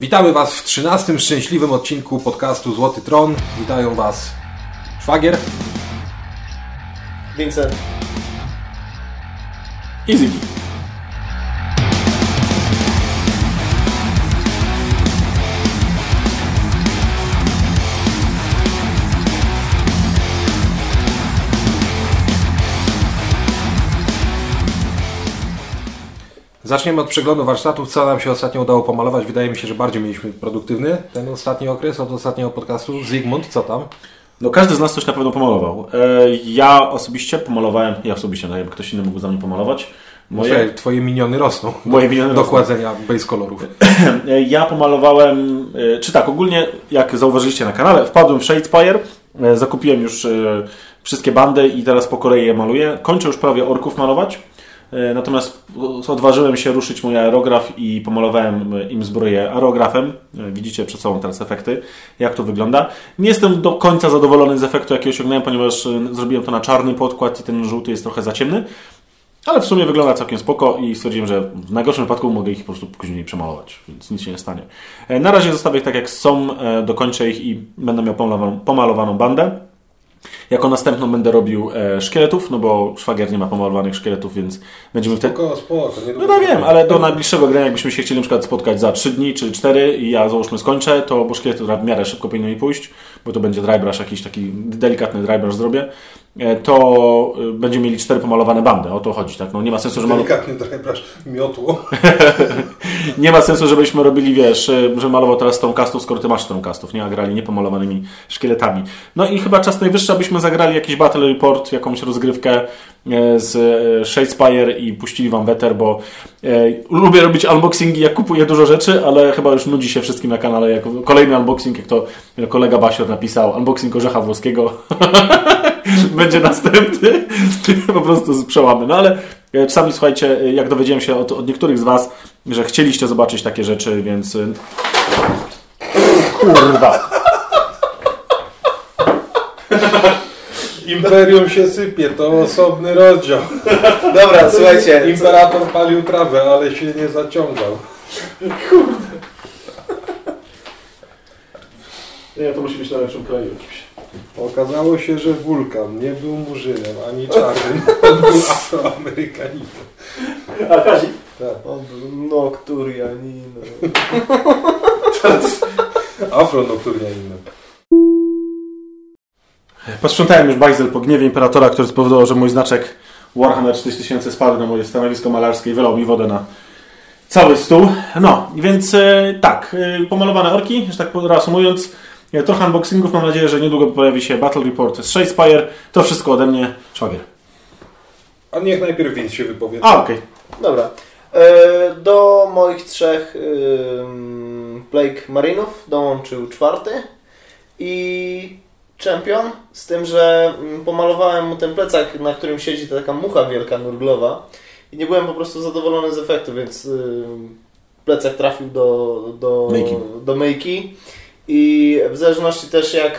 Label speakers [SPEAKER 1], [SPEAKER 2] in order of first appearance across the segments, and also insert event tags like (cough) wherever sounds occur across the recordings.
[SPEAKER 1] Witamy Was w 13 szczęśliwym odcinku podcastu Złoty Tron. Witają Was Szwagier
[SPEAKER 2] Vincent.
[SPEAKER 1] i Zygi. Zaczniemy od przeglądu warsztatów, co nam się ostatnio udało pomalować. Wydaje mi się, że bardziej mieliśmy produktywny ten ostatni okres od ostatniego podcastu. Zygmunt, co tam?
[SPEAKER 3] No każdy z nas coś na pewno pomalował. E, Ja osobiście pomalowałem, ja osobiście, no jakby ktoś inny mógł za mnie pomalować.
[SPEAKER 1] Moje...
[SPEAKER 3] Moje,
[SPEAKER 1] twoje miniony rosną. (laughs)
[SPEAKER 3] moje miniony
[SPEAKER 1] do
[SPEAKER 3] rosną.
[SPEAKER 1] kładzenia base kolorów.
[SPEAKER 3] E, Ja pomalowałem, e, czy tak, ogólnie jak zauważyliście na kanale, wpadłem w Shadespire, zakupiłem już wszystkie bandy i teraz po kolei je maluję. Kończę już prawie orków malować. E, Natomiast odważyłem się ruszyć mój aerograf i pomalowałem im zbroję aerografem. E, Widzicie przed sobą teraz efekty, jak to wygląda. Nie jestem do końca zadowolony z efektu, jaki osiągnąłem, ponieważ e, zrobiłem to na czarny podkład i ten żółty jest trochę za ciemny. Ale w sumie wygląda całkiem spoko i stwierdziłem, że w najgorszym wypadku mogę ich po prostu później przemalować, więc nic się nie stanie. Na razie zostawię ich tak jak są, dokończę ich i będę miał pomalowaną, pomalowaną bandę. Jako następną będę robił e, szkieletów, no bo szwagier nie ma pomalowanych szkieletów, więc będziemy wtedy...
[SPEAKER 1] Spoko, spoko.
[SPEAKER 3] No, no wiem, ale do najbliższego grania, jakbyśmy się chcieli na przykład spotkać za 3 dni czy 4 i ja załóżmy skończę, to bo szkielety w miarę szybko powinno mi pójść, bo to będzie drybrush, jakiś taki delikatny drybrush zrobię, e, to e, będziemy mieli 4 pomalowane bandy, o to chodzi, tak? No nie ma sensu, że malu...
[SPEAKER 1] Delikatny drapierz miotło. (laughs)
[SPEAKER 3] nie ma sensu, żebyśmy robili, wiesz, e, że malował teraz Stormcastów, skoro ty masz Stormcastów, nie? A grali niepomalowanymi szkieletami. No i chyba czas najwyższy, abyśmy zagrali jakiś Battle Report, jakąś rozgrywkę e, z e, Shadespire i puścili wam weter, bo e, lubię robić unboxingi, jak kupuję dużo rzeczy, ale chyba już nudzi się wszystkim na kanale. Jak kolejny unboxing, jak to kolega Basior napisał, unboxing orzecha włoskiego. (laughs) Będzie następny. (laughs) po prostu przełamy. No ale czasami słuchajcie, jak dowiedziałem się od, od niektórych z Was, że chcieliście zobaczyć takie rzeczy, więc. Kurwa.
[SPEAKER 1] Imperium się sypie, to osobny rozdział.
[SPEAKER 2] Dobra, słuchajcie.
[SPEAKER 1] Imperator palił trawę, ale się nie zaciągał.
[SPEAKER 3] Nie, to musi być na lepszym kraju.
[SPEAKER 1] Okazało się, że wulkan nie był murzynem ani czarnym, (laughs) on był afroamerykaninem.
[SPEAKER 3] A Kazik?
[SPEAKER 1] Tak.
[SPEAKER 2] O, Nocturianino. (laughs)
[SPEAKER 1] Afronocturnianinem.
[SPEAKER 3] Posprzątałem już bajzel po gniewie Imperatora, który spowodował, że mój znaczek Warhammer 4000 spadł na moje stanowisko malarskie i wylał mi wodę na cały stół. No, więc e, tak, e, pomalowane orki, że tak reasumując, e, trochę unboxingów, mam nadzieję, że niedługo pojawi się Battle Report z Shadespire. To wszystko ode mnie, szwagier.
[SPEAKER 1] A niech najpierw Vince się wypowie.
[SPEAKER 3] A, okej.
[SPEAKER 2] Dobra. E, Do moich trzech ym, Plague Marinów dołączył czwarty i Champion, z tym, że mm, pomalowałem mu ten plecak, na którym siedzi ta taka mucha wielka nurglowa i nie byłem po prostu zadowolony z efektu, więc ym, plecak trafił do, do,
[SPEAKER 3] Myjki.
[SPEAKER 2] do myjki i w zależności też jak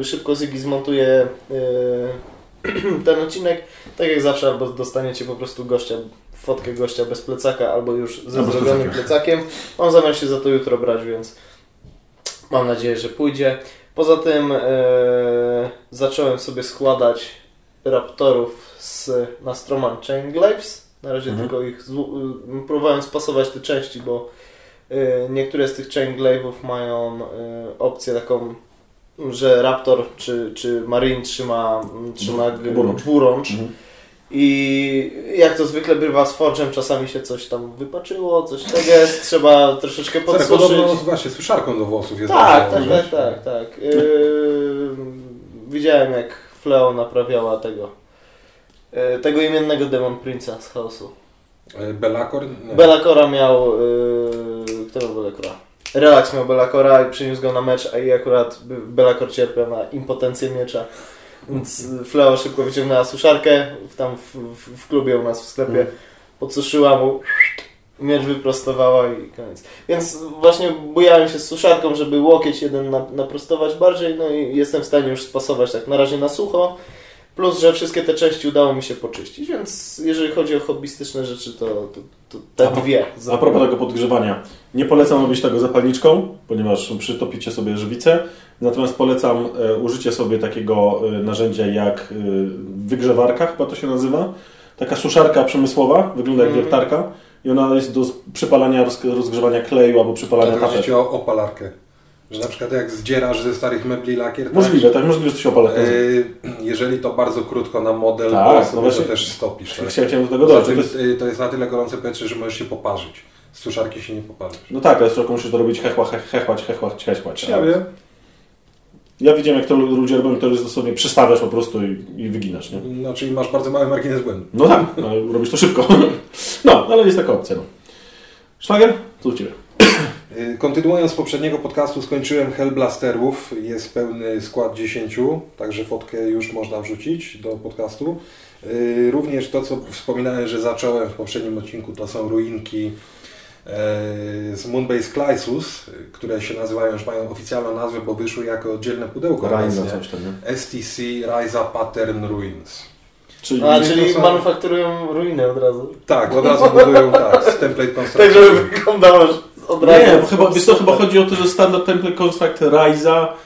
[SPEAKER 2] y, szybko Zygi zmontuje y, (clears throat) ten odcinek, tak jak zawsze, albo dostaniecie po prostu gościa, fotkę gościa bez plecaka, albo już ze
[SPEAKER 3] Albo
[SPEAKER 2] zrobionym
[SPEAKER 3] plecakiem.
[SPEAKER 2] plecakiem. Mam zamiar się za to jutro brać, więc mam nadzieję, że pójdzie. Poza tym e, zacząłem sobie składać raptorów z Nastroman Chain Glaives. Na razie
[SPEAKER 3] Mhm.
[SPEAKER 2] tylko ich y, próbowałem spasować te części, bo y, niektóre z tych Chain Glaive'ów mają y, opcję taką, że Raptor czy, czy Marine trzyma, trzyma
[SPEAKER 3] dwurącz. Mhm.
[SPEAKER 2] I jak to zwykle bywa z Forge'em, czasami się coś tam wypaczyło, coś tak jest, trzeba troszeczkę podsuszyć.
[SPEAKER 1] podobno właśnie suszarką do włosów jest
[SPEAKER 2] Tak, tak, tak, tak, tak. Yy, widziałem jak Fleo naprawiała tego yy, tego imiennego Demon Prince'a z chaosu.
[SPEAKER 1] E, Belakor?
[SPEAKER 2] Belakora miał yy, kto miał Belakora? Relax miał Belakora i przyniósł go na mecz, a i akurat Be- Belakor cierpiał na impotencję miecza. Więc Fleo szybko wyciągnęła suszarkę tam w, w, w klubie u nas w sklepie,
[SPEAKER 3] Mm.
[SPEAKER 2] podsuszyła mu, miecz wyprostowała i koniec. Więc właśnie bujałem się z suszarką, żeby łokieć jeden na- naprostować bardziej, no i jestem w stanie już spasować tak na razie na sucho. Plus, że wszystkie te części udało mi się poczyścić, więc jeżeli chodzi o hobbystyczne rzeczy, to, to, to te
[SPEAKER 3] A
[SPEAKER 2] dwie.
[SPEAKER 3] A propos tego podgrzewania, nie polecam robić tego zapalniczką, ponieważ przytopicie sobie żywicę. Natomiast polecam e, użycie sobie takiego e, narzędzia jak e, wygrzewarka, chyba to się nazywa. Taka suszarka przemysłowa, wygląda jak
[SPEAKER 2] Mhm.
[SPEAKER 3] wiertarka i ona jest do przypalania, roz, rozgrzewania kleju albo przypalania
[SPEAKER 1] chodzi
[SPEAKER 3] tapet.
[SPEAKER 1] Ci o opalarkę. Że na przykład jak zdzierasz ze starych mebli lakier,
[SPEAKER 3] Możliwe, tak, możliwe, że to się opala.
[SPEAKER 1] tak, yy, jeżeli to bardzo krótko na model,
[SPEAKER 3] Tak,
[SPEAKER 1] to
[SPEAKER 3] no właśnie.
[SPEAKER 1] to też stopisz. Tak?
[SPEAKER 3] Chciałem do tego dojść. To jest,
[SPEAKER 1] to jest na tyle gorące powietrze, że możesz się poparzyć. Z suszarki się nie poparzysz.
[SPEAKER 3] no tak, ale tylko musisz to robić hechła, hech, hechłać, hechłać, hechłać.
[SPEAKER 1] Ja wiem.
[SPEAKER 3] Ja widziałem, jak to ludzie robią, to jest dosłownie przestawiasz po prostu i, i wyginasz, nie?
[SPEAKER 1] No, czyli masz bardzo mały margines błędu.
[SPEAKER 3] No tak, no, robisz to szybko. No, ale jest taka opcja. No. Szwagier? Co u Ciebie?
[SPEAKER 1] Yy, Kontynuując z poprzedniego podcastu, skończyłem Hellblasterów. Jest pełny skład 10, także fotkę już można wrzucić do podcastu. Yy, Również to, co wspominałem, że zacząłem w poprzednim odcinku, to są ruinki z Moonbase Clysus, które się nazywają, już mają oficjalną nazwę, bo wyszły jako oddzielne pudełko. Obecnie.
[SPEAKER 3] coś tam, nie?
[SPEAKER 1] STC Ryza Pattern Ruins.
[SPEAKER 3] Czyli...
[SPEAKER 2] A, czyli
[SPEAKER 1] są-
[SPEAKER 2] manufakturują ruinę od razu.
[SPEAKER 1] Tak, od razu budują tak, z template (laughs)
[SPEAKER 2] Tak,
[SPEAKER 1] construction.
[SPEAKER 2] żeby wyglądało że od razu.
[SPEAKER 3] Nie, bo chyba, wiesz co, chyba chodzi o to, że standard template construct Ryza e,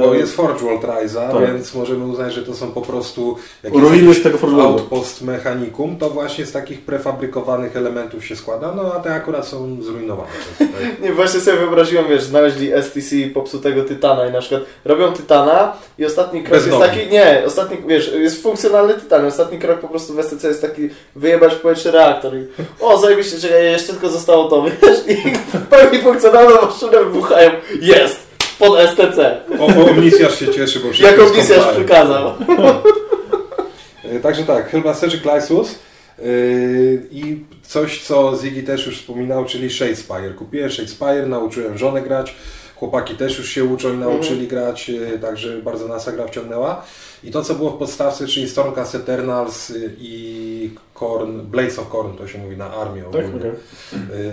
[SPEAKER 1] Bo jest Forge World Ryza,
[SPEAKER 3] Tak.
[SPEAKER 1] więc możemy uznać, że to są po prostu jak
[SPEAKER 3] ruiny
[SPEAKER 1] jest
[SPEAKER 3] z tego Forge
[SPEAKER 1] outpost mechanicum, to właśnie z takich prefabrykowanych elementów się składa, no a te akurat są zrujnowane. (laughs)
[SPEAKER 2] Nie, właśnie sobie wyobraziłem, wiesz, znaleźli STC popsutego Tytana i na przykład robią Tytana i ostatni krok
[SPEAKER 1] Bez
[SPEAKER 2] jest
[SPEAKER 1] nogi.
[SPEAKER 2] taki, nie, ostatni, wiesz, jest funkcjonalny Tytan, ostatni krok po prostu w STC jest taki wyjebać w powietrze reaktor i o, zajebiście, czekaj, jeszcze tylko zostało to, (laughs) wiesz, i w pełni funkcjonalną maszynę wybuchają, jest, pod STC,
[SPEAKER 1] O, o omnisjasz się cieszy, bo
[SPEAKER 2] misjarz
[SPEAKER 1] compliant.
[SPEAKER 2] przykazał. (laughs)
[SPEAKER 1] E, Także tak, Hellblasterzy Glysus yy, i coś, co Ziggy też już wspominał, czyli Shadespire. Kupiłem Shadespire, nauczyłem żonę grać, chłopaki też już się uczą i nauczyli grać, yy, także bardzo nas ta gra wciągnęła. I to, co było w podstawce, czyli Stormcast Eternals yy, i Korn, Blades of Korn, to się mówi na armię
[SPEAKER 3] Tak.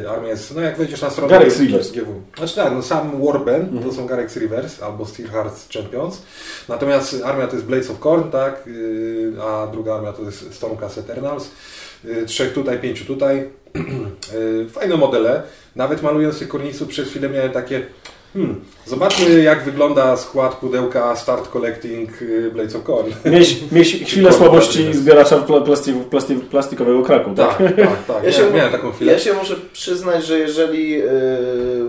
[SPEAKER 1] Yy, Armia jest, no jak wejdziesz na stronę
[SPEAKER 3] Garex Rivers.
[SPEAKER 1] GW. Znaczy tak, no sam Warband
[SPEAKER 3] Mhm.
[SPEAKER 1] to są Garex Rivers albo Steelhearts Champions. Natomiast armia to jest Blades of Korn, tak, yy, a druga armia to jest Stormcast Eternals. Trzech tutaj, pięciu tutaj. (clears throat) Fajne modele. Nawet malując tych korniców przez chwilę miałem takie Hmm. Zobaczmy jak wygląda skład pudełka Start Collecting yy, Blades of Korn.
[SPEAKER 3] Mieć, mieć (laughs) chwilę słabości zbieracza pla- plastik, plastik, plastikowego kraku, tak?
[SPEAKER 1] Tak, tak, tak. (laughs)
[SPEAKER 2] Ja się,
[SPEAKER 1] miałem, taką chwilę.
[SPEAKER 2] ja się muszę przyznać, że jeżeli, yy,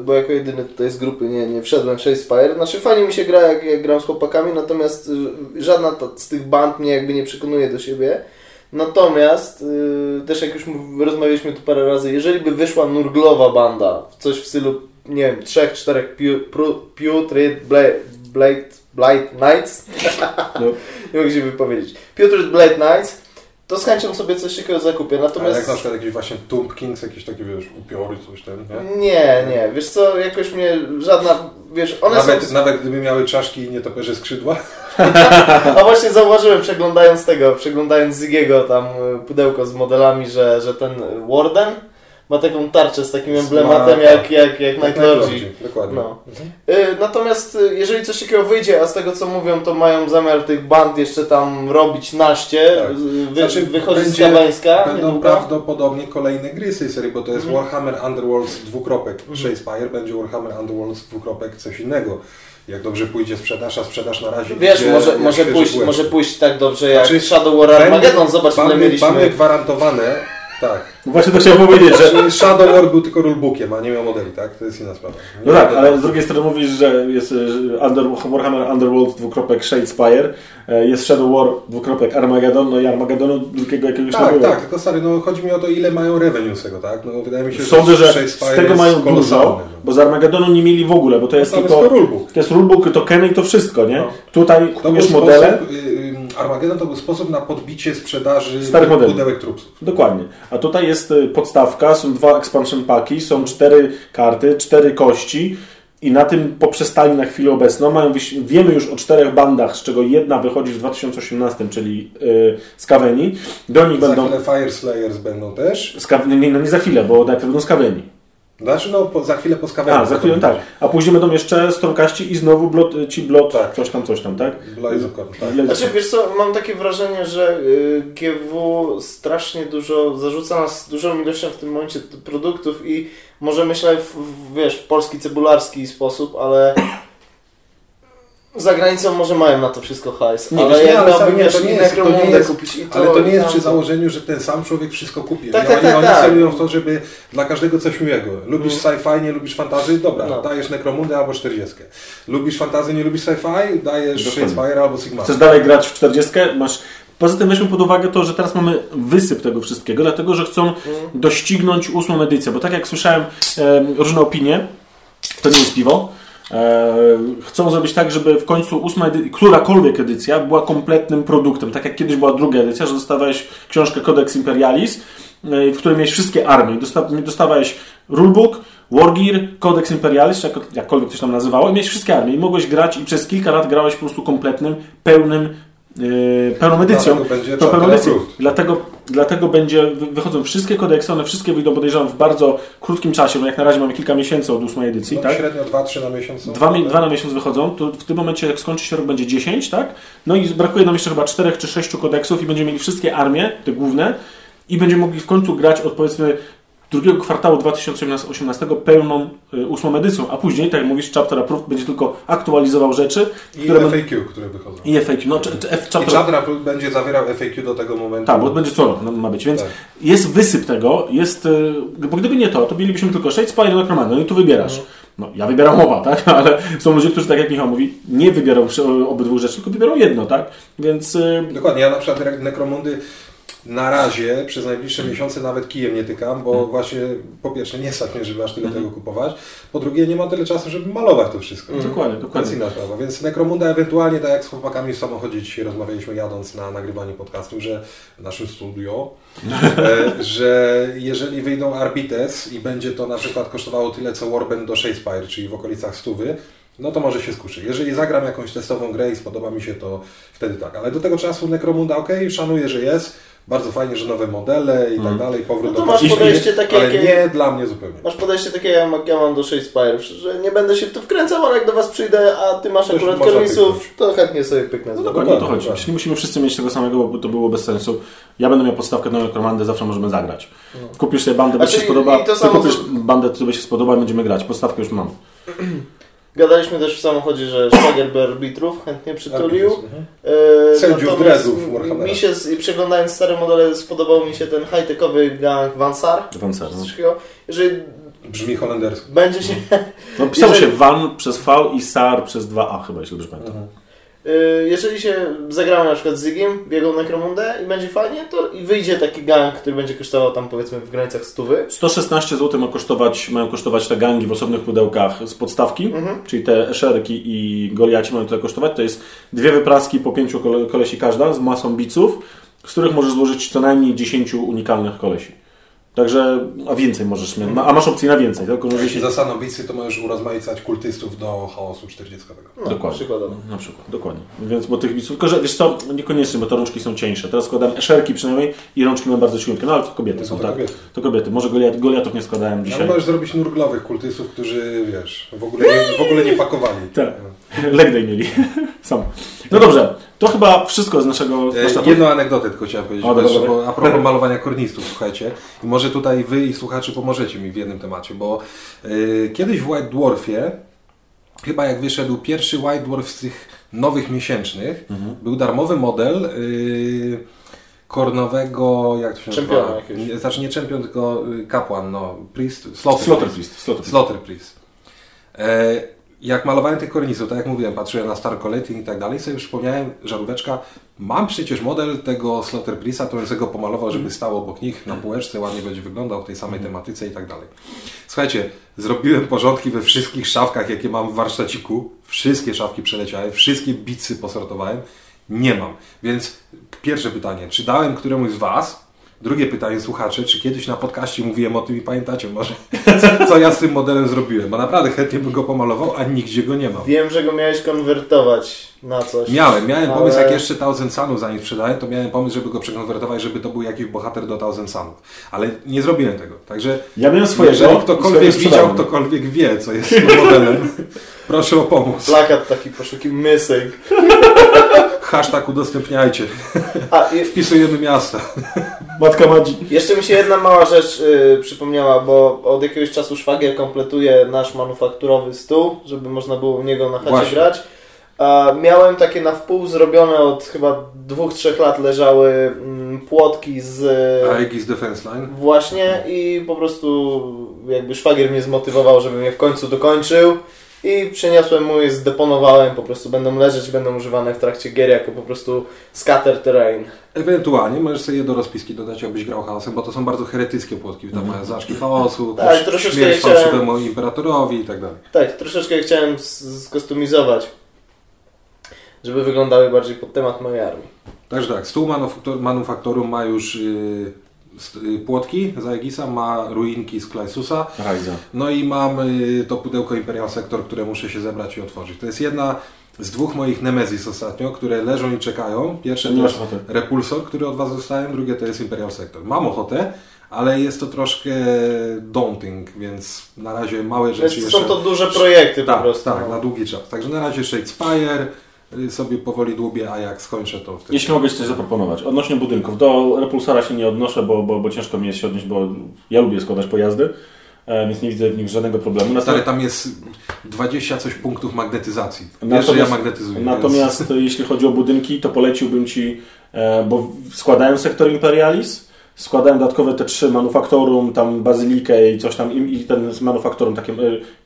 [SPEAKER 2] bo jako jedyny tutaj z grupy nie, nie wszedłem w Shadespire, znaczy fajnie mi się gra jak, jak gram z chłopakami, natomiast yy, żadna z tych band mnie jakby nie przekonuje do siebie. Natomiast yy, też jak już rozmawialiśmy tu parę razy, jeżeli by wyszła nurglowa banda, coś w stylu, nie wiem, trzech, czterech Putrid Blade, Blade, Blade Knights,
[SPEAKER 3] No. (laughs)
[SPEAKER 2] nie mogę się wypowiedzieć, Putrid Blade Knights, to z chęcią sobie coś takiego zakupię.
[SPEAKER 1] Ale
[SPEAKER 2] Natomiast...
[SPEAKER 1] jak na przykład jakiś właśnie Tomb Kings, jakieś takie wiesz, upiory, coś tam, nie?
[SPEAKER 2] Nie, nie, wiesz co, jakoś mnie żadna, wiesz, one
[SPEAKER 1] Nawet,
[SPEAKER 2] są...
[SPEAKER 1] nawet gdyby miały czaszki i nietoperze skrzydła. (laughs)
[SPEAKER 2] A właśnie zauważyłem, przeglądając tego, przeglądając Zigiego tam y, pudełko z modelami, że, że ten Warden ma taką tarczę z takim emblematem
[SPEAKER 1] Ma-
[SPEAKER 2] jak, jak, jak Night Lordzi.
[SPEAKER 1] Dokładnie.
[SPEAKER 2] No. Y, Natomiast y, jeżeli coś takiego wyjdzie, a z tego co mówią, to mają zamiar tych band jeszcze tam robić naście,
[SPEAKER 1] Tak.
[SPEAKER 2] wy,
[SPEAKER 1] Znaczy,
[SPEAKER 2] wychodzi z
[SPEAKER 1] będzie-
[SPEAKER 2] Kabańska.
[SPEAKER 1] Będą
[SPEAKER 2] niedługo.
[SPEAKER 1] prawdopodobnie kolejne gry z tej serii, bo to jest
[SPEAKER 2] Mhm.
[SPEAKER 1] Warhammer Underworlds dwukropek Shadespire, będzie Warhammer Underworlds dwukropek coś innego. Jak dobrze pójdzie sprzedaż, a sprzedaż na razie
[SPEAKER 2] Wiesz,
[SPEAKER 1] idzie
[SPEAKER 2] może, może, pójść, może pójść tak dobrze jak
[SPEAKER 1] Znaczy,
[SPEAKER 2] Shadow War Armageddon, zobacz ile
[SPEAKER 1] mamy,
[SPEAKER 2] mieliśmy.
[SPEAKER 1] mamy gwarantowane, tak.
[SPEAKER 3] Właśnie to chciałem powiedzieć, że
[SPEAKER 1] Znaczy, Shadow War był tylko rulebookiem, a nie miał modeli, tak? To jest inna sprawa. Nie
[SPEAKER 3] No tak, ale z drugiej strony mówisz, że jest e, Under, Warhammer Underworld dwukropek Shadespire, e, jest Shadow War dwukropek Armageddon, no i Armageddonu drugiego jakiegoś nie
[SPEAKER 1] Tak,
[SPEAKER 3] było.
[SPEAKER 1] tak, tylko stary, no chodzi mi o to, ile mają revenue z tego, tak? No wydaje mi się,
[SPEAKER 3] Sądzę, że z tego
[SPEAKER 1] jest
[SPEAKER 3] mają dużo,
[SPEAKER 1] no.
[SPEAKER 3] bo z Armagedonu nie mieli w ogóle, bo to jest
[SPEAKER 1] jest
[SPEAKER 3] tylko...
[SPEAKER 1] to rulebook.
[SPEAKER 3] To jest rulebook, tokeny i to wszystko, nie?
[SPEAKER 1] No.
[SPEAKER 3] Tutaj kupujesz modele,
[SPEAKER 1] sposób, y, y, Armageddon to był sposób na podbicie sprzedaży
[SPEAKER 3] Starych modeli.
[SPEAKER 1] pudełek trupsów.
[SPEAKER 3] Dokładnie. A tutaj jest y, podstawka, są dwa expansion paki, są cztery karty, cztery kości i na tym poprzestali na chwilę obecną. Mają wiemy już o czterech bandach, z czego jedna wychodzi w 2018, czyli y, Skaweni. Do nich
[SPEAKER 1] Za
[SPEAKER 3] będą...
[SPEAKER 1] chwilę Fire Slayers będą też.
[SPEAKER 3] Nie, no nie za chwilę, bo najpierw będą Skaweni.
[SPEAKER 1] Znaczy, no, po, za chwilę po skaweniu.
[SPEAKER 3] A, za chwilę tak. A później będą jeszcze Stormkaści i znowu blot, ci blot,
[SPEAKER 1] Tak.
[SPEAKER 3] coś tam, coś tam, tak?
[SPEAKER 1] Blazecorn, tak.
[SPEAKER 2] Znaczy, wiesz co, mam takie wrażenie, że y, GW strasznie dużo zarzuca nas dużą ilością w tym momencie produktów i może myślę, w, w, wiesz, w polski cebularski sposób, ale za granicą może mają na to wszystko hajs,
[SPEAKER 1] Nie,
[SPEAKER 2] ale
[SPEAKER 1] wiesz, nie, ale sam- nie,
[SPEAKER 2] wiesz,
[SPEAKER 1] to nie jest- to nie jest-
[SPEAKER 2] kupić i to...
[SPEAKER 1] Ale to nie jest przy założeniu, że ten sam człowiek wszystko kupi.
[SPEAKER 2] Tak,
[SPEAKER 1] I
[SPEAKER 2] tak,
[SPEAKER 1] oni,
[SPEAKER 2] tak,
[SPEAKER 1] oni
[SPEAKER 2] tak.
[SPEAKER 1] celują w to, żeby dla każdego coś miłego. Lubisz
[SPEAKER 2] Mm.
[SPEAKER 1] sci-fi, nie lubisz fantazy? Dobra,
[SPEAKER 2] No.
[SPEAKER 1] dajesz Necromundę albo 40. Lubisz fantazy, nie lubisz sci-fi? Dajesz. Shadespire albo Sigma.
[SPEAKER 3] Chcesz dalej grać w 40, masz... Poza tym weźmy pod uwagę to, że teraz mamy wysyp tego wszystkiego, dlatego że chcą doścignąć ósmą edycję, bo tak jak słyszałem e, różne opinie, to nie jest piwo, chcą zrobić tak, żeby w końcu ósma edycja, którakolwiek edycja była kompletnym produktem, tak jak kiedyś była druga edycja, że dostawałeś książkę Codex Imperialis, e, w której miałeś wszystkie armie, Dosta, dostawałeś rulebook, Wargear, Codex Imperialis, czy jak, jakkolwiek coś tam nazywało, i miałeś wszystkie armie i mogłeś grać i przez kilka lat grałeś po prostu kompletnym, pełnym Yy, pełną edycją.
[SPEAKER 1] Dlatego będzie
[SPEAKER 3] To pełną edycją. Dlatego, dlatego będzie, wy- wychodzą wszystkie kodeksy, one wszystkie wyjdą podejrzewam w bardzo krótkim czasie, bo jak na razie mamy kilka miesięcy od ósmej edycji,
[SPEAKER 1] No,
[SPEAKER 3] tak?
[SPEAKER 1] Średnio 2-3 na miesiąc. są.
[SPEAKER 3] Dwa, mi- dwa na miesiąc wychodzą, to w tym momencie jak skończy się rok będzie 10, tak? No i brakuje nam jeszcze chyba 4 czy 6 kodeksów i będziemy mieli wszystkie armie, te główne i będziemy mogli w końcu grać od powiedzmy drugiego kwartału 2018 pełną y, ósmą edycją, a później, tak jak mówisz, Chapter Approved będzie tylko aktualizował rzeczy,
[SPEAKER 1] I
[SPEAKER 3] które będą...
[SPEAKER 1] FAQ, które wychodzą.
[SPEAKER 3] I FAQ, no, czy, czy F,
[SPEAKER 1] I
[SPEAKER 3] chapter...
[SPEAKER 1] Chapter Approved będzie zawierał FAQ do tego momentu.
[SPEAKER 3] Tak, bo będzie co rok no, ma być, więc
[SPEAKER 1] Tak.
[SPEAKER 3] jest wysyp tego, jest, y, bo gdyby nie to, to mielibyśmy tylko Shadespire i Necromancer, no i tu wybierasz. No, ja wybieram oba, tak, (laughs) ale są ludzie, którzy, tak jak Michał mówi, nie wybiorą obydwu rzeczy, tylko wybiorą jedno, tak, więc y,
[SPEAKER 1] Dokładnie, ja na przykład Necromundy na razie przez najbliższe miesiące nawet kijem nie tykam, bo właśnie po pierwsze nie stać mnie, żeby aż tyle tego kupować, po drugie nie mam tyle czasu, żeby malować to wszystko.
[SPEAKER 3] dokładnie, dokładnie.
[SPEAKER 1] inna sprawa, więc Necromunda ewentualnie, tak jak z chłopakami w samochodzie dzisiaj rozmawialiśmy jadąc na nagrywanie podcastu, że w naszym studio, (laughs) e, że jeżeli wyjdą Arbites i będzie to na przykład kosztowało tyle co Warband do Shadespire, czyli w okolicach stówy, no to może się skuszy. Jeżeli zagram jakąś testową grę i spodoba mi się, to wtedy tak. Ale do tego czasu Necromunda ok, szanuję, że jest, bardzo fajnie, że nowe modele i tak dalej, powrót
[SPEAKER 2] No to
[SPEAKER 1] do
[SPEAKER 2] masz podejście takie,
[SPEAKER 1] ale
[SPEAKER 2] jakie-
[SPEAKER 1] nie dla mnie zupełnie.
[SPEAKER 2] Masz podejście takie, jak ja mam do Shadespire, że nie będę się w to wkręcał, ale jak do Was przyjdę, a Ty masz akurat kornisów, to chętnie sobie pyknę
[SPEAKER 3] No dokładnie o to chodzi.
[SPEAKER 1] dokładnie.
[SPEAKER 3] Jeśli musimy wszyscy mieć tego samego, bo to było bez sensu. Ja będę miał podstawkę na Necromandę, zawsze możemy zagrać. Kupisz sobie bandę, bo ci
[SPEAKER 2] Znaczy,
[SPEAKER 3] się spodoba, ty kupisz
[SPEAKER 2] co-
[SPEAKER 3] bandę, co by się spodoba i będziemy grać. Podstawkę już mam.
[SPEAKER 2] Gadaliśmy też w samochodzie, że szwagier by arbitrów chętnie przytulił.
[SPEAKER 1] Mhm.
[SPEAKER 2] E,
[SPEAKER 1] Sędziów Warhammera.
[SPEAKER 2] Mi się, z- przeglądając stare modele, spodobał mi się ten high-techowy gang Vansar.
[SPEAKER 3] Avancer, no.
[SPEAKER 2] Jeżeli
[SPEAKER 1] Brzmi holendersko.
[SPEAKER 2] będzie się...
[SPEAKER 3] No, pisało
[SPEAKER 2] Jeżeli-
[SPEAKER 3] się Van przez V i Sar przez 2A chyba, jeśli dobrze pamiętam.
[SPEAKER 2] y, Jeżeli się zagramy na przykład z Zigiem w jego Necromundę i będzie fajnie, to i wyjdzie taki gang, który będzie kosztował tam powiedzmy w granicach stówy.
[SPEAKER 3] 116 zł ma kosztować, mają kosztować te gangi w osobnych pudełkach z podstawki,
[SPEAKER 2] Mhm.
[SPEAKER 3] czyli te eszerki i goliaci mają tyle kosztować. To jest dwie wypraski po pięciu kole, kolesi każda z masą biców, z których możesz złożyć co najmniej 10 unikalnych kolesi. Także, a więcej możesz mieć, a masz opcję na więcej, tylko że
[SPEAKER 1] Jeśli
[SPEAKER 3] się...
[SPEAKER 1] zasadną ambicje, to możesz urozmaicać kultystów do chaosu 40.
[SPEAKER 2] No,
[SPEAKER 3] Dokładnie.
[SPEAKER 2] przykładowo.
[SPEAKER 3] Na przykład, dokładnie. Więc, bo tych biców, tylko że wiesz co, niekoniecznie, bo te rączki są cieńsze. Teraz składam eszerki przynajmniej i rączki mają bardzo cienkie, no ale to kobiety
[SPEAKER 1] To
[SPEAKER 3] są,
[SPEAKER 1] są
[SPEAKER 3] tak?
[SPEAKER 1] kobiety.
[SPEAKER 3] To kobiety. Może goliat, goliatów nie składałem dzisiaj.
[SPEAKER 1] Ale możesz zrobić nurglowych kultystów, którzy, wiesz, w ogóle nie, w ogóle nie pakowali.
[SPEAKER 3] Tak. (laughs) Leg day mieli. (laughs) Sam. No dobrze, to chyba wszystko z naszego... z
[SPEAKER 1] E,
[SPEAKER 3] naszego-
[SPEAKER 1] Jedną anegdotę tylko chciałem powiedzieć,
[SPEAKER 3] O, dobra,
[SPEAKER 1] jeszcze,
[SPEAKER 3] dobra.
[SPEAKER 1] bo a propos malowania kornistów, słuchajcie. I może tutaj wy i słuchacze pomożecie mi w jednym temacie, bo e, kiedyś w White Dwarfie, chyba jak wyszedł pierwszy White Dwarf z tych nowych miesięcznych,
[SPEAKER 3] Mhm.
[SPEAKER 1] był darmowy model e, kornowego, jak to się
[SPEAKER 2] Czempiona
[SPEAKER 1] nazywa?
[SPEAKER 2] jakiegoś.
[SPEAKER 1] Nie, Znaczy nie czempion, tylko kapłan, no, priest, slaughter,
[SPEAKER 3] Slaughter Priest. Slaughter Priest.
[SPEAKER 1] Slaughter Priest. E, jak malowałem tych kornisów, tak jak mówiłem, patrzyłem na Star Collecting i tak dalej, sobie przypomniałem, żaróweczka, mam przecież model tego Slaughter Priesta, to bym sobie go pomalował, żeby stał obok nich na półeczce, ładnie będzie wyglądał w tej samej tematyce i tak dalej. Słuchajcie, zrobiłem porządki we wszystkich szafkach, jakie mam w warsztaciku. Wszystkie szafki przeleciały, wszystkie bicy posortowałem. Nie mam. Więc pierwsze pytanie, czy dałem któremuś z Was Drugie pytanie słuchacze, czy kiedyś na podcaście mówiłem o tym i pamiętacie może, co ja z tym modelem zrobiłem, bo naprawdę chętnie bym go pomalował, a nigdzie go nie mam.
[SPEAKER 2] Wiem, że go miałeś konwertować na coś.
[SPEAKER 1] Miałem, miałem
[SPEAKER 2] ale-
[SPEAKER 1] pomysł, jak jeszcze Thousand Sunów zanim sprzedałem, to miałem pomysł, żeby go przekonwertować, żeby to był jakiś bohater do Thousand Sunów. Ale nie zrobiłem tego, także
[SPEAKER 3] Ja miałem swojego.
[SPEAKER 1] jeżeli ktokolwiek widział, ktokolwiek wie, co jest z tym modelem, (laughs) proszę o pomoc.
[SPEAKER 2] Plakat taki poszuki missing.
[SPEAKER 1] Hashtag udostępniajcie.
[SPEAKER 2] A, i,
[SPEAKER 1] Wpisujemy miasta.
[SPEAKER 3] Matka Madzi.
[SPEAKER 2] Jeszcze mi się jedna mała rzecz y, przypomniała, bo od jakiegoś czasu szwagier kompletuje nasz manufakturowy stół, żeby można było u niego na chacie
[SPEAKER 1] Właśnie.
[SPEAKER 2] grać. A miałem takie na wpół zrobione od chyba dwóch, trzech lat leżały mm, płotki z
[SPEAKER 1] Aegis Defense Line.
[SPEAKER 2] właśnie i po prostu jakby szwagier mnie zmotywował, żebym je w końcu dokończył i przyniosłem mu je, zdeponowałem, po prostu będą leżeć, będą używane w trakcie gier jako po prostu scatter terrain.
[SPEAKER 1] Ewentualnie możesz sobie je do rozpiski dodać, jakbyś grał chaosem, bo to są bardzo heretyckie płotki. Tam mają znaczki chaosu.
[SPEAKER 2] Tak, troszeczkę
[SPEAKER 1] śmierć
[SPEAKER 2] chciałem-
[SPEAKER 1] fałszywemu imperatorowi i tak dalej.
[SPEAKER 2] Tak, troszeczkę chciałem skustomizować, żeby wyglądały bardziej pod temat mojej armii.
[SPEAKER 1] Także tak, stół manufaktor, manufaktorum ma już yy, płotki z Aegisa, ma ruinki z
[SPEAKER 3] Rajza.
[SPEAKER 1] no i mam yy, to pudełko Imperial Sector, które muszę się zebrać i otworzyć. To jest jedna z dwóch moich Nemezis ostatnio, które leżą i czekają. Pierwsze to jest. Repulsor, który od Was dostałem, drugie to jest Imperial Sector. Mam ochotę, ale jest to troszkę daunting, więc na razie małe rzeczy
[SPEAKER 2] Więc
[SPEAKER 1] jeszcze...
[SPEAKER 2] są to duże projekty po
[SPEAKER 1] Tak,
[SPEAKER 2] prostu.
[SPEAKER 1] tak,
[SPEAKER 2] no.
[SPEAKER 1] na długi czas. Także na razie Shadespire y, sobie powoli dłubię, a jak skończę to wtedy...
[SPEAKER 3] Jeśli mogę coś zaproponować. Odnośnie budynków. Do Repulsora się nie odnoszę, bo, bo, bo ciężko mi jest się odnieść, bo ja lubię składać pojazdy, e, więc nie widzę w nich żadnego problemu.
[SPEAKER 1] Stary,
[SPEAKER 3] Natomiast,
[SPEAKER 1] tam jest 20 coś punktów magnetyzacji.
[SPEAKER 3] Natomiast-
[SPEAKER 1] ja magnetyzuję.
[SPEAKER 3] natomiast jeśli chodzi o budynki, to poleciłbym Ci, e, bo składałem sektor Imperialis, składałem dodatkowe te trzy manufaktorum, tam bazylikę i coś tam, i, i ten z manufaktorum, takie,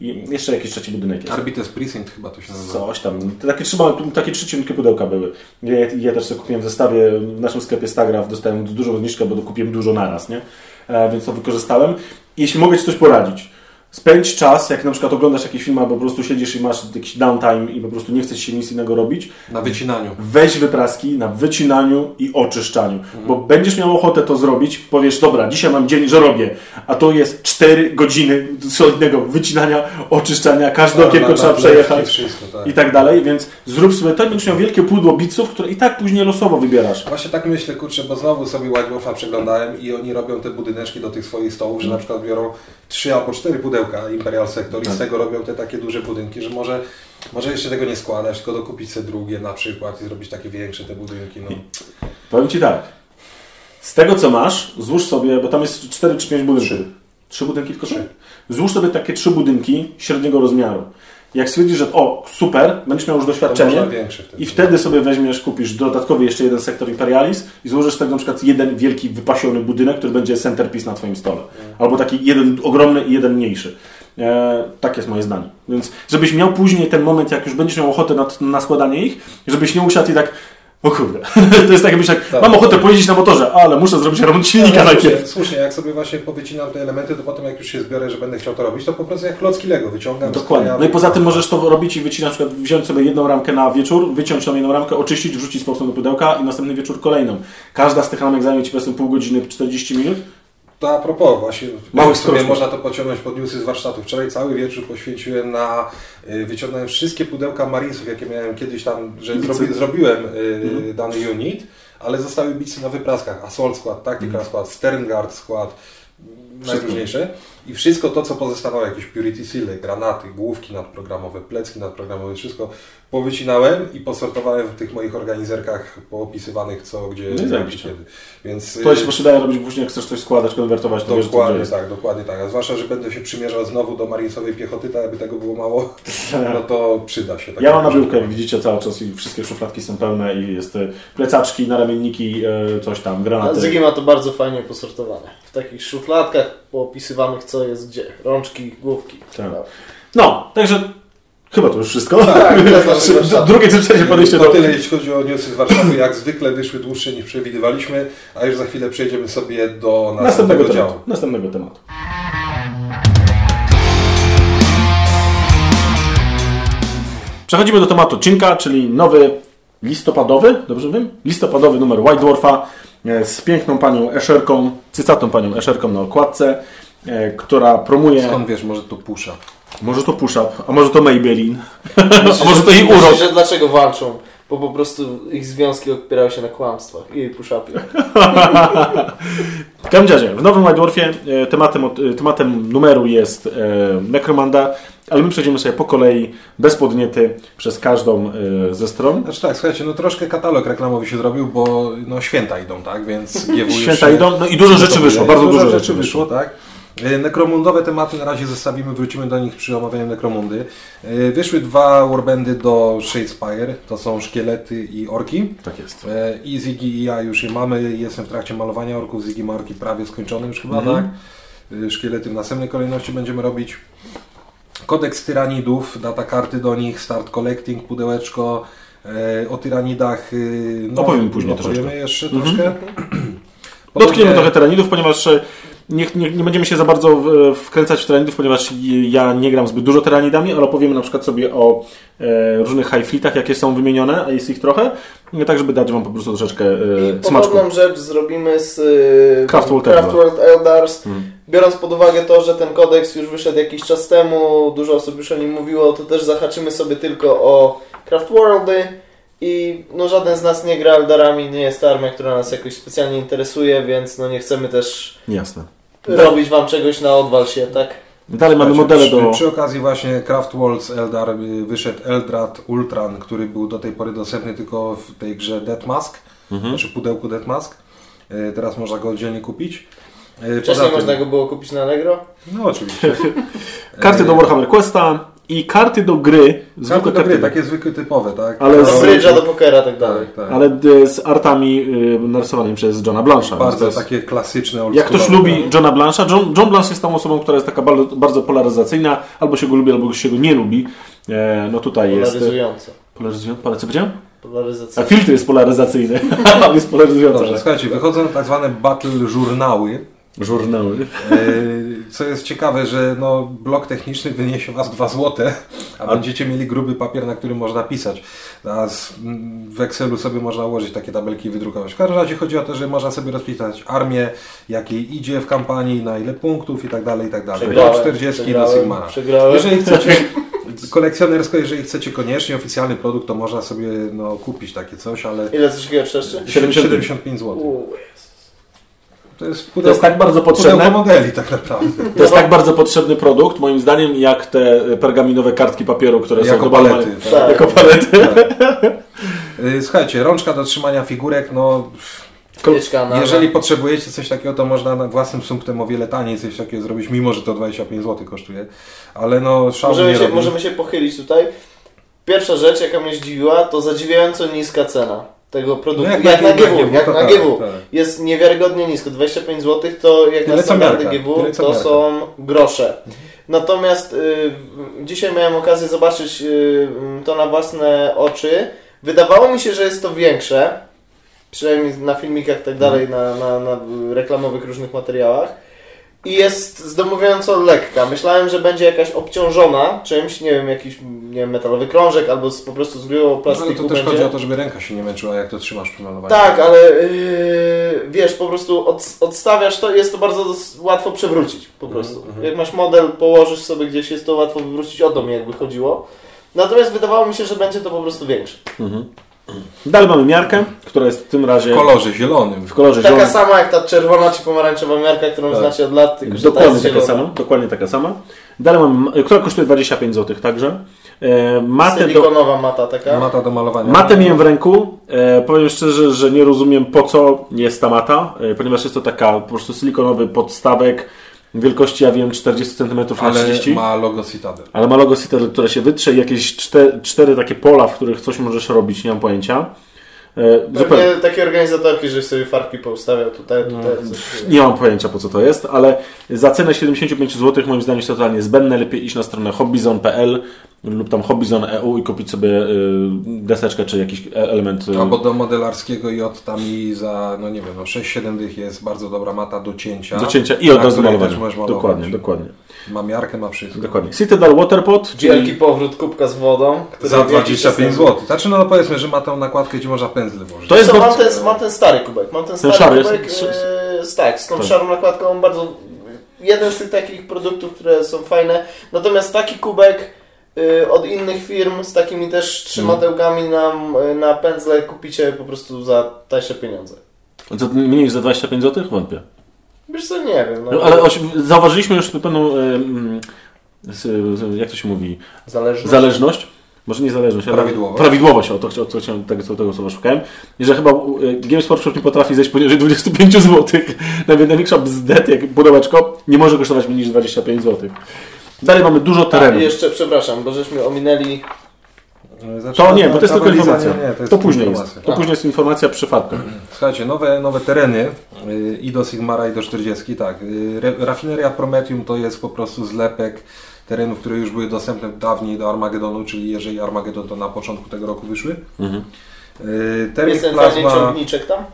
[SPEAKER 3] i jeszcze jakiś trzeci budynek jest.
[SPEAKER 1] Arbites Precinct chyba to się nazywa.
[SPEAKER 3] Coś tam. Takie trzy, takie trzy cienkie pudełka były. Ja, ja też sobie kupiłem w zestawie w naszym sklepie Stagraf, dostałem dużą zniżkę, bo kupiłem dużo naraz, nie? E, więc to wykorzystałem. Jeśli mogę Ci coś poradzić, spędź czas, jak na przykład oglądasz jakiś film, albo po prostu siedzisz i masz jakiś downtime i po prostu nie chcesz się nic innego robić,
[SPEAKER 1] Na wycinaniu.
[SPEAKER 3] weź wypraski na wycinaniu i oczyszczaniu. Bo będziesz miał ochotę to zrobić, powiesz, dobra, dzisiaj mam dzień, że robię, a to jest 4 godziny solidnego wycinania, oczyszczania, każde okienko trzeba przejechać
[SPEAKER 1] Wszystko, tak.
[SPEAKER 3] i tak dalej, więc zrób sobie to, będziesz miał wielkie pudło biców, które i tak później losowo wybierasz.
[SPEAKER 1] Właśnie tak myślę, kurczę, bo znowu sobie White Wolfa przeglądałem i oni robią te budyneczki do tych swoich stołów, że na przykład biorą trzy albo cztery pudełka Imperial Sector i z tego robią te takie duże budynki, że może, może jeszcze tego nie składać, tylko dokupić sobie drugie na przykład i zrobić takie większe te budynki. No.
[SPEAKER 3] Powiem Ci tak, z tego co masz, złóż sobie, bo tam jest 4 czy 5 budynków.
[SPEAKER 1] Trzy
[SPEAKER 3] budynki tylko? Trzy. Złóż sobie takie trzy budynki średniego rozmiaru. Jak stwierdzisz, że o, super, będziesz miał już doświadczenie,
[SPEAKER 1] wtedy.
[SPEAKER 3] I wtedy sobie weźmiesz, kupisz dodatkowy jeszcze jeden sektor Imperialis i złożysz tego na przykład jeden wielki, wypasiony budynek, który będzie centerpiece na Twoim stole. Albo taki jeden ogromny i jeden mniejszy. E, tak jest moje zdanie. Więc żebyś miał później ten moment, jak już będziesz miał ochotę na, na składanie ich, żebyś nie usiadł i tak, o kurde, (laughs) to jest tak jakbyś tak,
[SPEAKER 1] Tak.
[SPEAKER 3] mam ochotę pojeździć na motorze, ale muszę zrobić remont silnika najpierw.
[SPEAKER 1] słusznie, słusznie, jak sobie właśnie powycinam te elementy, to potem jak już się zbiorę, że będę chciał to robić, to po prostu jak klocki Lego wyciągam.
[SPEAKER 3] Dokładnie. No i poza tym możesz to robić i wyciąć, na przykład wziąć sobie jedną ramkę na wieczór, wyciąć tą jedną ramkę, oczyścić, wrzucić z powrotem do pudełka i następny wieczór kolejną. Każda z tych ramek zajmie Ci powiedzmy pół godziny, 40 minut.
[SPEAKER 1] To a propos, właśnie
[SPEAKER 3] Małych
[SPEAKER 1] sobie można to pociągnąć pod newsy z warsztatu. Wczoraj cały wieczór poświęciłem na, y, wyciągnąłem wszystkie pudełka Marinesów, jakie miałem kiedyś tam, że zrobi, zrobiłem y,
[SPEAKER 3] Mhm.
[SPEAKER 1] dany unit, ale zostały bicy na wypraskach. Assault skład, Tactical
[SPEAKER 3] Mhm.
[SPEAKER 1] skład, Sterngard skład, najróżniejsze. I wszystko to, co pozostawało, jakieś Purity Seale, granaty, główki nadprogramowe, plecki nadprogramowe, wszystko powycinałem i posortowałem w tych moich organizerkach poopisywanych co, gdzie,
[SPEAKER 3] No zajebiście.
[SPEAKER 1] kiedy. Więc,
[SPEAKER 3] To
[SPEAKER 1] y,
[SPEAKER 3] się przydaje robić później, jak chcesz coś składać, konwertować, to wiesz, co to
[SPEAKER 1] Dokładnie
[SPEAKER 3] jest.
[SPEAKER 1] tak, dokładnie tak. A zwłaszcza, że będę się przymierzał znowu do marinesowej piechoty, tak jakby tego było mało, (laughs) no to przyda się. takie
[SPEAKER 3] Ja mam na
[SPEAKER 1] rzeczy.
[SPEAKER 3] biurkę, jak widzicie, cały czas i wszystkie szufladki są pełne i jest e, plecaczki, naramienniki, e, coś tam, granaty.
[SPEAKER 2] Zygi ma to bardzo fajnie posortowane. W takich szufladkach poopisywanych co jest gdzie. Rączki, główki.
[SPEAKER 3] Tak. No, także chyba to już wszystko.
[SPEAKER 2] Tak, tyle (laughs) z naszego
[SPEAKER 3] Trzy-
[SPEAKER 2] warsztatu.
[SPEAKER 3] Drugie czy trzecie podejście
[SPEAKER 1] To
[SPEAKER 3] do...
[SPEAKER 1] tyle, jeśli chodzi o newsy z warsztatu. Jak zwykle wyszły dłuższe niż przewidywaliśmy, a już za chwilę przejdziemy sobie do
[SPEAKER 3] Następnego
[SPEAKER 1] następnego działu.
[SPEAKER 3] tematu. Następnego tematu. Przechodzimy do tematu odcinka, czyli nowy listopadowy, dobrze wiem? Listopadowy numer White Dwarfa. e, z piękną panią Eszerką, cycatą panią Eszerką na okładce, która promuje...
[SPEAKER 1] Skąd wiesz, może to pusza.
[SPEAKER 3] Może to push-up, a może to Maybelline,
[SPEAKER 2] Myślisz, (laughs)
[SPEAKER 3] a może to jej urok.
[SPEAKER 2] że dlaczego walczą? Bo po prostu ich związki opierały się na kłamstwach i push-upie. (laughs)
[SPEAKER 3] W każdym razie, w nowym White Dwarfie e, tematem, e, tematem numeru jest e, Necromanda, ale my przejdziemy sobie po kolei, bez podniety, przez każdą e, ze stron.
[SPEAKER 1] Znaczy tak, słuchajcie, no troszkę katalog reklamowy się zrobił, bo no święta idą, tak, więc (laughs) GW
[SPEAKER 3] Święta idą, no i dużo rzeczy wyszło, bardzo
[SPEAKER 1] dużo
[SPEAKER 3] dużo
[SPEAKER 1] rzeczy wyszło, tak. E, Nekromundowe tematy na razie zostawimy, wrócimy do nich przy omawianiu Nekromundy. E, Wyszły dwa warbandy do Shadespire, to są szkielety i orki.
[SPEAKER 3] Tak jest.
[SPEAKER 1] E, I Ziggy i ja już je mamy, jestem w trakcie malowania orków, Ziggy ma orki prawie skończone już chyba,
[SPEAKER 3] Mhm.
[SPEAKER 1] tak? Szkielety w następnej kolejności będziemy robić. Kodeks tyranidów, data karty do nich, start collecting, pudełeczko, o tyranidach. No,
[SPEAKER 3] Opowiemy później
[SPEAKER 1] opowiemy
[SPEAKER 3] troszeczkę.
[SPEAKER 1] jeszcze
[SPEAKER 3] Mhm.
[SPEAKER 1] troszkę. (clears throat)
[SPEAKER 3] Dotkniemy
[SPEAKER 1] Podobnie-
[SPEAKER 3] trochę teranidów, ponieważ nie, nie, nie będziemy się za bardzo wkręcać w teranidów, ponieważ ja nie gram zbyt dużo teranidami, ale opowiemy na przykład sobie o e, różnych high fleetach, jakie są wymienione, a jest ich trochę, e, tak żeby dać Wam po prostu troszeczkę
[SPEAKER 2] I
[SPEAKER 3] e, smaczku.
[SPEAKER 2] podobną rzecz zrobimy z
[SPEAKER 3] Craftworld
[SPEAKER 2] Craftworld Eldars.
[SPEAKER 3] Hmm.
[SPEAKER 2] Biorąc pod uwagę to, że ten kodeks już wyszedł jakiś czas temu, dużo osób już o nim mówiło, to też zahaczymy sobie tylko o Craftworldy i no żaden z nas nie gra Eldarami, nie jest to armia, która nas jakoś specjalnie interesuje, więc no nie chcemy też
[SPEAKER 3] Jasne.
[SPEAKER 2] robić wam czegoś na odwal się, tak?
[SPEAKER 3] Dalej mamy
[SPEAKER 1] Słuchajcie,
[SPEAKER 3] modele
[SPEAKER 1] przy,
[SPEAKER 3] do...
[SPEAKER 1] Przy okazji właśnie Craft Worlds Eldar wyszedł Eldrad Ultran, który był do tej pory dostępny tylko w tej grze Death Mask,
[SPEAKER 3] Mhm.
[SPEAKER 1] znaczy pudełku Death Mask. Y, Teraz można go oddzielnie kupić. Y,
[SPEAKER 2] Wcześniej
[SPEAKER 1] tym-
[SPEAKER 2] można go było kupić na Allegro.
[SPEAKER 1] No oczywiście. (laughs)
[SPEAKER 3] Karty do Warhammer Questa i karty do gry, zwykłe
[SPEAKER 1] Karty do
[SPEAKER 3] karty,
[SPEAKER 1] gry, takie zwykłe typowe, tak?
[SPEAKER 3] Ale z-
[SPEAKER 2] brydża, do pokera, tak dalej.
[SPEAKER 1] tak, tak.
[SPEAKER 3] ale d- z artami y, narysowanymi przez Johna to
[SPEAKER 1] Bardzo
[SPEAKER 3] jest-
[SPEAKER 1] takie klasyczne,
[SPEAKER 3] Jak ktoś lubi
[SPEAKER 1] tak?
[SPEAKER 3] Johna Blancha, John, John Blanch jest tą osobą, która jest taka bardzo, bardzo polaryzacyjna, albo się go lubi, albo się go nie lubi. E, no tutaj jest...
[SPEAKER 2] Polaryzująco.
[SPEAKER 3] Polaryzujący? Pole, co powiedziałem? A
[SPEAKER 2] Polaryzacja.
[SPEAKER 3] filtr jest polaryzacyjny. (laughs) Jest polaryzujący.
[SPEAKER 1] Dobrze, słuchajcie, wychodzą tak zwane battle żurnały.
[SPEAKER 3] Żurnały.
[SPEAKER 1] E, Co jest ciekawe, że no, blok techniczny wyniesie Was 2 złote, a będziecie mieli gruby papier, na którym można pisać. A w Excelu sobie można ułożyć takie tabelki i wydrukować. W każdym razie chodzi o to, że można sobie rozpisać armię, jakiej idzie w kampanii, na ile punktów i tak dalej, i tak dalej. Do
[SPEAKER 2] Przegrałem,
[SPEAKER 1] 40 do Sigmara.
[SPEAKER 2] Przegrałem.
[SPEAKER 1] Jeżeli chcecie (laughs) kolekcjonersko, jeżeli chcecie koniecznie oficjalny produkt, to można sobie no, kupić takie coś, ale
[SPEAKER 2] Ile coś takiego trzeszczy?
[SPEAKER 1] 75 zł. To jest
[SPEAKER 3] To
[SPEAKER 1] pudełko,
[SPEAKER 3] jest tak bardzo potrzebne.
[SPEAKER 1] modeli tak naprawdę.
[SPEAKER 3] To jest tak bardzo potrzebny produkt, moim zdaniem, jak te pergaminowe kartki papieru, które są
[SPEAKER 1] Jako
[SPEAKER 3] chyba
[SPEAKER 1] palety.
[SPEAKER 3] na-
[SPEAKER 2] Tak.
[SPEAKER 3] Jako palety. (laughs)
[SPEAKER 1] Y, Słuchajcie, rączka do trzymania figurek, no jeżeli potrzebujecie coś takiego, to można na własnym sumptem o wiele taniej coś takiego zrobić, mimo że to 25 zł kosztuje. Ale no szału
[SPEAKER 2] możemy, się, możemy się pochylić tutaj. Pierwsza rzecz, jaka mnie zdziwiła, to zadziwiająco niska cena tego produktu.
[SPEAKER 1] No
[SPEAKER 2] jak, na GW, jak
[SPEAKER 1] to
[SPEAKER 2] na
[SPEAKER 1] tak,
[SPEAKER 2] GW.
[SPEAKER 1] tak.
[SPEAKER 2] Jest niewiarygodnie nisko. 25 zł to jak
[SPEAKER 1] Tyle
[SPEAKER 2] na standardy
[SPEAKER 1] miarka,
[SPEAKER 2] GW to
[SPEAKER 1] miarka.
[SPEAKER 2] są grosze. Natomiast y, dzisiaj miałem okazję zobaczyć y, to na własne oczy. Wydawało mi się, że jest to większe. Przynajmniej na filmikach tak dalej, na, na, na reklamowych różnych materiałach. I jest zdomująco lekka. Myślałem, że będzie jakaś obciążona czymś, nie wiem, jakiś nie wiem, metalowy krążek albo z, po prostu z grubego
[SPEAKER 1] No, ale
[SPEAKER 2] plastiku
[SPEAKER 1] to też
[SPEAKER 2] będzie.
[SPEAKER 1] chodzi o to, żeby ręka się nie męczyła, jak to trzymasz przy malowaniu.
[SPEAKER 2] Tak, ale yy, wiesz, po prostu od, odstawiasz to, jest to bardzo łatwo przewrócić po prostu.
[SPEAKER 1] mhm.
[SPEAKER 2] Jak masz model, położysz sobie gdzieś, jest to łatwo wywrócić, o to mi jakby chodziło. Natomiast wydawało mi się, że będzie to po prostu większe.
[SPEAKER 3] Mhm. Dalej mamy miarkę, która jest w tym razie
[SPEAKER 1] W kolorze zielonym.
[SPEAKER 3] w kolorze
[SPEAKER 2] Taka
[SPEAKER 3] zielonym.
[SPEAKER 2] sama jak ta czerwona czy pomarańczowa miarka, którą
[SPEAKER 1] Tak.
[SPEAKER 2] znacie od lat, tylko że
[SPEAKER 3] Dokładnie taka
[SPEAKER 2] zielona.
[SPEAKER 3] sama. Dokładnie taka sama. Dalej mamy, która kosztuje 25 zł także. E, matę, do,
[SPEAKER 2] Silikonowa mata taka.
[SPEAKER 1] Mata do malowania.
[SPEAKER 3] matę miałem w ręku. E, powiem szczerze, że nie rozumiem po co jest ta mata, e, ponieważ jest to taka po prostu silikonowy podstawek wielkości, ja wiem, 40 cm na
[SPEAKER 1] ale
[SPEAKER 3] 30
[SPEAKER 1] ma logo Citadel.
[SPEAKER 3] ale ma logo Citadel, które się wytrze i jakieś cztery, cztery takie pola, w których coś możesz robić, nie mam pojęcia. E, zupełnie,
[SPEAKER 2] takie organizatorki, że sobie farbki poustawiał tutaj, tutaj.
[SPEAKER 3] No, nie mam pojęcia po co to jest, ale za cenę 75 zł moim zdaniem jest totalnie zbędne. Lepiej iść na stronę hobbyzone.pl lub tam Hobbyzone EU i kupić sobie y, deseczkę czy jakiś e- element. y,
[SPEAKER 1] Albo do modelarskiego i od tam i za, no nie wiem, no 6-7 dych jest bardzo dobra mata do cięcia.
[SPEAKER 3] do cięcia i od razu malowania. Dokładnie, dokładnie.
[SPEAKER 1] Ma miarkę, ma wszystko.
[SPEAKER 3] dokładnie. Citadel Waterpot,
[SPEAKER 2] Wielki
[SPEAKER 3] czyli
[SPEAKER 2] powrót kubka z wodą.
[SPEAKER 1] Za
[SPEAKER 2] wielki
[SPEAKER 1] 25
[SPEAKER 2] czas-
[SPEAKER 1] zł. Znaczy no powiedzmy, że ma tą nakładkę, gdzie można pędzle włożyć.
[SPEAKER 3] To jest
[SPEAKER 2] Co, mam, ten, mam ten stary kubek. Mam ten stary
[SPEAKER 3] szary
[SPEAKER 2] kubek.
[SPEAKER 3] jest-
[SPEAKER 2] e, z- tak, z tą
[SPEAKER 3] Tak.
[SPEAKER 2] szarą nakładką. Mam bardzo. Jeden z tych takich produktów, które są fajne. Natomiast taki kubek od innych firm z takimi też trzymadełkami na, na pędzle kupicie po prostu za tańsze pieniądze.
[SPEAKER 3] to mniej niż za 25 zł? Wątpię.
[SPEAKER 2] Wiesz co, nie wiem. No,
[SPEAKER 3] No, ale oś- zauważyliśmy już pewną, y, mm, jak to się mówi,
[SPEAKER 2] Zależy.
[SPEAKER 3] zależność. Może nie zależność, ale
[SPEAKER 1] Prawidłowość.
[SPEAKER 3] prawidłowość, o to, o to chciałem, tego, tego słowa szukałem. I że chyba y, Games Workshop nie potrafi zejść poniżej 25 zł. (laughs) Nawet największa bzdet, jak pudełeczko, nie może kosztować mniej niż 25 zł. Dalej mamy dużo
[SPEAKER 2] A,
[SPEAKER 3] terenu.
[SPEAKER 2] jeszcze, przepraszam, bo żeśmy ominęli
[SPEAKER 1] Znaczy,
[SPEAKER 3] To nie,
[SPEAKER 1] no,
[SPEAKER 3] bo to jest tylko informacja.
[SPEAKER 1] Nie, to, jest
[SPEAKER 3] to później
[SPEAKER 1] informacja.
[SPEAKER 3] jest. To później jest informacja przypadkowa.
[SPEAKER 1] Słuchajcie, nowe, nowe tereny y, i do Sigmara i do 40, tak. Y, Rafineria Prometium to jest po prostu zlepek terenów, które już były dostępne dawniej do Armagedonu, czyli jeżeli Armagedon to na początku tego roku wyszły.
[SPEAKER 3] Mhm.
[SPEAKER 1] Y, Termin
[SPEAKER 2] jest ten ciągniczek tam?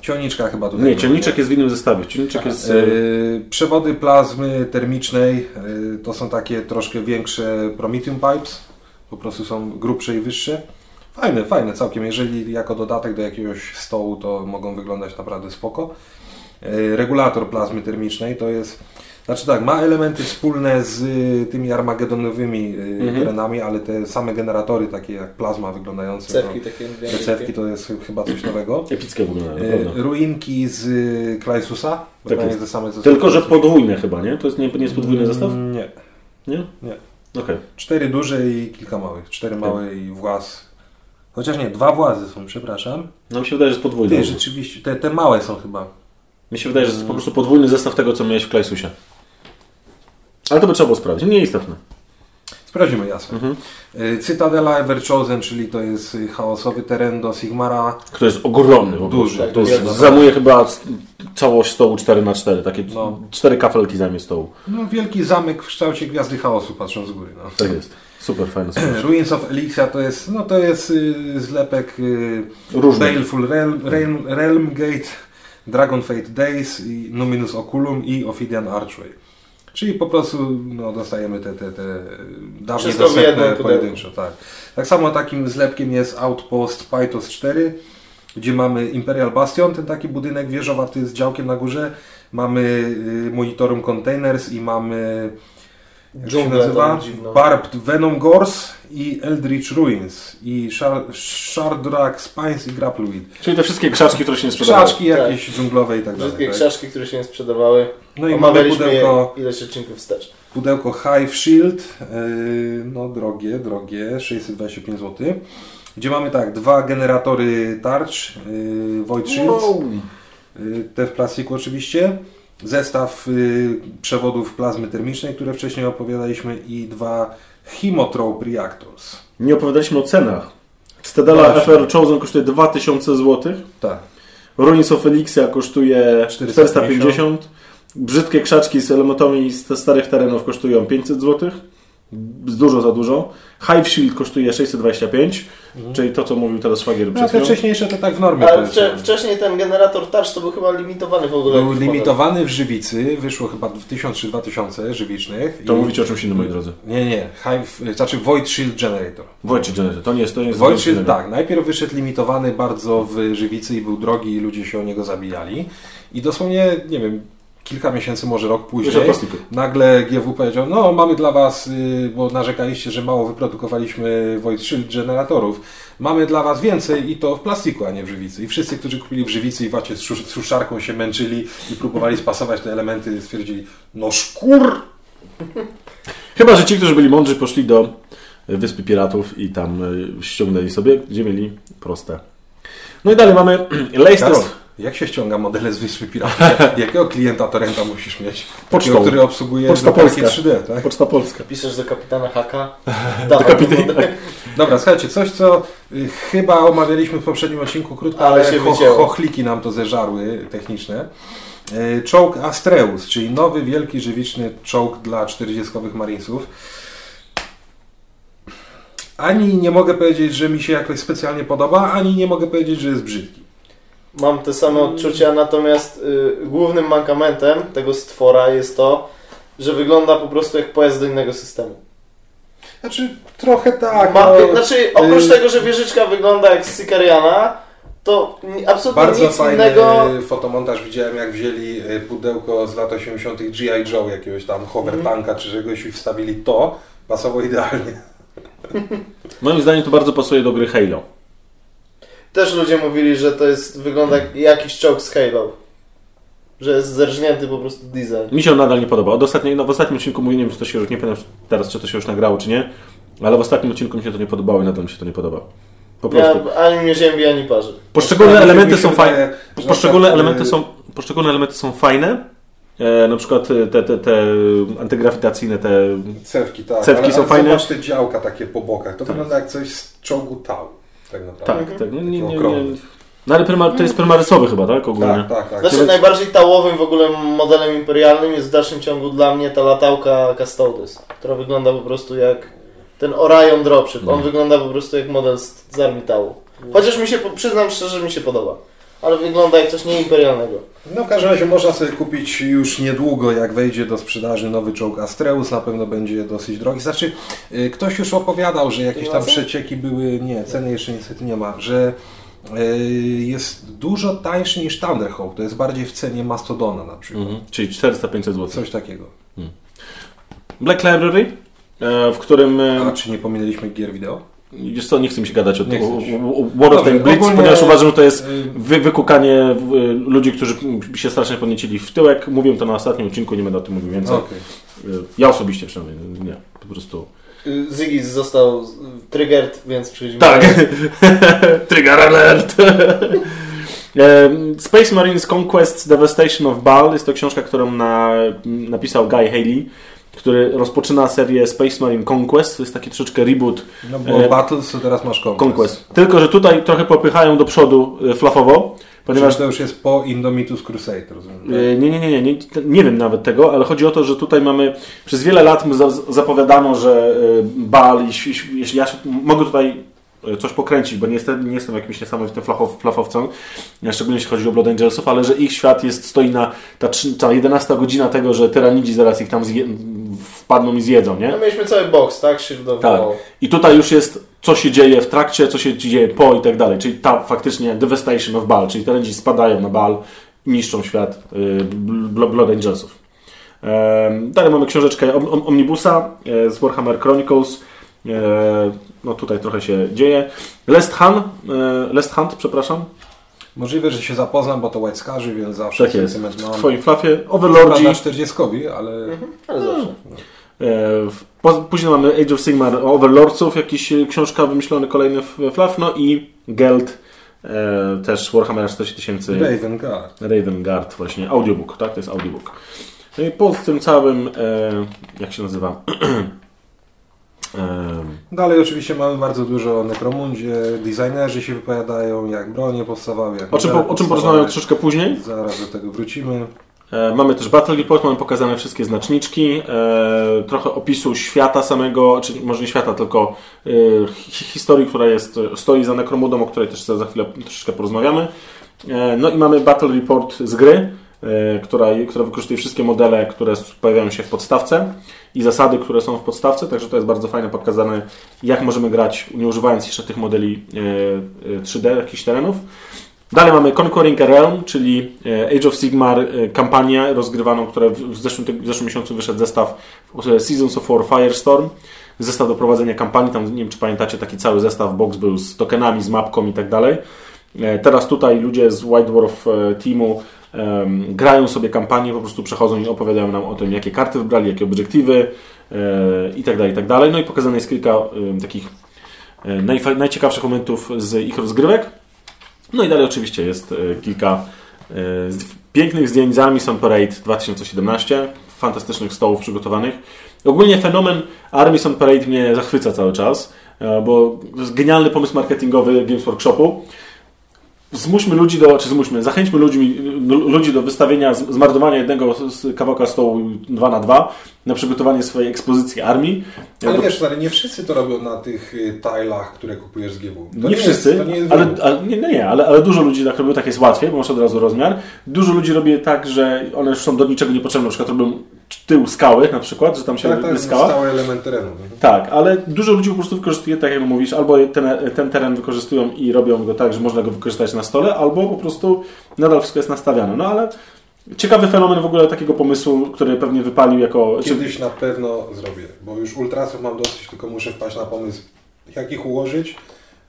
[SPEAKER 1] Ciągniczka chyba tutaj.
[SPEAKER 3] Nie, ciągniczek jest w innym zestawie. Ciągniczek jest... y,
[SPEAKER 1] Y, Przewody plazmy termicznej y, to są takie troszkę większe Prometheum Pipes, po prostu są grubsze i wyższe. Fajne, fajne całkiem. Jeżeli jako dodatek do jakiegoś stołu, to mogą wyglądać naprawdę spoko. Y, Regulator plazmy termicznej to jest, znaczy tak, ma elementy wspólne z y, tymi armagedonowymi y,
[SPEAKER 3] Mhm.
[SPEAKER 1] terenami, ale te same generatory, takie jak plazma wyglądające,
[SPEAKER 2] Cewki
[SPEAKER 1] to,
[SPEAKER 2] takie.
[SPEAKER 1] te cewki to jest chyba coś nowego.
[SPEAKER 3] Epickie wyglądają, naprawdę.
[SPEAKER 1] Ruinki z y, Klajsusa. bo
[SPEAKER 3] Tak jest.
[SPEAKER 1] te same
[SPEAKER 3] Tylko, że podwójne chyba, nie? To jest nie, nie jest podwójny zestaw?
[SPEAKER 1] Mm, Nie.
[SPEAKER 3] Nie?
[SPEAKER 1] Nie.
[SPEAKER 3] Okej.
[SPEAKER 1] Cztery duże i kilka małych. Cztery małe i właz. Chociaż nie, dwa włazy są, przepraszam.
[SPEAKER 3] No mi się wydaje, że jest podwójny.
[SPEAKER 1] Ty, rzeczywiście, te, te małe są chyba.
[SPEAKER 3] Mi się wydaje, że jest po prostu podwójny zestaw tego, co miałeś w Klejsusie. Ale to by trzeba było sprawdzić. Nie istotne.
[SPEAKER 1] Sprawdzimy, jasne.
[SPEAKER 3] Mhm.
[SPEAKER 1] Y, Cytadela Everchosen, czyli to jest chaosowy teren do Sigmara.
[SPEAKER 3] Który jest ogromny po
[SPEAKER 1] Duży,
[SPEAKER 3] prostu. To
[SPEAKER 2] tak,
[SPEAKER 3] jest, zajmuje chyba całość stołu 4x4. Takie
[SPEAKER 1] No.
[SPEAKER 3] cztery kafelki zajmie stołu.
[SPEAKER 1] No, wielki zamek w kształcie Gwiazdy Chaosu, patrząc z góry. No.
[SPEAKER 3] Tak jest. Super, fajne. (clears throat)
[SPEAKER 1] Ruins of Elixia to jest, no to jest y, zlepek y,
[SPEAKER 3] Różne.
[SPEAKER 1] Baleful Realm, Realm, Realm Gate, Dragon Fate Days, i Numinous Oculum i Ophidian Archway. Czyli po prostu no, dostajemy te, te, te dawniej
[SPEAKER 2] Wszystko
[SPEAKER 1] dostępne
[SPEAKER 2] pudełku.
[SPEAKER 1] pojedynczo. Tak. tak samo takim zlepkiem jest Outpost Pythos 4, gdzie mamy Imperial Bastion, ten taki budynek wieżowaty z działkiem na górze. Mamy y, Monitorum Containers i mamy
[SPEAKER 2] Dżunglę
[SPEAKER 1] nazywa? Barbed Venom Gores i Eldritch Ruins i Shard- Shardrak Spines i Grappleweed.
[SPEAKER 3] Czyli te wszystkie krzaczki, które się nie sprzedawały.
[SPEAKER 1] Krzaczki jakieś dżunglowe i tak dalej.
[SPEAKER 2] Wszystkie
[SPEAKER 1] tak?
[SPEAKER 2] książki, które się nie sprzedawały.
[SPEAKER 1] No i mamy pudełko,
[SPEAKER 2] ileś odcinków wstecz.
[SPEAKER 1] pudełko Hive Shield, yy, no drogie, drogie, 625 zł. Gdzie mamy tak, dwa generatory tarcz, yy, Void Shields, yy, te w plastiku oczywiście, zestaw yy, przewodów plazmy termicznej, które wcześniej opowiadaliśmy i dwa Hemotrope Reactors.
[SPEAKER 3] Nie opowiadaliśmy o cenach.
[SPEAKER 1] Właśnie.
[SPEAKER 3] FR Chosen kosztuje 2000 zł.
[SPEAKER 1] Tak.
[SPEAKER 3] Ruins of Elixia kosztuje
[SPEAKER 1] 450.
[SPEAKER 3] 450. Brzydkie krzaczki z elementami z starych terenów kosztują 500 zł. Dużo za dużo. Hive Shield kosztuje 625, czyli to, co mówił teraz szwagier
[SPEAKER 1] No,
[SPEAKER 3] przed
[SPEAKER 1] te
[SPEAKER 3] chwilą.
[SPEAKER 1] wcześniejsze to tak w normie.
[SPEAKER 2] Ale wcze, wcześniej ten generator touch to był chyba limitowany w ogóle.
[SPEAKER 1] Był limitowany w żywicy, wyszło chyba w 1000 czy 2000 żywicznych.
[SPEAKER 3] To
[SPEAKER 1] i-
[SPEAKER 3] mówicie o czymś innym, moi drodzy.
[SPEAKER 1] Nie, nie, Hive, znaczy Void Shield Generator.
[SPEAKER 3] Void Generator, to nie jest, to nie jest
[SPEAKER 1] Void Shield, tak, najpierw wyszedł limitowany bardzo w żywicy i był drogi i ludzie się o niego zabijali. I dosłownie, nie wiem, kilka miesięcy, może rok później, nagle GW powiedział, no mamy dla Was, y, bo narzekaliście, że mało wyprodukowaliśmy Void Shield generatorów, mamy dla Was więcej i to w plastiku, a nie w żywicy. I wszyscy, którzy kupili w żywicy i wacie z sus- suszarką się męczyli i próbowali spasować te elementy, stwierdzili, no szkur!
[SPEAKER 3] Chyba, że ci, którzy byli mądrzy, poszli do Wyspy Piratów i tam y, ściągnęli sobie, gdzie mieli proste. No i dalej mamy (clears throat) Leicester.
[SPEAKER 1] Jak się ściąga modele z Wyspy Piratów? (laughs) Jakiego klienta torrenta musisz mieć?
[SPEAKER 3] Pocztą.
[SPEAKER 1] Takiego, który obsługuje
[SPEAKER 3] Poczta Polska.
[SPEAKER 1] 3D, tak?
[SPEAKER 3] Poczta Polska.
[SPEAKER 2] Piszesz do kapitana Haka. (laughs)
[SPEAKER 3] Do kapitana.
[SPEAKER 1] Dobra, słuchajcie, coś co y, chyba omawialiśmy w poprzednim odcinku krótko,
[SPEAKER 2] Ale
[SPEAKER 1] ale,
[SPEAKER 2] się
[SPEAKER 1] cho
[SPEAKER 2] wycięło.
[SPEAKER 1] chochliki nam to zeżarły techniczne. Y, Czołg Astreus, czyli nowy, wielki, żywiczny czołg dla 40 Marinesów. ani nie mogę powiedzieć, że mi się jakoś specjalnie podoba, ani nie mogę powiedzieć, że jest brzydki.
[SPEAKER 2] Mam te same odczucia, natomiast y, głównym mankamentem tego stwora jest to, że wygląda po prostu jak pojazd do innego systemu.
[SPEAKER 1] Znaczy, trochę tak.
[SPEAKER 2] Ma,
[SPEAKER 1] no,
[SPEAKER 2] znaczy, oprócz
[SPEAKER 1] y-
[SPEAKER 2] tego, że wieżyczka wygląda jak z Sicariana, to ni- absolutnie
[SPEAKER 1] Bardzo
[SPEAKER 2] nic
[SPEAKER 1] fajny
[SPEAKER 2] innego.
[SPEAKER 1] fotomontaż widziałem, jak wzięli y, pudełko z lat 80. G.I. Joe, jakiegoś tam hover tanka czy czegoś i wstawili to, pasowało idealnie. (laughs)
[SPEAKER 3] Moim zdaniem to bardzo pasuje do gry Halo.
[SPEAKER 2] Też ludzie mówili, że to jest wygląda jak jakiś czołg z Halo. Że jest zerżnięty po prostu design.
[SPEAKER 3] Mi się on nadal nie podoba. Od ostatniej, no w ostatnim odcinku mówiłem, nie wiem, czy to się już, nie pamiętam teraz, czy to się już nagrało, czy nie, ale w ostatnim odcinku mi się to nie podobało i nadal mi się to nie podoba. Po prostu.
[SPEAKER 2] Ja, ani mnie ziemi, ani parzy.
[SPEAKER 3] Poszczególne elementy są fajne. Poszczególne elementy
[SPEAKER 1] y,
[SPEAKER 3] są, poszczególne elementy są fajne. E, na przykład e, te, te, te antygrawitacyjne, te...
[SPEAKER 1] Cewki, tak.
[SPEAKER 3] Cewki
[SPEAKER 1] ale,
[SPEAKER 3] są
[SPEAKER 1] ale
[SPEAKER 3] fajne.
[SPEAKER 1] Zobacz te działka takie po bokach. To wygląda jak coś z czołgu Tau. Tak naprawdę.
[SPEAKER 3] Tak, tak. No, nie, nie, nie. No ale prymar, to jest prymarysowy chyba, tak? Ogólnie.
[SPEAKER 1] Tak, tak, tak.
[SPEAKER 2] Znaczy najbardziej tałowym w ogóle modelem imperialnym jest w dalszym ciągu dla mnie ta latałka Custodes, która wygląda po prostu jak ten Orion Dropship. On wygląda po prostu jak model z, z armii Tału. Chociaż mi się, przyznam szczerze, że mi się podoba. Ale wygląda jak coś nieimperialnego.
[SPEAKER 1] No w każdym razie można sobie kupić już niedługo, jak wejdzie do sprzedaży nowy czołg Astreus, na pewno będzie dosyć drogi. Znaczy, y, ktoś już opowiadał, że jakieś tam przecieki były, nie, ceny jeszcze niestety nie ma, że y, jest dużo tańszy niż Thunderhawk, to jest bardziej w cenie Mastodona na przykład.
[SPEAKER 3] Mhm. Czyli 400-500 zł.
[SPEAKER 1] Coś takiego.
[SPEAKER 3] Black Library, e, w którym... e,
[SPEAKER 1] A czy nie pominęliśmy gier wideo?
[SPEAKER 3] Wiesz co, nie chcę mi się gadać o, o, o, o War of
[SPEAKER 1] Dobrze,
[SPEAKER 3] Time Blitz,
[SPEAKER 1] ogólnie-
[SPEAKER 3] ponieważ uważam, że to jest
[SPEAKER 1] Y,
[SPEAKER 3] wy, wykukanie y, ludzi, którzy się strasznie podniecili w tyłek. Mówiłem to na ostatnim odcinku, nie będę o tym mówił więcej.
[SPEAKER 1] Okej.
[SPEAKER 3] Y, Ja osobiście przynajmniej, nie. Po prostu...
[SPEAKER 2] Y, Ziggy został triggered, więc przejdźmy
[SPEAKER 3] Tak. (laughs) Trigger alert! (laughs) Em, Space Marines Conquest Devastation of Baal jest to książka, którą na, napisał Guy Haley, który rozpoczyna serię Space Marine Conquest. To jest taki troszeczkę reboot
[SPEAKER 1] No bo
[SPEAKER 3] E,
[SPEAKER 1] Battles to teraz masz Conquest.
[SPEAKER 3] Conquest. Tylko, że tutaj trochę popychają do przodu y, flafowo,
[SPEAKER 1] Ponieważ
[SPEAKER 3] ponieważ
[SPEAKER 1] to już jest po Indomitus Crusade, rozumiem. tak?
[SPEAKER 3] Y, Nie, nie, nie, nie, nie, nie wiem nawet tego, ale chodzi o to, że tutaj mamy, przez wiele lat za- zapowiadano, że y, Baal, jeśli, ja się- mogę tutaj coś pokręcić, bo nie jestem, nie jestem jakimś niesamowitym flachow, flachowcem, a szczególnie jeśli chodzi o Blood Angelsów, ale że ich świat jest, stoi na ta, ta 11 godzina tego, że tyranidzi zaraz ich tam zje, wpadną i zjedzą, nie?
[SPEAKER 2] No mieliśmy cały box, tak?
[SPEAKER 3] Tak. I tutaj już jest, co się dzieje w trakcie, co się dzieje po i tak dalej. Czyli ta faktycznie Devastation of Baal, czyli terenci spadają na Baal, niszczą świat y, Bl- Blood Angelsów. Dalej mamy książeczkę Om- Om- Omnibusa e, z Warhammer Chronicles. No tutaj trochę się dzieje. Lest Hunt, e, Lest Hunt, przepraszam.
[SPEAKER 1] Możliwe, że się zapoznam, bo to White Scarzy, więc zawsze
[SPEAKER 3] Tak jest. W twoim flafie. Overlordzi.
[SPEAKER 1] na 40, ale
[SPEAKER 2] Ale zawsze.
[SPEAKER 3] E, w- Później mamy Age of Sigmar Overlordsów, jakiś e, książka wymyślony kolejny f- flaw, no i Geld, e, też Warhammer 40 tysięcy
[SPEAKER 1] Raven Guard.
[SPEAKER 3] Raven Guard, właśnie audiobook, tak? To jest audiobook. No i po tym całym, e, jak się nazywa? (clears throat)
[SPEAKER 1] Dalej oczywiście mamy bardzo dużo o Necromundzie, designerzy się wypowiadają, jak bronie powstawały, jak
[SPEAKER 3] o, czym, po, o czym
[SPEAKER 1] powstawały.
[SPEAKER 3] porozmawiam troszeczkę później.
[SPEAKER 1] Zaraz do tego wrócimy.
[SPEAKER 3] E, Mamy też Battle Report, mamy pokazane wszystkie znaczniczki, e, trochę opisu świata samego, czy może nie świata, tylko e, hi- historii, która jest, stoi za Necromudą, o której też za za chwilę troszeczkę porozmawiamy. E, No i mamy Battle Report z gry, e, która, która wykorzystuje wszystkie modele, które pojawiają się w podstawce i zasady, które są w podstawce, także to jest bardzo fajne pokazane, jak możemy grać, nie używając jeszcze tych modeli e, e, 3D, jakichś terenów. Dalej mamy Conquering a Realm, czyli e, Age of Sigmar e, kampanię rozgrywaną, która w zeszłym, w zeszłym miesiącu wyszedł zestaw e, Seasons of War Firestorm. Zestaw do prowadzenia kampanii, tam nie wiem czy pamiętacie, taki cały zestaw box był z tokenami, z mapką i tak dalej. E, Teraz tutaj ludzie z White Dwarf e, teamu grają sobie kampanię, po prostu przechodzą i opowiadają nam o tym, jakie karty wybrali, jakie obiektywy e, i tak tak. No i pokazane jest kilka takich e, najciekawszych momentów z ich rozgrywek. No i dalej oczywiście jest e, kilka pięknych zdjęć z Army Sun Parade 2017, fantastycznych stołów przygotowanych. Ogólnie fenomen Army Sun Parade mnie zachwyca cały czas, bo to jest genialny pomysł marketingowy Games Workshopu. Zmuśmy ludzi do, czy zmuśmy, zachęćmy ludzi, ludzi do wystawienia, zmarnowania jednego z kawałka stołu 2 na 2 na przygotowanie swojej ekspozycji armii.
[SPEAKER 1] Ale wiesz, stary, nie wszyscy to robią na tych y, tajlach, które kupujesz z GW. To
[SPEAKER 3] nie, wszyscy,
[SPEAKER 1] jest, nie
[SPEAKER 3] ale, ale, nie, nie, ale, ale dużo ludzi tak robi, tak jest łatwiej, bo masz od razu rozmiar. Dużo ludzi robi tak, że one już są do niczego niepotrzebne, na przykład robią tył skały na przykład, że tam się
[SPEAKER 1] tak, tak,
[SPEAKER 3] skała.
[SPEAKER 1] stałe element terenu.
[SPEAKER 3] Tak, ale dużo ludzi po prostu wykorzystuje, tak jak mówisz, albo ten, ten teren wykorzystują i robią go tak, że można go wykorzystać na stole, albo po prostu nadal wszystko jest nastawiane. No ale ciekawy fenomen w ogóle takiego pomysłu, który pewnie wypalił jako...
[SPEAKER 1] Kiedyś na pewno zrobię, bo już ultrasów mam dosyć, tylko muszę wpaść na pomysł, jak ich ułożyć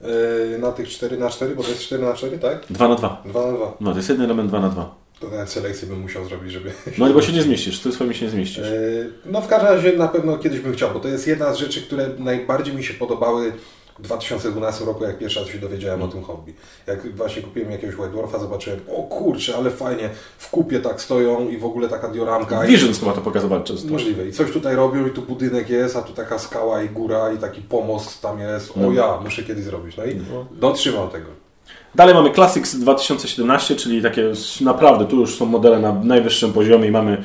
[SPEAKER 1] yy, na tych 4 na 4 bo to jest 4 na 4 tak?
[SPEAKER 3] 2 na 2
[SPEAKER 1] 2 na 2
[SPEAKER 3] No, to jest jeden element 2 na 2
[SPEAKER 1] To nawet selekcję bym musiał zrobić, żeby...
[SPEAKER 3] No bo się nie zmieścisz, ty swoimi się nie zmieścisz.
[SPEAKER 1] Yy, no w każdym razie na pewno kiedyś bym chciał, bo to jest jedna z rzeczy, które najbardziej mi się podobały w 2012 roku, jak pierwszy raz się dowiedziałem o tym hobby. Jak właśnie kupiłem jakiegoś White Dwarfa, zobaczyłem, o kurczę, ale fajnie, w kupie tak stoją i w ogóle taka dioramka.
[SPEAKER 3] Visions chyba to pokazywać często.
[SPEAKER 1] Możliwe. I coś tutaj robią i tu budynek jest, a tu taka skała i góra i taki pomost tam jest. O ja, muszę kiedyś zrobić. No i dotrzymał tego.
[SPEAKER 3] Dalej mamy Classics 2017, czyli takie naprawdę, tu już są modele na najwyższym poziomie i mamy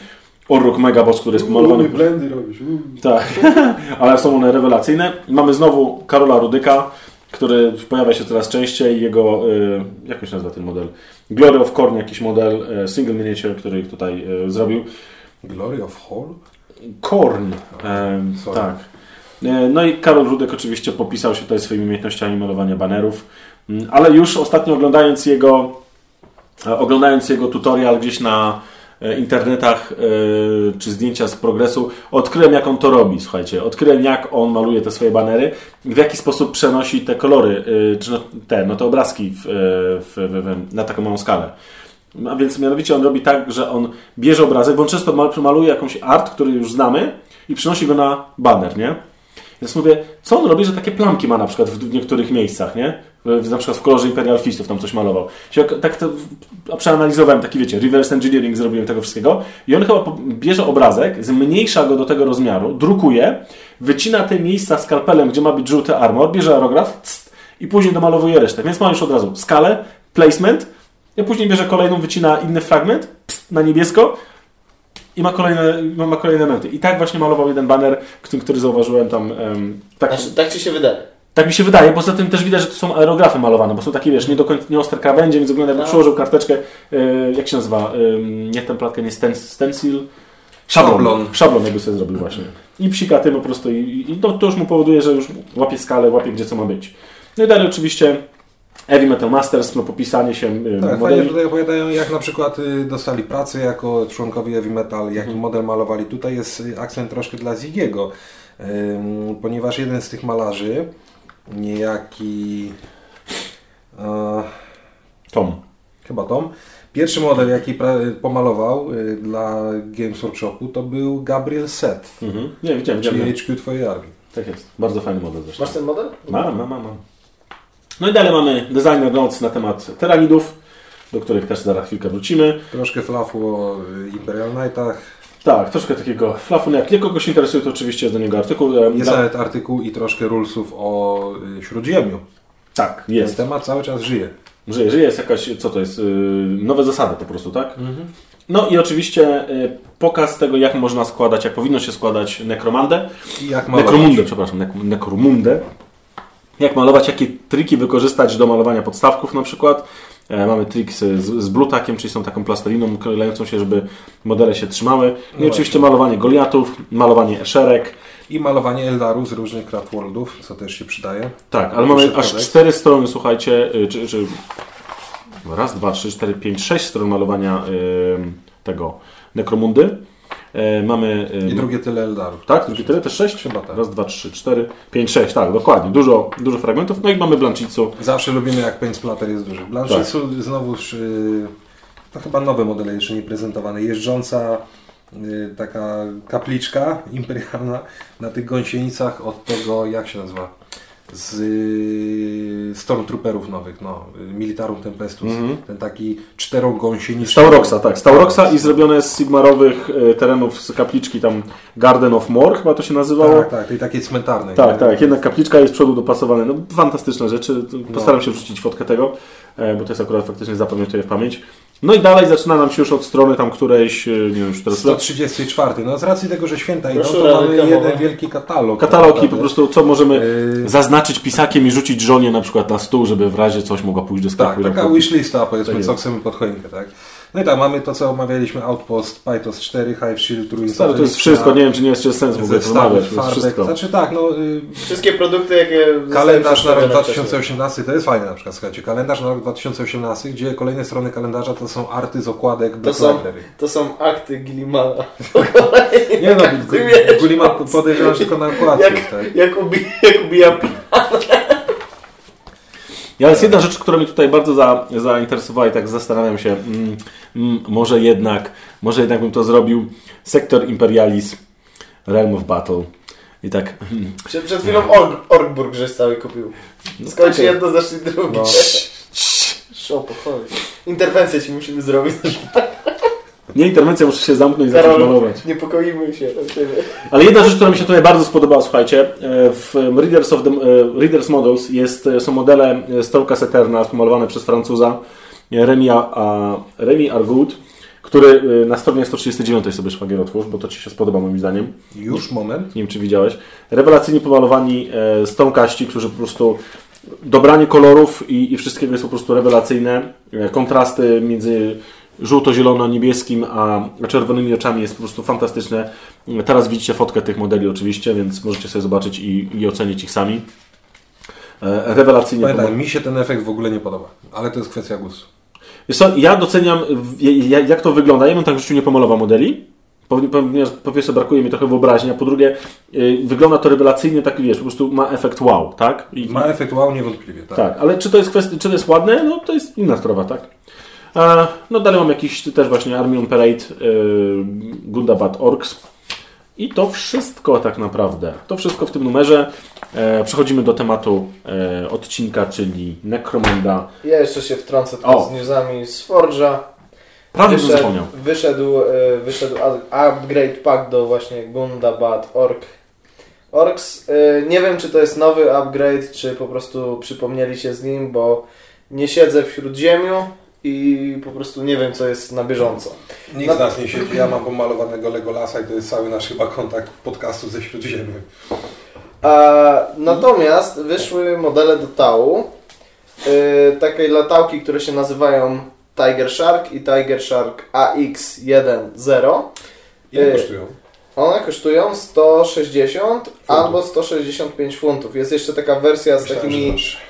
[SPEAKER 3] Orruk Megaboss, który jest pomalowany.
[SPEAKER 1] Uuu, blendy robisz. Uuu.
[SPEAKER 3] Tak, (laughs) ale są one rewelacyjne. Mamy znowu Karola Rudyka, który pojawia się coraz częściej. Jego, y, jak się nazywa ten model? Glory of Korn, jakiś model, y, single miniature, który tutaj y, zrobił.
[SPEAKER 1] Glory of Hall?
[SPEAKER 3] Korn,
[SPEAKER 1] Sorry.
[SPEAKER 3] tak. E, No i Karol Rudek oczywiście popisał się tutaj swoimi umiejętnościami malowania banerów, ale już ostatnio oglądając jego, e, oglądając jego tutorial gdzieś na e, internetach e, czy zdjęcia z progresu, odkryłem jak on to robi, słuchajcie, odkryłem jak on maluje te swoje banery i w jaki sposób przenosi te kolory, czy no, te, no te obrazki w, w, w, na taką małą skalę. A więc mianowicie on robi tak, że on bierze obrazek, bo on często mal- maluje jakąś art, który już znamy i przynosi go na baner, nie? Więc mówię, co on robi, że takie plamki ma na przykład w niektórych miejscach, nie? W, na przykład w kolorze Imperial Fistów tam coś malował. Tak to przeanalizowałem, taki wiecie, reverse engineering zrobiłem tego wszystkiego i on chyba bierze obrazek, zmniejsza go do tego rozmiaru, drukuje, wycina te miejsca skalpelem, gdzie ma być żółty armor, bierze aerograf cyst, i później domalowuje resztę. Więc ma już od razu skalę, placement, i później bierze kolejną, wycina inny fragment pst, na niebiesko i ma kolejne, ma kolejne elementy. I tak właśnie malował jeden baner, który, który zauważyłem tam. em, tak,
[SPEAKER 2] Znaczy, tak ci się wydaje.
[SPEAKER 3] Tak mi się wydaje. Poza tym też widać, że to są aerografy malowane, bo są takie, wiesz, nie do końca, nie ostre krawędzie, więc wygląda jakby
[SPEAKER 2] No.
[SPEAKER 3] przyłożył karteczkę, e, jak się nazywa, Em, nie templatkę, nie sten, stencil, szablon.
[SPEAKER 1] Szablon.
[SPEAKER 3] Szablon jakby sobie zrobił właśnie. I psika tym po prostu i, i to, to już mu powoduje, że już łapie skalę, łapie gdzie co ma być. No i dalej oczywiście Heavy Metal Masters, no popisanie się
[SPEAKER 1] Tak, fajnie
[SPEAKER 3] modeli.
[SPEAKER 1] tutaj opowiadają, jak na przykład y, dostali pracę jako członkowie Heavy Metal, jaki
[SPEAKER 3] Mhm.
[SPEAKER 1] model malowali. Tutaj jest y, akcent troszkę dla Zigiego, ponieważ jeden z tych malarzy, niejaki e,
[SPEAKER 3] Tom.
[SPEAKER 1] chyba Tom, pierwszy model, jaki pra- pomalował y, dla Games Workshopu, to był Gabriel Set,
[SPEAKER 3] Mhm. Nie, widziałem,
[SPEAKER 1] czyli
[SPEAKER 3] widziałem.
[SPEAKER 1] HQ Twojej armii.
[SPEAKER 3] Tak jest. Bardzo fajny model zresztą.
[SPEAKER 2] Masz ten model?
[SPEAKER 3] Mam, mam, mam, mam. No i dalej mamy designer notes na temat teranidów, do których też zaraz chwilkę wrócimy.
[SPEAKER 1] Troszkę flafu o y, Imperial Knightach.
[SPEAKER 3] Tak, troszkę takiego flafu. Jak nie kogoś interesuje, to oczywiście jest do niego artykuł. E,
[SPEAKER 1] Jest nawet artykuł i troszkę rulesów o y, Śródziemiu.
[SPEAKER 3] Tak,
[SPEAKER 1] Ten
[SPEAKER 3] jest.
[SPEAKER 1] temat cały czas żyje.
[SPEAKER 3] Żyje, żyje jest jakaś, co to jest? Yy, nowe zasady po prostu, tak? No i oczywiście yy, pokaz tego, jak można składać, jak powinno się składać nekromandę.
[SPEAKER 1] I jak malować.
[SPEAKER 3] Nekromundę, przepraszam, nek- nekromundę. Jak malować, jakie triki wykorzystać do malowania podstawków na przykład. E, mamy trik z, z, blutakiem, czyli są taką plasteliną klejącą się, żeby modele się trzymały. No i
[SPEAKER 1] No
[SPEAKER 3] oczywiście malowanie goliatów, malowanie eszerek.
[SPEAKER 1] I malowanie Eldaru z różnych Craftworldów, co też się przydaje.
[SPEAKER 3] Tak, ale mamy aż cztery strony, słuchajcie, y, czy, czy raz, dwa, trzy, cztery, pięć, sześć stron malowania y, tego nekromundy. E, mamy... y,
[SPEAKER 1] I drugie tyle Eldarów.
[SPEAKER 3] Tak, drugie tyle, też sześć?
[SPEAKER 1] Chyba tak.
[SPEAKER 3] Raz, dwa, trzy, cztery, pięć, sześć, tak, dokładnie. Dużo, dużo fragmentów. No i mamy Blanchicu.
[SPEAKER 1] Zawsze lubimy jak paint splatter jest duży. Blanchisu
[SPEAKER 3] Tak.
[SPEAKER 1] znowuż, y, to chyba nowe modele jeszcze nie prezentowane. Jeżdżąca y, taka kapliczka imperialna na tych gąsienicach od tego, jak się nazywa? Z y, Stormtrooperów nowych, no, y, Militarum Tempestus, ten taki czterogąsieniczny.
[SPEAKER 3] Stauroxa, tak. Stauroxa i zrobione z sigmarowych e, terenów z kapliczki tam Garden of More chyba to się nazywało.
[SPEAKER 1] Tak, tak, tej takiej cmentarnej.
[SPEAKER 3] Tak,
[SPEAKER 1] nie?
[SPEAKER 3] tak. Jednak kapliczka jest z przodu dopasowane. No, fantastyczne rzeczy. Postaram się wrzucić fotkę tego, e, bo to jest akurat faktycznie zapamiętuję w pamięć. No i dalej zaczyna nam się już od strony tam którejś, e, nie wiem już teraz...
[SPEAKER 1] 134. No z racji tego, że święta idą, to mamy jeden wielki katalog.
[SPEAKER 3] Katalogi,
[SPEAKER 1] Naprawdę.
[SPEAKER 3] po prostu co możemy
[SPEAKER 1] Yy.
[SPEAKER 3] zaznaczyć pisakiem i rzucić żonie na przykład na stół, żeby w razie coś mogła pójść do sklepu.
[SPEAKER 1] Tak, taka wishlista, powiedzmy,
[SPEAKER 3] Tak
[SPEAKER 1] co chcemy pod choinkę, tak? No i tak, mamy to, co omawialiśmy, Outpost, Pythos 4, Hive Shield, Ruins
[SPEAKER 3] Stary, to jest wszystko, nie wiem czy nie jest jeszcze sens w ogóle
[SPEAKER 1] zestawy
[SPEAKER 3] rozmawiać, to jest wszystko.
[SPEAKER 1] Znaczy tak, no... Y,
[SPEAKER 2] Wszystkie produkty, jakie
[SPEAKER 1] Kalendarz na rok
[SPEAKER 2] przedstawione wcześniej.
[SPEAKER 1] 2018 to jest fajne na przykład, słuchajcie, kalendarz na rok 2018, gdzie kolejne strony kalendarza to są arty z okładek Black
[SPEAKER 2] są-
[SPEAKER 1] Library.
[SPEAKER 2] To są akty Gillimana. (laughs)
[SPEAKER 1] Nie no, (laughs) podejrzewam, że tylko na okładce,
[SPEAKER 2] Jak,
[SPEAKER 1] tak?
[SPEAKER 2] jak, ubi, jak ubija pi-
[SPEAKER 3] Ja jest jedna rzecz, która mnie tutaj bardzo za, zainteresowała i tak zastanawiam się, mm, mm, może jednak, może jednak bym to zrobił. Sektor Imperialis, Realm of Battle. I tak, mm,
[SPEAKER 2] Przed, przed chwilą Org, Orgburg żeś cały kupił. Skończ
[SPEAKER 3] tak.
[SPEAKER 2] jedno, zacznij drugie.
[SPEAKER 1] No.
[SPEAKER 2] Szło, pochodzi. Interwencję ci musimy zrobić. (laughs)
[SPEAKER 3] nie interwencja, muszę się zamknąć i zacząć malować.
[SPEAKER 2] niepokoimy się o ciebie.
[SPEAKER 3] Ale jedna rzecz, która mi się tutaj bardzo spodobała, słuchajcie, e, w Readers, of the, e, Readers Models jest, e, są modele Stolka Eterna pomalowane przez Francuza Remy, a, a, Remy Argood, który na stronie 139 sobie szwagier otwórz, bo to Ci się spodoba moim zdaniem.
[SPEAKER 1] Już moment.
[SPEAKER 3] Nie wiem, czy widziałeś. Rewelacyjnie pomalowani stonkaści, którzy po prostu dobranie kolorów i, i wszystkiego jest po prostu rewelacyjne. Kontrasty między żółto-zielono-niebieskim a czerwonymi oczami jest po prostu fantastyczne. Teraz widzicie fotkę tych modeli oczywiście, więc możecie sobie zobaczyć i, i ocenić ich sami. E, Rewelacyjnie
[SPEAKER 1] Pamiętaj, mi się ten efekt w ogóle nie podoba, ale to jest kwestia gustu.
[SPEAKER 3] Wiesz co, ja doceniam, jak to wygląda. Ja bym tak w życiu nie pomalował modeli, po- ponieważ po pierwsze brakuje mi trochę wyobraźni, a po drugie y, wygląda to rewelacyjnie, tak wiesz, po prostu ma efekt wow, tak? I,
[SPEAKER 1] Ma efekt wow niewątpliwie, tak.
[SPEAKER 3] tak, ale czy to jest kwestia, czy to jest ładne? No to jest inna sprawa, tak? A, no dalej mam jakiś też właśnie Army on Parade, y, Gundabad Orks. I to wszystko tak naprawdę. To wszystko w tym numerze. E, przechodzimy do tematu e, odcinka, czyli Necromunda.
[SPEAKER 2] Ja jeszcze się wtrącę tylko z newsami z Forge'a.
[SPEAKER 3] Prawie bym
[SPEAKER 2] Wyszedł,
[SPEAKER 3] zapomniał.
[SPEAKER 2] wyszedł, e, wyszedł up- upgrade pack do właśnie Gundabad Ork. Orks. E, Nie wiem, czy to jest nowy upgrade, czy po prostu przypomnieli się z nim, bo nie siedzę w Śródziemiu i po prostu nie wiem, co jest na bieżąco.
[SPEAKER 1] Nikt
[SPEAKER 2] No-
[SPEAKER 1] z nas nie siedzi, ja mam pomalowanego Legolasa i to jest cały nasz chyba kontakt podcastu ze Śródziemiem.
[SPEAKER 2] A, natomiast wyszły modele do Tału, yy, takiej latałki, które się nazywają Tiger Shark i Tiger Shark AX10.
[SPEAKER 1] Ile
[SPEAKER 2] Yy,
[SPEAKER 1] kosztują?
[SPEAKER 2] One kosztują 160
[SPEAKER 1] Funtów.
[SPEAKER 2] albo 165 funtów. Jest jeszcze taka wersja z
[SPEAKER 1] Myślałem,
[SPEAKER 2] takimi...
[SPEAKER 1] że masz...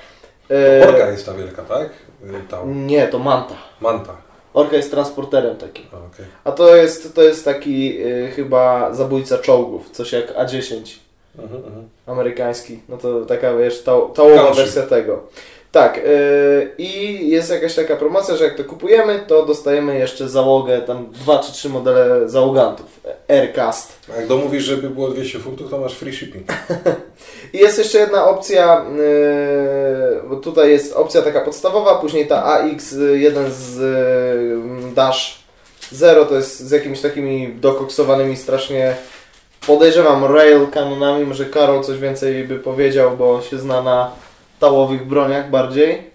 [SPEAKER 2] yy,
[SPEAKER 1] Orka jest ta wielka, tak? Y, Ta
[SPEAKER 2] nie, to Manta.
[SPEAKER 1] manta.
[SPEAKER 2] Orka jest transporterem takim.
[SPEAKER 1] A, okej.
[SPEAKER 2] A to jest, to jest taki yy, chyba zabójca czołgów, coś jak A10.
[SPEAKER 1] Mhm, mhm.
[SPEAKER 2] amerykański. No to taka, wiesz, ta, tałowa wersja tego. Tak, yy, i jest jakaś taka promocja, że jak to kupujemy, to dostajemy jeszcze załogę, tam dwa czy trzy modele załogantów. Aircast.
[SPEAKER 1] A Jak domówisz, żeby było 200 funtów, to masz free shipping. (laughs)
[SPEAKER 2] I jest jeszcze jedna opcja, yy, bo tutaj jest opcja taka podstawowa, później ta AX1 z yy, Dash 0 to jest z jakimiś takimi dokoksowanymi strasznie podejrzewam rail kanonami, może Karol coś więcej by powiedział, bo się zna na tałowych broniach bardziej.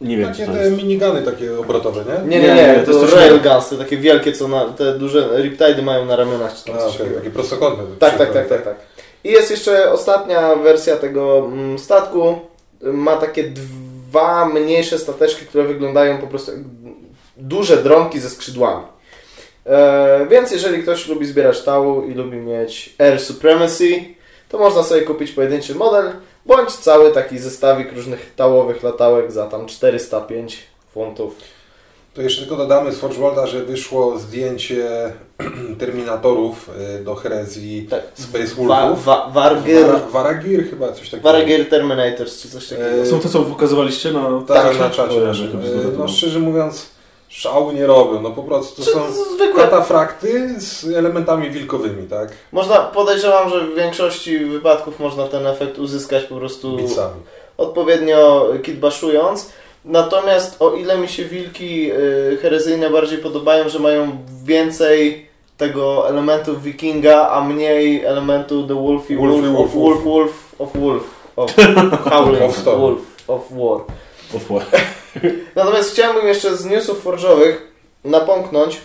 [SPEAKER 3] Nie wiem,
[SPEAKER 1] Takie
[SPEAKER 3] co to
[SPEAKER 1] te
[SPEAKER 3] jest.
[SPEAKER 1] minigany takie obrotowe, nie?
[SPEAKER 2] Nie, nie,
[SPEAKER 3] Nie,
[SPEAKER 2] nie,
[SPEAKER 3] nie, to
[SPEAKER 2] to,
[SPEAKER 3] jest coś
[SPEAKER 2] railguns, te takie wielkie, co na, te duże Riptidy mają na ramionach. Czy tam
[SPEAKER 1] A,
[SPEAKER 2] coś
[SPEAKER 1] okej,
[SPEAKER 2] takiego.
[SPEAKER 1] takie prostokątne.
[SPEAKER 2] Tak, tak, tak, tak, tak. I jest jeszcze ostatnia wersja tego mm, statku. Ma takie dwa mniejsze stateczki, które wyglądają po prostu jak duże dronki ze skrzydłami. E, więc jeżeli ktoś lubi zbierać tału i lubi mieć Air Supremacy, to można sobie kupić pojedynczy model, bądź cały taki zestawik różnych tałowych latałek za tam 405 funtów.
[SPEAKER 1] To jeszcze tylko dodamy z Forge Worlda, że wyszło zdjęcie (clears throat) Terminatorów y, do herezji
[SPEAKER 2] Tak.
[SPEAKER 1] Space
[SPEAKER 2] Wa,
[SPEAKER 1] Wolfów.
[SPEAKER 2] wa, Wargir,
[SPEAKER 1] Vara- Varagir chyba, coś takiego.
[SPEAKER 2] Wargir Terminators czy coś takiego.
[SPEAKER 1] E,
[SPEAKER 3] Są te, co pokazywaliście na...
[SPEAKER 1] Tak,
[SPEAKER 2] Tak,
[SPEAKER 1] na czacie naszym.
[SPEAKER 3] to
[SPEAKER 1] No
[SPEAKER 3] no.
[SPEAKER 1] szczerze mówiąc, Szału nie robią, no po prostu to są
[SPEAKER 2] zwykłe.
[SPEAKER 1] katafrakty z elementami wilkowymi, tak?
[SPEAKER 2] Można, podejrzewam, że w większości wypadków można ten efekt uzyskać po prostu
[SPEAKER 1] Bicami.
[SPEAKER 2] odpowiednio kitbaszując. Natomiast o ile mi się wilki y, herezyjne bardziej podobają, że mają więcej tego elementu wikinga, a mniej elementu the wolfy wolf,
[SPEAKER 1] wolf,
[SPEAKER 2] wolf, wolf of wolf Of (laughs)
[SPEAKER 1] storm.
[SPEAKER 2] wolf of war. (laughs) Natomiast chciałbym jeszcze z newsów forżowych napomknąć,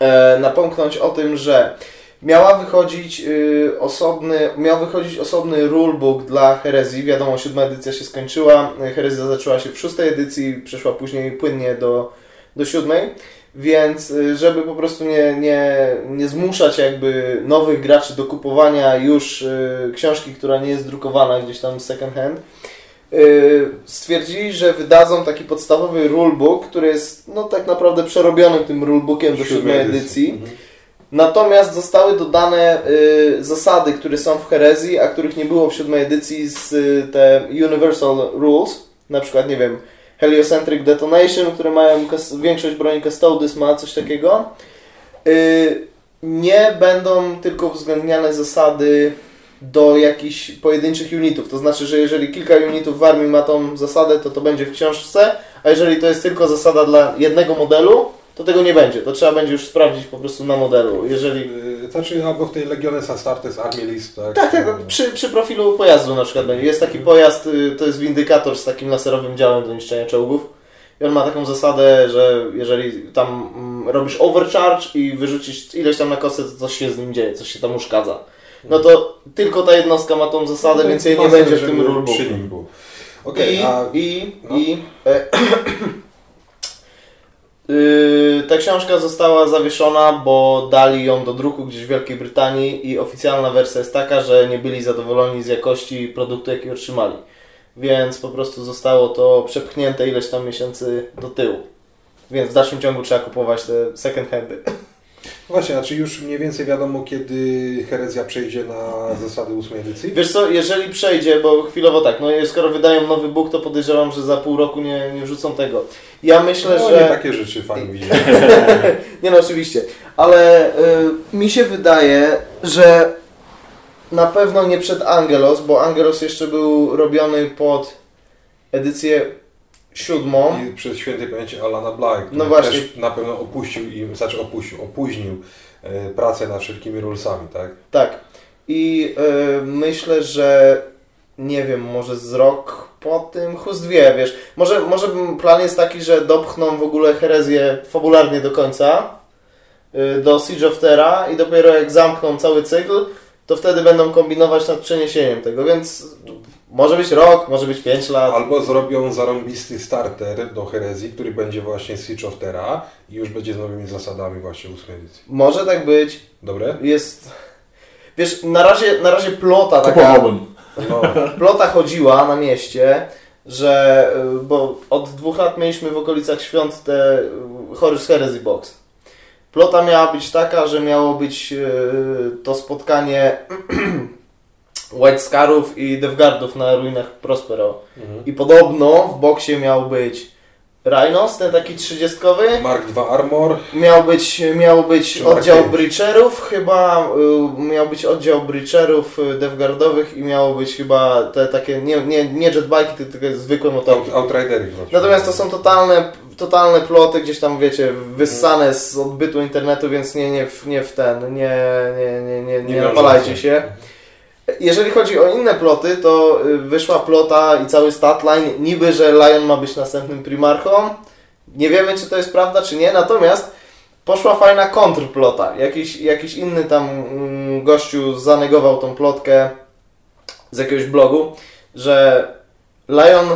[SPEAKER 2] e, napomknąć o tym, że miała wychodzić y, osobny, miał wychodzić osobny rulebook dla herezji. Wiadomo, siódma edycja się skończyła. Herezja zaczęła się w szóstej edycji, przeszła później płynnie do, do siódmej. Więc y, żeby po prostu nie, nie, nie zmuszać jakby nowych graczy do kupowania już y, książki, która nie jest drukowana gdzieś tam second hand, stwierdzili, że wydadzą taki podstawowy rulebook, który jest no tak naprawdę przerobionym tym rulebookiem do siódmej edycji.
[SPEAKER 1] Mhm.
[SPEAKER 2] Natomiast zostały dodane y, zasady, które są w herezji, a których nie było w siódmej edycji z y, te Universal Rules, na przykład, nie wiem, Heliocentric Detonation, które mają, większość broni Custodes ma coś takiego. Y, nie będą tylko uwzględniane zasady do jakichś pojedynczych unitów. To znaczy, że jeżeli kilka unitów w armii ma tą zasadę, to to będzie w książce, a jeżeli to jest tylko zasada dla jednego modelu, to tego nie będzie. To trzeba będzie już sprawdzić po prostu na modelu. Jeżeli...
[SPEAKER 1] Y, Znaczy albo w tej Legiones Astartes Army List, tak?
[SPEAKER 2] Tak, tak, przy, przy profilu pojazdu na przykład będzie. Jest taki pojazd, y, to jest windykator z takim laserowym działem do niszczenia czołgów. I on ma taką zasadę, że jeżeli tam mm, robisz overcharge i wyrzucisz ileś tam na kostce, to coś się z nim dzieje, coś się tam uszkadza. No to tylko ta jednostka ma tą zasadę, więc jej nie będzie w tym rulebooku.
[SPEAKER 1] Okej,
[SPEAKER 2] I,
[SPEAKER 1] a
[SPEAKER 2] i,
[SPEAKER 1] no.
[SPEAKER 2] i e, yy, (clears throat) ta książka została zawieszona, bo dali ją do druku gdzieś w Wielkiej Brytanii i oficjalna wersja jest taka, że nie byli zadowoleni z jakości produktu, jaki otrzymali. Więc po prostu zostało to przepchnięte ileś tam miesięcy do tyłu. Więc w dalszym ciągu trzeba kupować te second handy. (laughs)
[SPEAKER 1] właśnie, a czy już mniej więcej wiadomo, kiedy herezja przejdzie na zasady ósmej edycji?
[SPEAKER 2] Wiesz co, jeżeli przejdzie, bo chwilowo tak, no skoro wydają nowy book, to podejrzewam, że za pół roku nie, nie wrzucą tego. Ja myślę,
[SPEAKER 1] no,
[SPEAKER 2] że...
[SPEAKER 1] nie takie rzeczy fajnie widzieć. (laughs)
[SPEAKER 2] Nie no, oczywiście. Ale y, mi się wydaje, że na pewno nie przed Angelos, bo Angelos jeszcze był robiony pod edycję siódmą.
[SPEAKER 1] I przez świętej pamięci Alana który
[SPEAKER 2] No właśnie.
[SPEAKER 1] też na pewno opuścił im, znaczy opuścił, opóźnił e, pracę nad wszelkimi rulesami, tak?
[SPEAKER 2] Tak. I y, myślę, że nie wiem, może z rok po tym, chust wie, wiesz. Może, może plan jest taki, że dopchną w ogóle herezję fabularnie do końca y, do Siege of Terra i dopiero jak zamkną cały cykl, to wtedy będą kombinować nad przeniesieniem tego, więc może być rok, może być 5 lat.
[SPEAKER 1] Albo zrobią zarąbisty starter do herezji, który będzie właśnie Siege of Terra i już będzie z nowymi zasadami właśnie ósmej edycji.
[SPEAKER 2] Może tak być.
[SPEAKER 1] Dobre?
[SPEAKER 2] Jest... Wiesz, na razie, na razie plota taka...
[SPEAKER 3] Kupowałbym.
[SPEAKER 1] No, (laughs)
[SPEAKER 2] Plota chodziła na mieście, że, y, bo od dwóch lat mieliśmy w okolicach świąt te y, Horus Heresy Box. Plota miała być taka, że miało być y, to spotkanie (clears throat) White Scarów i Devgardów na ruinach Prospero.
[SPEAKER 1] mhm.
[SPEAKER 2] I podobno w boksie miał być Rhinos, ten taki trzydziestkowy.
[SPEAKER 1] Mark II Armor,
[SPEAKER 2] Miał być, miał być
[SPEAKER 1] Czy
[SPEAKER 2] oddział? Breacherów, chyba y, miał być oddział Breacherów y, Devgardowych i miało być chyba te takie, nie, nie, nie jetbike'i, tylko zwykłe motorki.
[SPEAKER 1] Out, Outridery.
[SPEAKER 2] Natomiast to są totalne, totalne ploty, gdzieś tam wiecie, wyssane z odbytu internetu, więc nie, nie, w, nie w ten, nie, nie, nie, nie, nie,
[SPEAKER 1] Nie
[SPEAKER 2] napalajcie
[SPEAKER 1] wiążące.
[SPEAKER 2] się. Jeżeli chodzi o inne ploty, to y, wyszła plota i cały statline, niby, że Lion ma być następnym primarchą. Nie wiemy, czy to jest prawda, czy nie, natomiast poszła fajna kontrplota. Jakiś, jakiś inny tam mm, gościu zanegował tą plotkę z jakiegoś blogu, że Lion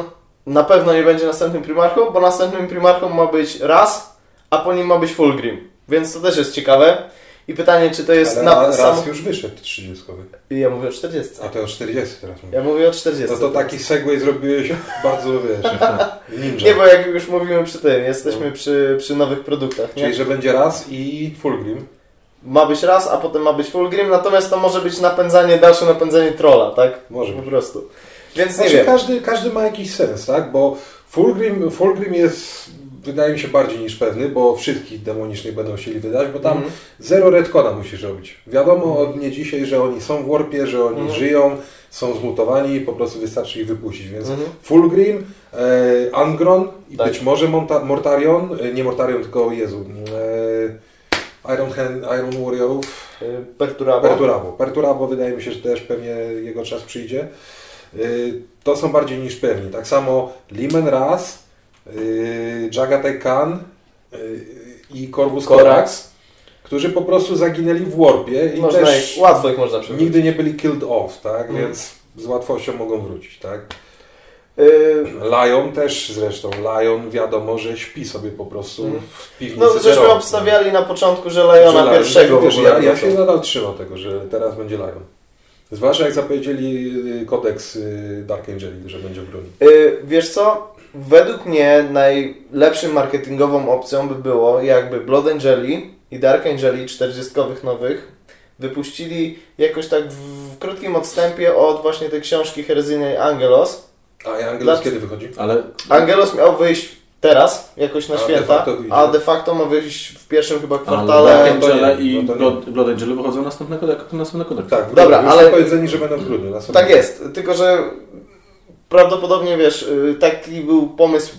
[SPEAKER 2] na pewno nie będzie następnym primarchą, bo następnym primarchą ma być raz, a po nim ma być Fulgrim. Więc to też jest ciekawe. I pytanie, czy to jest
[SPEAKER 1] Ale
[SPEAKER 2] na
[SPEAKER 1] raz
[SPEAKER 2] sam...
[SPEAKER 1] już wyszedł 30.
[SPEAKER 2] Ja mówię o 40.
[SPEAKER 1] A to o 40 teraz mówię.
[SPEAKER 2] Ja mówię o 40.
[SPEAKER 1] No to taki segway zrobiłeś bardzo, wiesz, (laughs) ninja.
[SPEAKER 2] Nie, bo jak już mówimy przy tym, jesteśmy przy, przy nowych produktach. Nie?
[SPEAKER 1] Czyli, że będzie raz i Fulgrim.
[SPEAKER 2] Ma być raz, a potem ma być Fulgrim, natomiast to może być napędzanie, dalsze napędzanie trolla, tak?
[SPEAKER 1] Może
[SPEAKER 2] Po prostu. Więc nie
[SPEAKER 1] Znaczy,
[SPEAKER 2] wiem.
[SPEAKER 1] każdy, każdy ma jakiś sens, tak? Bo Fulgrim, Fulgrim jest wydaje mi się bardziej niż pewny, bo wszystkich demonicznych będą chcieli wydać, bo tam
[SPEAKER 2] Mhm.
[SPEAKER 1] zero redcona musisz robić. Wiadomo od nie dzisiaj, że oni są w warpie, że oni
[SPEAKER 2] Mhm.
[SPEAKER 1] żyją, są zmutowani i po prostu wystarczy ich wypuścić, więc
[SPEAKER 2] Mhm.
[SPEAKER 1] Fulgrim, e, Angron i
[SPEAKER 2] Tak.
[SPEAKER 1] być może Monta- Mortarion, e, nie Mortarion, tylko Jezu, e, Iron, Hand, Iron Warriorów,
[SPEAKER 2] Y, Perturabo.
[SPEAKER 1] Perturabo. Perturabo wydaje mi się, że też pewnie jego czas przyjdzie. Y, To są bardziej niż pewni. Tak samo Limen Ras, y, Jagatek Khan y, i Corvus Corax,
[SPEAKER 2] Korax.
[SPEAKER 1] którzy po prostu zaginęli w warpie i
[SPEAKER 2] Można
[SPEAKER 1] też
[SPEAKER 2] ich, łatwo ich można przewrócić.
[SPEAKER 1] nigdy nie byli killed off, tak?
[SPEAKER 2] Mhm.
[SPEAKER 1] Więc z łatwością mogą wrócić, tak?
[SPEAKER 2] Y,
[SPEAKER 1] Lion też zresztą. Lion wiadomo, że śpi sobie po prostu
[SPEAKER 2] Mhm.
[SPEAKER 1] w piwnicy.
[SPEAKER 2] No, żeśmy
[SPEAKER 1] Zero.
[SPEAKER 2] obstawiali na początku, że Leona
[SPEAKER 1] Że
[SPEAKER 2] pierwszego
[SPEAKER 1] wiesz, ja, ja się nadal trzymam tego, że teraz będzie Lion. Zwłaszcza jak zapowiedzieli y, kodeks Dark Angeli, że będzie w broni.
[SPEAKER 2] Wiesz co? Według mnie najlepszym marketingową opcją by było, jakby Blood Angeli i Dark Angeli 40 nowych wypuścili jakoś tak w, w krótkim odstępie od właśnie tej książki herezyjnej Angelos.
[SPEAKER 1] A Angelos
[SPEAKER 2] Dla-
[SPEAKER 1] kiedy wychodzi?
[SPEAKER 3] Ale
[SPEAKER 2] Angelos miał wyjść teraz, jakoś na
[SPEAKER 1] A de
[SPEAKER 2] święta,
[SPEAKER 1] wyjdzie.
[SPEAKER 2] a de facto ma wyjść w pierwszym chyba
[SPEAKER 3] Ale
[SPEAKER 2] kwartale.
[SPEAKER 3] Angele i
[SPEAKER 1] no nie.
[SPEAKER 3] Blood, Blood Angele wychodzą następnego, następnego.
[SPEAKER 1] Tak, w
[SPEAKER 2] Dobra,
[SPEAKER 1] grudniu.
[SPEAKER 2] ale-
[SPEAKER 1] powiedzeni, że będą w grudniu.
[SPEAKER 2] Tak jest, tylko że prawdopodobnie wiesz, y, taki był pomysł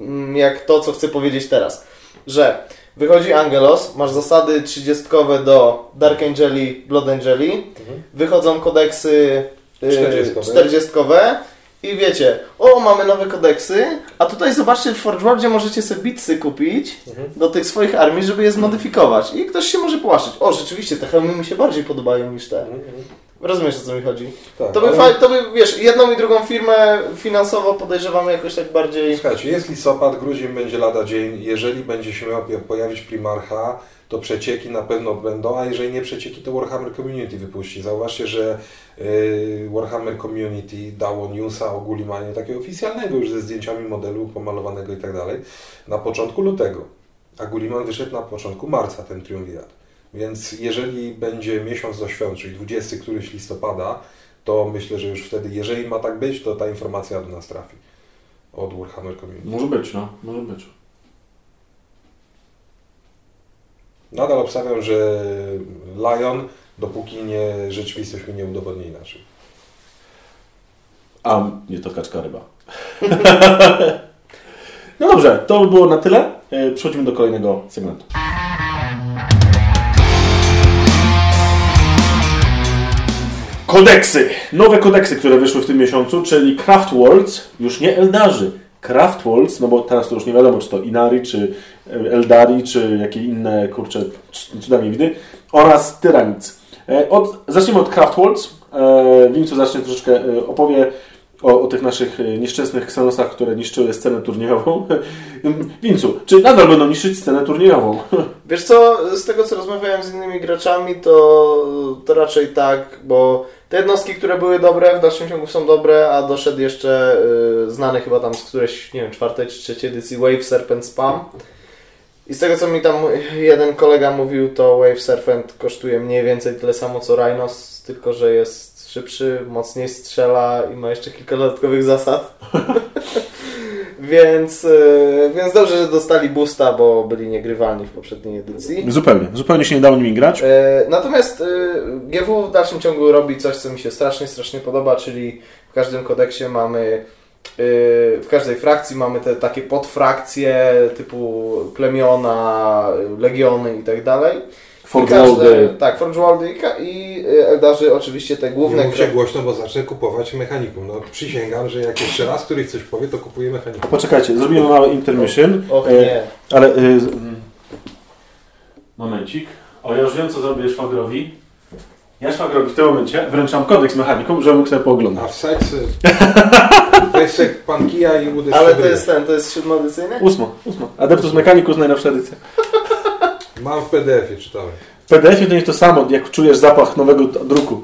[SPEAKER 2] mm, jak to, co chcę powiedzieć teraz, że wychodzi Angelos, masz zasady 30 do Dark Angeli, Blood Angeli,
[SPEAKER 1] Mhm.
[SPEAKER 2] wychodzą kodeksy y,
[SPEAKER 1] 40.
[SPEAKER 2] 40 i wiecie, o mamy nowe kodeksy, a tutaj zobaczcie w Forge Worldzie możecie sobie bitsy kupić
[SPEAKER 1] Mhm.
[SPEAKER 2] do tych swoich armii, żeby je zmodyfikować i ktoś się może płaszczyć. O, rzeczywiście, te hełmy mi się bardziej podobają niż te.
[SPEAKER 1] Mhm, mhm.
[SPEAKER 2] Rozumiesz o co mi chodzi?
[SPEAKER 1] Tak,
[SPEAKER 2] To by,
[SPEAKER 1] ale-
[SPEAKER 2] to by, wiesz, jedną i drugą firmę finansowo podejrzewam jakoś tak bardziej...
[SPEAKER 1] Słuchajcie, jest listopad, grudzień będzie lada dzień. Jeżeli będzie się miał pojawić Primarcha, to przecieki na pewno będą, a jeżeli nie przecieki, to Warhammer Community wypuści. Zauważcie, że y, Warhammer Community dało newsa o Gullimanie takiego oficjalnego już ze zdjęciami modelu pomalowanego i tak dalej na początku lutego, a Gulliman wyszedł na początku marca, ten triumvirat. Więc jeżeli będzie miesiąc do świąt, czyli 20 któryś listopada, to myślę, że już wtedy, jeżeli ma tak być, to ta informacja do nas trafi od Warhammer Community.
[SPEAKER 3] Może być, no. Może być.
[SPEAKER 1] Nadal obstawiam, że Lion, dopóki nie rzeczywistość mi nie udowodni inaczej.
[SPEAKER 3] A nie to kaczka ryba. (laughs) no dobrze, to by było na tyle. E, Przechodzimy do kolejnego segmentu. Kodeksy. Nowe kodeksy, które wyszły w tym miesiącu, czyli Craft Worlds, już nie Eldarzy. Craft Worlds, no bo teraz to już nie wiadomo, czy to Inari, czy e, Eldari, czy jakie inne, kurcze, cudami widy, oraz Tyranic. E, Od, zacznijmy od Craft Worlds. E, Wincu zacznie troszeczkę opowie o, o tych naszych nieszczęsnych ksenosach, które niszczyły scenę turniejową. (laughs) Wincu, czy nadal będą niszczyć scenę turniejową?
[SPEAKER 2] Wiesz co, z tego co rozmawiałem z innymi graczami, to, to raczej tak, bo te jednostki, które były dobre, w dalszym ciągu są dobre, a doszedł jeszcze y, znany chyba tam z którejś, nie wiem, czwartej czy trzeciej edycji Wave Serpent Spam. I z tego co mi tam jeden kolega mówił, to Wave Serpent kosztuje mniej więcej tyle samo co Rhinos, tylko że jest szybszy, mocniej strzela i ma jeszcze kilka dodatkowych zasad. (laughs) więc, y, więc dobrze, że dostali boosta, bo byli niegrywalni w poprzedniej edycji.
[SPEAKER 3] Zupełnie, zupełnie się nie dało nimi grać.
[SPEAKER 2] E, Natomiast e, GW w dalszym ciągu robi coś, co mi się strasznie, strasznie podoba, czyli w każdym kodeksie mamy, w każdej frakcji mamy te takie podfrakcje typu plemiona, legiony i tak dalej.
[SPEAKER 3] Forge.
[SPEAKER 2] Tak, Forge Worldy i, e, Eldarzy oczywiście te
[SPEAKER 1] Nie
[SPEAKER 2] główne...
[SPEAKER 1] mówcie
[SPEAKER 2] kre-
[SPEAKER 1] głośno, bo zacznę kupować mechanikum. No przysięgam, że jak jeszcze raz któryś coś powie, to kupuję mechanikum.
[SPEAKER 3] Poczekajcie, zrobimy mały intermission.
[SPEAKER 2] Och
[SPEAKER 3] E,
[SPEAKER 2] nie.
[SPEAKER 3] Ale... z- mm. Momencik. O, ja już wiem, co zrobię szwagrowi. Ja szwagrowi w tym momencie wręczam kodeks mechanikum, żeby mógł sobie
[SPEAKER 1] A
[SPEAKER 3] pooglądać.
[SPEAKER 1] w seksy weź se pan kija i uderz
[SPEAKER 2] Ale to jest ten, to jest siódmoedycyjny?
[SPEAKER 3] Ósmo, ósmo. Adeptus Mechanicus, najnowsza edycja.
[SPEAKER 1] Mam w PDF-ie, czytałem.
[SPEAKER 3] W PDF-ie to nie to samo, jak czujesz zapach nowego druku.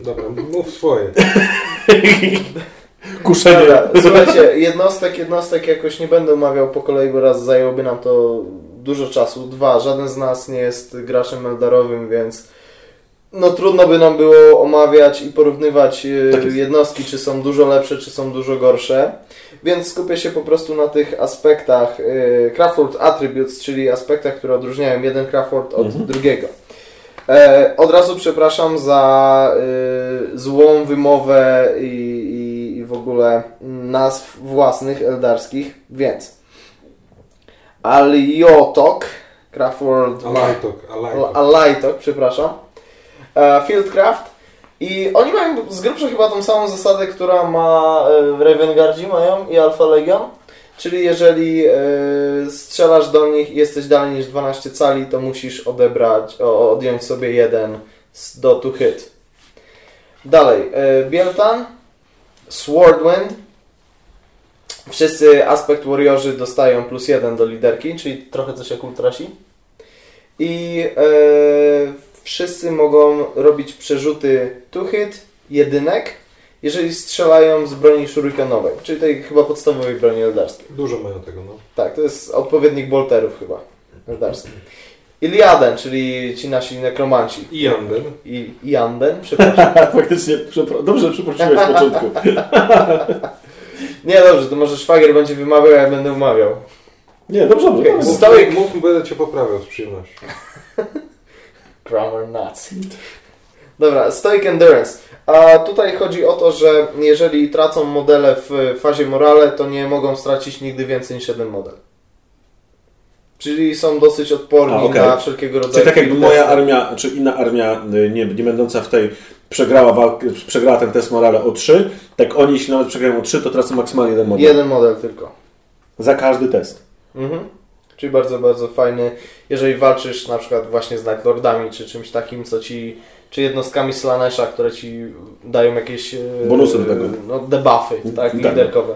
[SPEAKER 1] Dobra, mów swoje. (laughs)
[SPEAKER 3] Kuszenie.
[SPEAKER 2] Dobra, słuchajcie, jednostek, jednostek jakoś nie będę omawiał po kolei, bo raz zajęłoby nam to dużo czasu. Dwa, żaden z nas nie jest graczem Eldarowym, więc no trudno by nam było omawiać i porównywać e,
[SPEAKER 3] Tak jest.
[SPEAKER 2] jednostki, czy są dużo lepsze, czy są dużo gorsze. Więc skupię się po prostu na tych aspektach e, Crawford Attributes, czyli aspektach, które odróżniają jeden Crawford od
[SPEAKER 3] Mhm.
[SPEAKER 2] drugiego. E, od razu przepraszam za e, złą wymowę i, i, i w ogóle nazw własnych eldarskich, więc Aliotok, Crawford
[SPEAKER 1] Alajtok, alajtok.
[SPEAKER 2] Alaitok, przepraszam. E, Fieldcraft. I oni mają z grubsza chyba tą samą zasadę, która ma e, Ravengardzi mają i Alpha Legion. Czyli jeżeli e, strzelasz do nich i jesteś dalej niż 12 cali, to musisz odebrać, odjąć sobie jeden do to hit. Dalej, e, Bieltan, Swordwind. Wszyscy Aspect Warriorzy dostają plus jeden do liderki, czyli trochę coś jak Ultrasi. I wszyscy mogą robić przerzuty two hit, jedynek, jeżeli strzelają z broni shurikenowej, czyli tej chyba podstawowej broni eldarskiej.
[SPEAKER 1] Dużo mają tego, no.
[SPEAKER 2] Tak, to jest odpowiednik bolterów chyba eldarskich. Iliaden, czyli ci nasi nekromanci.
[SPEAKER 1] I Anden.
[SPEAKER 2] I Ianden, przepraszam. (laughs)
[SPEAKER 3] Faktycznie, przepro- dobrze przeprosiłeś w początku. (laughs)
[SPEAKER 2] Nie, dobrze, to może szwagier będzie wymawiał, a ja będę umawiał.
[SPEAKER 3] Nie, dobrze, dobrze.
[SPEAKER 2] Stoic.
[SPEAKER 1] Mów, mów, będę cię poprawiał z przyjemnością. (laughs)
[SPEAKER 2] Grammar Nazi. Dobra, Stoic Endurance. A tutaj chodzi o to, że jeżeli tracą modele w fazie morale, to nie mogą stracić nigdy więcej niż jeden model. Czyli są dosyć odporni
[SPEAKER 3] A, okej.
[SPEAKER 2] na wszelkiego rodzaju
[SPEAKER 3] Czyli tak jakby moja armia, czy inna armia, y, nie, nie będąca w tej, przegrała, walkę, przegrała ten test morale o 3, tak oni, jeśli nawet przegrają o 3, to tracą maksymalnie jeden model.
[SPEAKER 2] Jeden model tylko.
[SPEAKER 3] Za każdy test.
[SPEAKER 2] Mhm. Czyli bardzo, bardzo fajny. Jeżeli walczysz na przykład właśnie z Nightlordami, czy czymś takim, co ci, czy jednostkami Slanesha, które ci dają jakieś e,
[SPEAKER 3] Bonusy do tego.
[SPEAKER 2] No, debuffy, tak,
[SPEAKER 3] Tak.
[SPEAKER 2] liderkowe.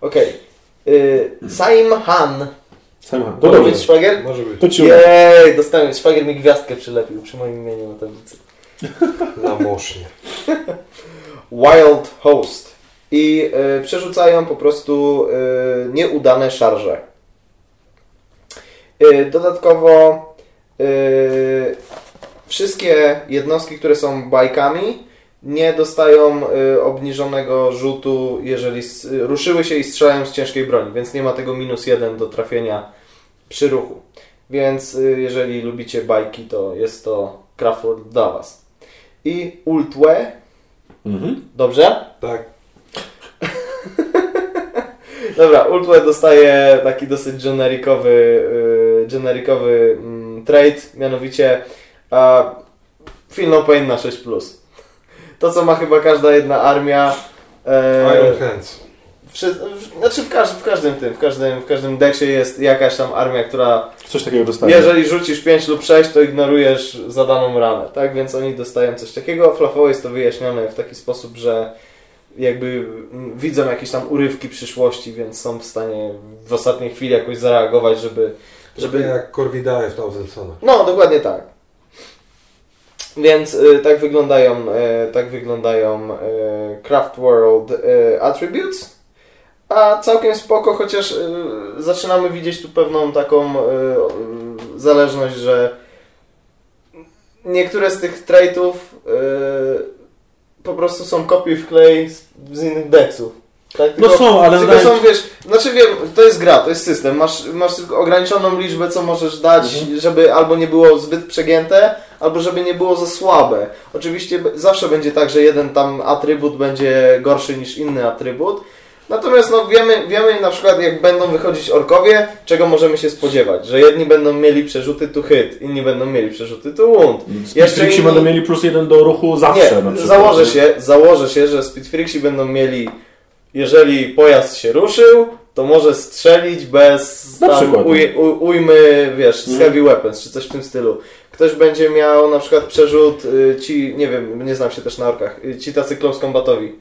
[SPEAKER 2] Okej. Y, Saim Han.
[SPEAKER 3] Sam, to
[SPEAKER 2] Może
[SPEAKER 3] dobrze.
[SPEAKER 2] być szwagier?
[SPEAKER 1] Może być.
[SPEAKER 3] To ci.
[SPEAKER 2] Jej, dostałem. Szwagier mi gwiazdkę przylepił przy moim imieniu na tablicy. (laughs)
[SPEAKER 1] Na mosznie.
[SPEAKER 2] Wild Host. I y, przerzucają po prostu y, nieudane szarże. Y, dodatkowo y, wszystkie jednostki, które są bajkami, nie dostają y, obniżonego rzutu, jeżeli ruszyły się i strzelają z ciężkiej broni, więc nie ma tego minus jeden do trafienia przy ruchu. Więc jeżeli lubicie bajki, to jest to Craftworld dla Was. I Ultwe,
[SPEAKER 3] Mhm.
[SPEAKER 2] dobrze?
[SPEAKER 1] Tak.
[SPEAKER 2] Dobra, Ultwe dostaje taki dosyć generikowy, yy, generikowy mm, trade, mianowicie a, Feel No Pain na 6+. To, co ma chyba każda jedna armia. e,
[SPEAKER 1] Iron Hands.
[SPEAKER 2] wszy, w, znaczy w każdym, w każdym tym, w każdym, w każdym deksie jest jakaś tam armia, która
[SPEAKER 3] Coś takiego dostaję.
[SPEAKER 2] jeżeli rzucisz 5 lub 6, to ignorujesz zadaną ranę, tak? Więc oni dostają coś takiego. Flafowo jest to wyjaśnione w taki sposób, że jakby mm, widzą jakieś tam urywki przyszłości, więc są w stanie w ostatniej chwili jakoś zareagować, żeby...
[SPEAKER 1] Żeby
[SPEAKER 2] żeby
[SPEAKER 1] jak Corvidae w Tausendsona.
[SPEAKER 2] no, dokładnie tak. Więc y, tak wyglądają, y, tak wyglądają y, Craft World y, Attributes. A całkiem spoko, chociaż y, zaczynamy widzieć tu pewną taką y, zależność, że niektóre z tych traitów po prostu są kopii w klej z, z innych decksów. Tak?
[SPEAKER 3] No są, ale
[SPEAKER 2] tylko są, wiesz, znaczy wiem, to jest gra, to jest system. Masz, masz tylko ograniczoną liczbę, co możesz dać,
[SPEAKER 3] Mhm.
[SPEAKER 2] żeby albo nie było zbyt przegięte, albo żeby nie było za słabe. Oczywiście zawsze będzie tak, że jeden tam atrybut będzie gorszy niż inny atrybut. Natomiast no, wiemy, wiemy na przykład, jak będą wychodzić orkowie, czego możemy się spodziewać. Że jedni będą mieli przerzuty to hit, inni będą mieli przerzuty to wound.
[SPEAKER 3] Speedfrixi
[SPEAKER 2] inni-
[SPEAKER 3] będą mieli plus jeden do ruchu zawsze na
[SPEAKER 2] nie,
[SPEAKER 3] przykład.
[SPEAKER 2] założę się, założę się, że Speedfrixi będą mieli, jeżeli pojazd się ruszył, to może strzelić bez
[SPEAKER 3] Na
[SPEAKER 2] tam
[SPEAKER 3] przykład,
[SPEAKER 2] uj, u, ujmy, wiesz, z
[SPEAKER 3] Mhm.
[SPEAKER 2] heavy weapons, czy coś w tym stylu. Ktoś będzie miał na przykład przerzut, y, ci, nie wiem, nie znam się też na orkach, y, ci tacy close combatowi.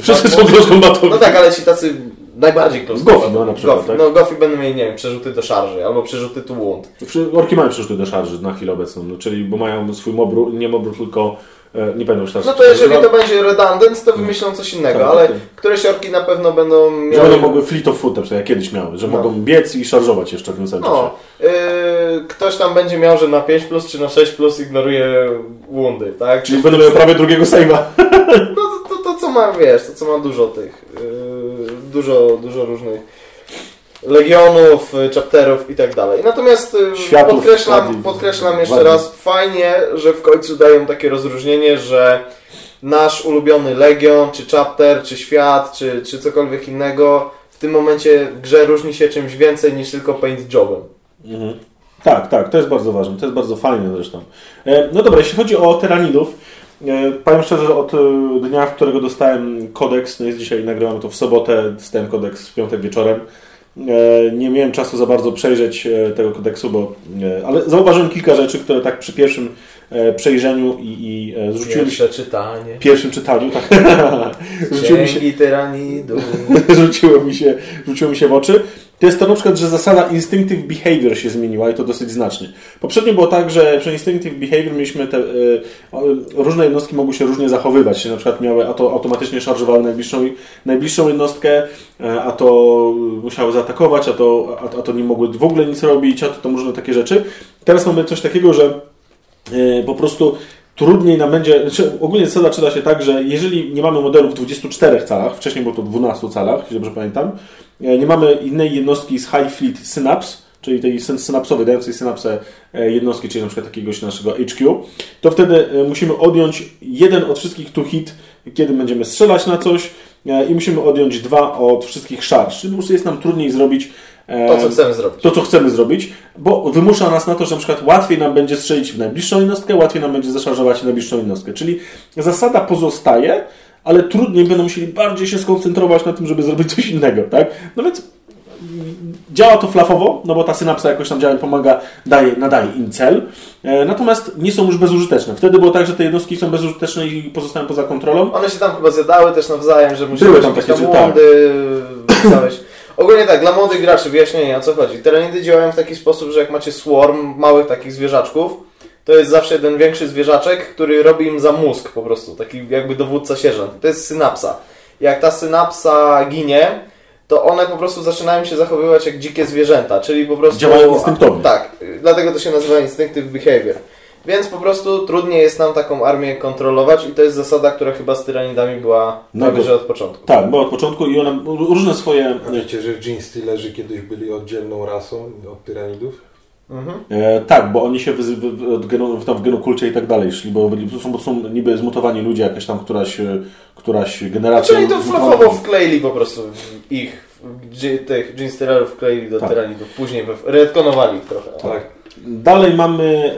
[SPEAKER 3] Wszyscy są close combatowi.
[SPEAKER 2] No tak, ale ci tacy najbardziej close
[SPEAKER 3] Gofi,
[SPEAKER 2] combat.
[SPEAKER 3] no, na przykład,
[SPEAKER 2] Gofi,
[SPEAKER 3] tak?
[SPEAKER 2] No Gofi będą mieli, nie wiem, przerzuty do szarży, albo przerzuty wound.
[SPEAKER 3] Przy- Orki mają przerzuty do szarży na chwilę obecną, no, czyli bo mają swój mobru, nie mobru, tylko E, nie pamiętam już teraz.
[SPEAKER 2] No to jeżeli to będzie redundant, to wymyślą coś innego,
[SPEAKER 3] Tak,
[SPEAKER 2] ale
[SPEAKER 3] tak.
[SPEAKER 2] któreś orki na pewno będą
[SPEAKER 3] Że
[SPEAKER 2] miały...
[SPEAKER 3] będą mogły fleet of foot, na przykład jak kiedyś miały, że
[SPEAKER 2] No.
[SPEAKER 3] mogą biec i szarżować jeszcze w tym samym czasie.
[SPEAKER 2] No, yy, ktoś tam będzie miał, że na 5 plus czy na 6 plus ignoruje woundy, tak?
[SPEAKER 3] Czyli będą miały prawie drugiego save'a.
[SPEAKER 2] No ma, wiesz, to co ma dużo tych, yy, dużo, dużo różnych legionów, y, chapterów i tak dalej. Natomiast y,
[SPEAKER 3] Światów,
[SPEAKER 2] podkreślam, podkreślam jeszcze raz, fajnie, że w końcu dają takie rozróżnienie, że nasz ulubiony legion, czy chapter, czy świat, czy, czy cokolwiek innego w tym momencie w grze różni się czymś więcej niż tylko paint jobem.
[SPEAKER 3] Mhm. Tak, tak, to jest bardzo ważne, to jest bardzo fajne zresztą. E, No dobra, jeśli chodzi o tyranidów, e, powiem szczerze, że od e, dnia, w którego dostałem kodeks, no jest dzisiaj, nagrywamy to w sobotę, dostałem kodeks w piątek wieczorem, e, nie miałem czasu za bardzo przejrzeć e, tego kodeksu, bo, e, ale zauważyłem kilka rzeczy, które tak przy pierwszym e, przejrzeniu i, i e, zwróciły mi się
[SPEAKER 2] Pierwsze czytanie.
[SPEAKER 3] pierwszym czytaniu, tak, (laughs) rzuciło mi się
[SPEAKER 2] tyranidu. (laughs)
[SPEAKER 3] rzuciło mi, się, rzuciło mi się w oczy, to jest to na przykład, że zasada instinctive behavior się zmieniła i to dosyć znacznie. Poprzednio było tak, że przy instinctive behavior mieliśmy te, y, różne jednostki mogły się różnie zachowywać, na przykład miały, a to automatycznie szarżowały najbliższą, najbliższą jednostkę, y, a to musiały zaatakować, a to, a, a to nie mogły w ogóle nic robić, a to tam różne takie rzeczy. Teraz mamy coś takiego, że y, po prostu trudniej nam będzie, znaczy ogólnie zasada czyta się tak, że jeżeli nie mamy modelu w 24 calach, wcześniej było to w 12 calach, jeśli dobrze pamiętam, e, nie mamy innej jednostki z High Fleet Synapse, czyli tej syn- synapsowej, dającej synapsę e, jednostki, czyli na przykład jakiegoś naszego HQ, to wtedy e, musimy odjąć jeden od wszystkich tu hit, kiedy będziemy strzelać na coś i musimy odjąć dwa od wszystkich szarż, czyli po prostu jest nam trudniej zrobić
[SPEAKER 2] To, co chcemy zrobić.
[SPEAKER 3] to, co chcemy zrobić, bo wymusza nas na to, że na przykład łatwiej nam będzie strzelić w najbliższą jednostkę, łatwiej nam będzie zaszarżować najbliższą jednostkę. Czyli zasada pozostaje, ale trudniej będą musieli bardziej się skoncentrować na tym, żeby zrobić coś innego, tak? No więc działa to flafowo, no bo ta synapsa jakoś tam działa pomaga, daje, nadaje im cel, e, natomiast nie są już bezużyteczne. Wtedy było tak, że te jednostki są bezużyteczne i pozostają poza kontrolą.
[SPEAKER 2] One się tam chyba zjadały też nawzajem, że
[SPEAKER 3] Były
[SPEAKER 2] musiałeś
[SPEAKER 3] tam takie
[SPEAKER 2] tam
[SPEAKER 3] rzeczy, tak.
[SPEAKER 2] Ogólnie tak, dla młodych graczy wyjaśnienie o co chodzi. Teranidy działają w taki sposób, że jak macie swarm małych takich zwierzaczków, to jest zawsze jeden większy zwierzaczek, który robi im za mózg po prostu, taki jakby dowódca sierżant. To jest synapsa. Jak ta synapsa ginie, to one po prostu zaczynają się zachowywać jak dzikie zwierzęta, czyli po prostu...
[SPEAKER 3] Działają instynktownie.
[SPEAKER 2] Tak, dlatego to się nazywa instinctive behavior. Więc po prostu trudniej jest nam taką armię kontrolować i to jest zasada, która chyba z tyranidami była
[SPEAKER 3] No
[SPEAKER 2] prawie że od początku.
[SPEAKER 3] Tak, była od początku i ona różne swoje
[SPEAKER 1] A wiecie, że Gene Stealerzy kiedyś byli oddzielną rasą od tyranidów?
[SPEAKER 2] Mhm.
[SPEAKER 3] E, tak, bo oni się wy- wy- od genu, tam w genokulcie i tak dalej szli, bo byli, to są, są niby zmutowani ludzie, jakaś tam któraś, e, któraś generacja.
[SPEAKER 2] Czyli to flafowo wkleili po prostu ich, gdzie tych Gene Stealerów wkleili do
[SPEAKER 3] Tak.
[SPEAKER 2] tyranidów. Później retkonowali ich trochę.
[SPEAKER 1] Tak.
[SPEAKER 3] Dalej mamy,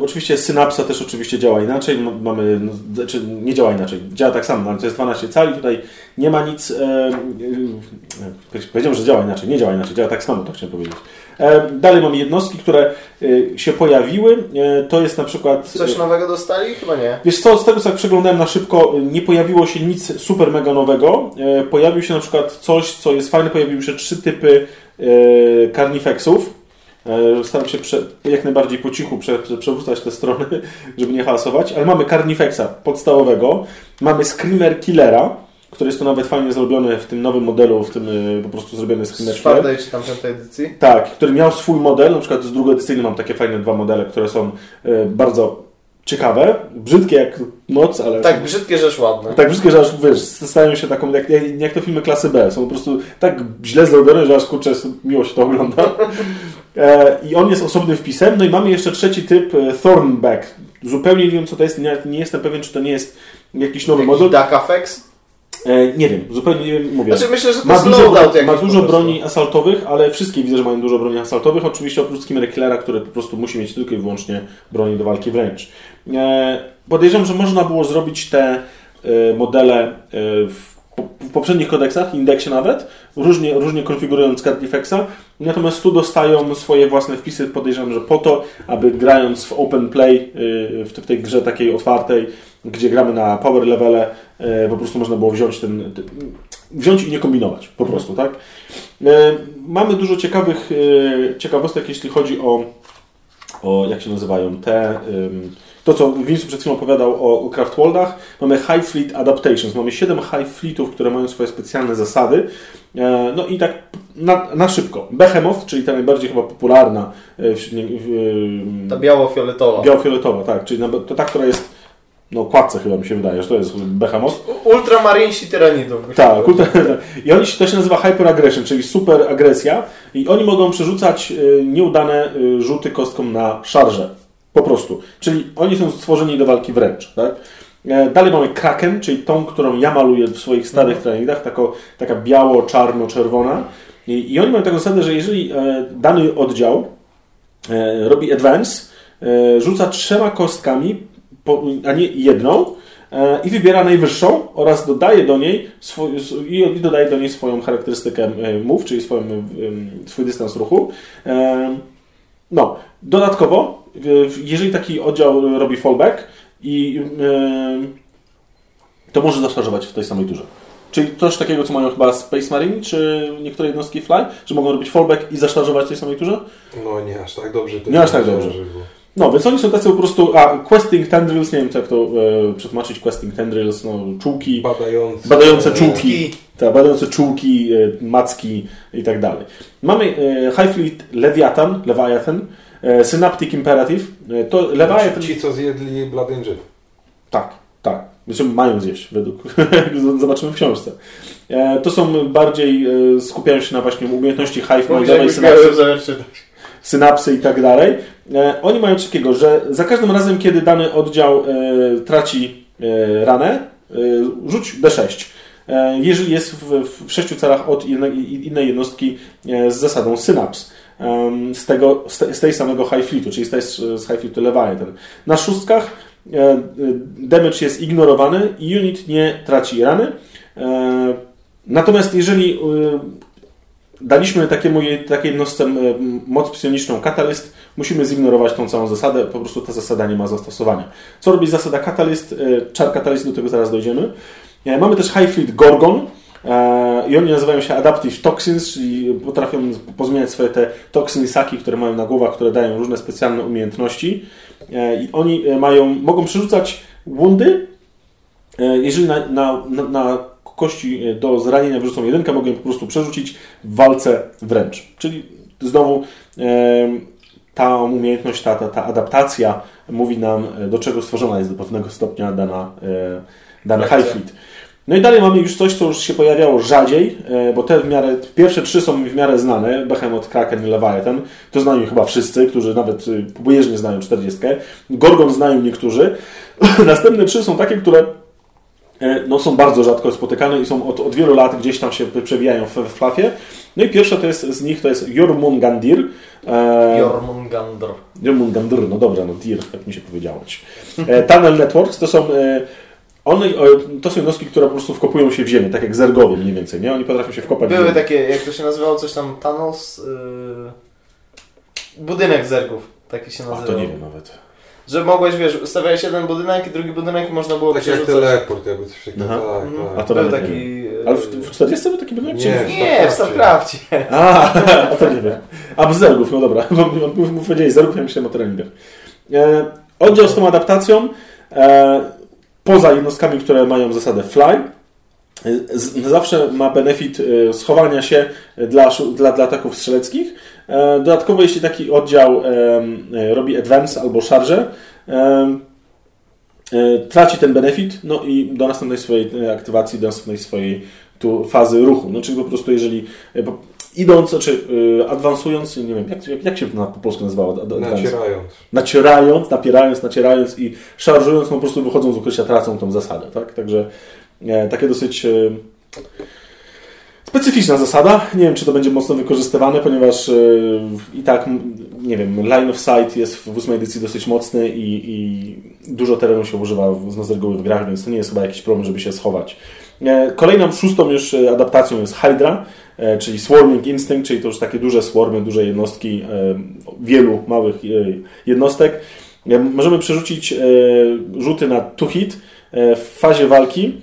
[SPEAKER 3] e, oczywiście synapsa też oczywiście działa inaczej, mamy, no, znaczy nie działa inaczej, działa tak samo, ale to jest 12 cali, tutaj nie ma nic, e, e, powiedziałem, że działa inaczej, nie działa inaczej, działa tak samo, tak chciałem powiedzieć. E, dalej mamy jednostki, które e, się pojawiły, to jest na przykład...
[SPEAKER 2] Coś nowego dostali? Chyba nie.
[SPEAKER 3] Wiesz co, z tego co przeglądałem na szybko, nie pojawiło się nic super mega nowego. Pojawił się na przykład coś, co jest fajne, pojawiły się trzy typy carnifexów. E, Staram się prze, jak najbardziej po cichu prze, prze, przewracać te strony, (laughs) żeby nie hałasować, ale mamy carnifexa podstawowego, mamy screamer killera, który jest to nawet fajnie zrobione w tym nowym modelu, w tym e, po prostu zrobiony
[SPEAKER 2] Z
[SPEAKER 3] screamer killer.
[SPEAKER 2] czwartej czy tam piątej edycji?
[SPEAKER 3] Tak, który miał swój model, na przykład z drugoedycyjny mam takie fajne dwa modele, które są e, bardzo ciekawe, brzydkie jak noc, ale...
[SPEAKER 2] Tak, brzydkie, rzecz ładne.
[SPEAKER 3] Tak brzydkie, że aż wiesz, stają się taką, jak, jak, jak to filmy klasy B, są po prostu tak źle zrobione, że aż kurczę, miło się to ogląda. (laughs) E, I on jest osobnym wpisem, no i mamy jeszcze trzeci typ, e, Thornback. Zupełnie nie wiem co to jest, nie, nie jestem pewien, czy to nie jest jakiś nowy
[SPEAKER 2] Jakiś
[SPEAKER 3] model.
[SPEAKER 2] Dakafex?
[SPEAKER 3] E, nie wiem, zupełnie nie wiem, mówię.
[SPEAKER 2] Znaczy myślę, że to
[SPEAKER 3] Ma
[SPEAKER 2] jest
[SPEAKER 3] dużo, ma dużo broni asaltowych, ale wszystkie widzę, że mają dużo broni asaltowych. Oczywiście oprócz Skimmer Killera, który po prostu musi mieć tylko i wyłącznie broni do walki wręcz. Podejrzewam, że można było zrobić te modele w, w poprzednich kodeksach, indeksie nawet, różnie, różnie konfigurując Carnifexa, natomiast tu dostają swoje własne wpisy, podejrzewam, że po to, aby grając w open play, e, w, tej grze takiej otwartej, gdzie gramy na power levele, e, po prostu można było wziąć ten, wziąć i nie kombinować, po prostu, tak? E, Mamy dużo ciekawych ciekawostek, jeśli chodzi o, o jak się nazywają, te to, co Vince przed chwilą opowiadał o Craftworldach, mamy High Fleet Adaptations. Mamy 7 High Fleetów, które mają swoje specjalne zasady. E, no i tak na, na szybko. Behemoth, czyli ta najbardziej chyba popularna e, w,
[SPEAKER 2] Ta biało-fioletowa.
[SPEAKER 3] biało-fioletowa, tak, czyli to ta, która jest no kładce chyba mi się wydaje, że to jest Behemoth.
[SPEAKER 2] Ultramarinsi tyranidów.
[SPEAKER 3] Tak, ultra, i oni to się nazywa Hyper Aggression, czyli super agresja i oni mogą przerzucać nieudane rzuty kostką na szarże. Po prostu. Czyli oni są stworzeni do walki wręcz. Tak? Dalej mamy Kraken, czyli tą, którą ja maluję w swoich starych treningach, tako, taka biało-czarno-czerwona. I, I, oni mają taką zasadę, że jeżeli e, dany oddział e, robi advance, e, rzuca trzema kostkami, a nie jedną, i wybiera najwyższą oraz dodaje do niej swój, i dodaje do niej swoją charakterystykę move, czyli swoją, swój dystans ruchu. No, dodatkowo, jeżeli taki oddział robi fallback, i to może zaszarżować w tej samej turze. Czyli coś takiego, co mają chyba Space Marine, czy niektóre jednostki Fly, że mogą robić fallback i zaszarżować w tej samej turze?
[SPEAKER 1] No nie aż tak dobrze.
[SPEAKER 3] nie aż tak dobrze. No, więc oni są tacy po prostu, a questing tendrils, nie wiem jak to e, przetłumaczyć, questing tendrils, no czułki,
[SPEAKER 1] badające,
[SPEAKER 3] badające czułki, tak, badające czułki, e, macki i tak dalej. Mamy e, High Fleet Leviathan, Leviathan, e, Synaptic Imperative, e, to Leviathan...
[SPEAKER 1] Ci, co zjedli Blood Angel.
[SPEAKER 3] Tak, tak. Znaczy mają zjeść, według (laughs) zobaczymy w książce. E, to są bardziej, e, skupiają się na właśnie umiejętności hive mindowej, synapsy, synapsy i tak dalej. E, oni mają coś takiego, że za każdym razem, kiedy dany oddział traci ranę, rzuć D6. Jeżeli jest w, w sześciu celach od innej jednostki z zasadą synaps z, tego, z tej samego high fleetu, czyli z, tej, z high fleetu Leviathan. Na szóstkach damage jest ignorowany i unit nie traci rany. Natomiast jeżeli daliśmy takiemu, takiej jednostce moc psioniczną katalyst, musimy zignorować tą całą zasadę, po prostu ta zasada nie ma zastosowania. Co robi zasada katalyst? Czar katalyst, do tego zaraz dojdziemy. Mamy też High Fleet Gorgon, i oni nazywają się Adaptive Toxins, czyli potrafią pozmieniać swoje te toksiny saki, które mają na głowach, które dają różne specjalne umiejętności. E, I oni e, mają, mogą przerzucać wundy. E, jeżeli na, na, na, kości do zranienia wyrzucą jedynkę, mogą je po prostu przerzucić w walce wręcz. Czyli znowu ta umiejętność, ta, ta, ta adaptacja mówi nam, do czego stworzona jest do pewnego stopnia dana, dana High Fleet. No i dalej mamy już coś, co już się pojawiało rzadziej, e, bo te w miarę, pierwsze trzy są mi w miarę znane, Behemoth, Kraken i Leviathan, to znają chyba wszyscy, którzy nawet pobieżnie znają 40. Gorgon znają niektórzy. (laughs) Następne trzy są takie, które e, no, są bardzo rzadko spotykane i są od, od wielu lat gdzieś tam się przewijają w, w flafie. No i pierwsza to jest, z nich to jest Jormungandir.
[SPEAKER 2] E, Jormungandr.
[SPEAKER 3] Jormungandr, no dobra, no dir, jak mi się powiedziało. E, Tunnel Networks to są e, one, to są jednostki, które po prostu wkopują się w ziemię, tak jak zergowie mniej więcej, nie? Oni potrafią się wkopać
[SPEAKER 2] Były w ziemię. takie, jak to się nazywało, coś tam, tunnels? Yy... Budynek zergów, taki się nazywał.
[SPEAKER 3] A to nie wiem nawet.
[SPEAKER 2] Że mogłeś, wiesz, stawiałeś jeden budynek i drugi budynek i można było
[SPEAKER 1] tak przerzucać. Tak jak teleport, jakby coś takiego. Tak,
[SPEAKER 2] tak. A to był taki...
[SPEAKER 3] Ale w, w 40 był taki budynek?
[SPEAKER 2] Nie, nie w StarCraftie.
[SPEAKER 3] A, (laughs) a to nie wiem. A z zergów, no dobra. Bo powiedziałeś zergów, ja myślałem o treningach. E, oddział z tą adaptacją e, poza jednostkami, które mają zasadę fly, zawsze ma benefit e, schowania się dla, dla, dla ataków strzeleckich. E, dodatkowo, jeśli taki oddział e, robi advance albo charge, traci ten benefit, no i do następnej swojej aktywacji, do następnej swojej tu fazy ruchu. No, czyli po prostu jeżeli idąc, znaczy yy, adwansując, nie wiem, jak, jak, jak się to na, po polsku nazywało?
[SPEAKER 1] Nacierając.
[SPEAKER 3] Nacierając, napierając, nacierając i szarżując, no po prostu wychodzą z ukrycia, tracą tą zasadę, tak? Także takie dosyć... E, specyficzna zasada. Nie wiem, czy to będzie mocno wykorzystywane, ponieważ e, i tak, nie wiem, line of sight jest w ósmej edycji dosyć mocny i, i dużo terenu się używa z reguły w grach, więc to nie jest chyba jakiś problem, żeby się schować. E, kolejną, szóstą już adaptacją jest Hydra, E, czyli Swarming Instinct, czyli to już takie duże swarmy, duże jednostki, e, wielu małych e, jednostek. Możemy przerzucić rzuty na two hit w fazie walki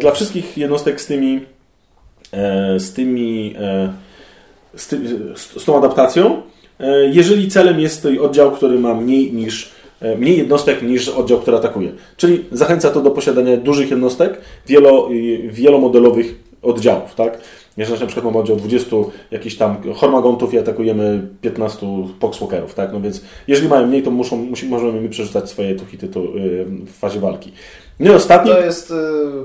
[SPEAKER 3] dla wszystkich jednostek z tymi z tymi z, ty, z tą adaptacją. Jeżeli celem jest oddział, który ma mniej niż e, mniej jednostek niż oddział, który atakuje. Czyli zachęca to do posiadania dużych jednostek, wielo, wielomodelowych oddziałów, tak? Jeżeli na przykład mamy oddział 20 jakichś tam hormagontów i atakujemy 15 poxwalkerów, tak? No więc jeżeli mają mniej, to muszą, musi, możemy przerzucać swoje yy, w fazie walki. I ostatni...
[SPEAKER 2] To jest, y,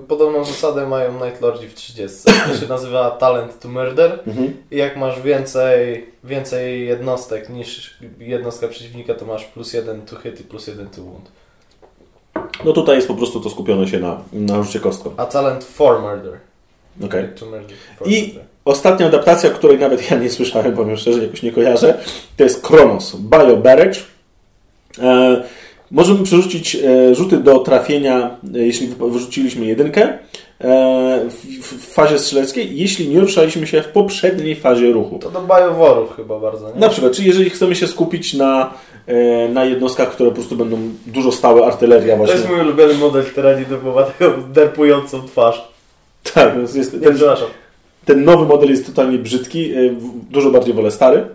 [SPEAKER 2] podobną zasadę mają Night Lordzi w 30. To się nazywa Talent to Murder
[SPEAKER 3] Mhm.
[SPEAKER 2] i jak masz więcej, więcej jednostek niż jednostka przeciwnika, to masz plus jeden to hit i plus jeden to wound.
[SPEAKER 3] No tutaj jest po prostu to skupione się na, na rzucie kostką.
[SPEAKER 2] A Talent for Murder.
[SPEAKER 3] Okay.
[SPEAKER 2] Murder for
[SPEAKER 3] I ostatnia adaptacja, której nawet ja nie słyszałem, powiem szczerze, jakoś nie kojarzę, to jest Kronos, Bio Barrage. E, możemy przerzucić e, rzuty do trafienia, e, jeśli wyrzuciliśmy jedynkę e, w, fazie strzeleckiej, jeśli nie ruszaliśmy się w poprzedniej fazie ruchu.
[SPEAKER 2] To do bioworów chyba bardzo, nie?
[SPEAKER 3] Na przykład, czyli jeżeli chcemy się skupić na, na jednostkach, które po prostu będą dużo stałe, artyleria
[SPEAKER 2] To
[SPEAKER 3] właśnie.
[SPEAKER 2] jest mój ulubiony model to była taką derpującą twarz.
[SPEAKER 3] Tak, jest, jest,
[SPEAKER 2] Nie,
[SPEAKER 3] ten,
[SPEAKER 2] przepraszam.
[SPEAKER 3] Ten nowy model jest totalnie brzydki, w- dużo bardziej wolę stary.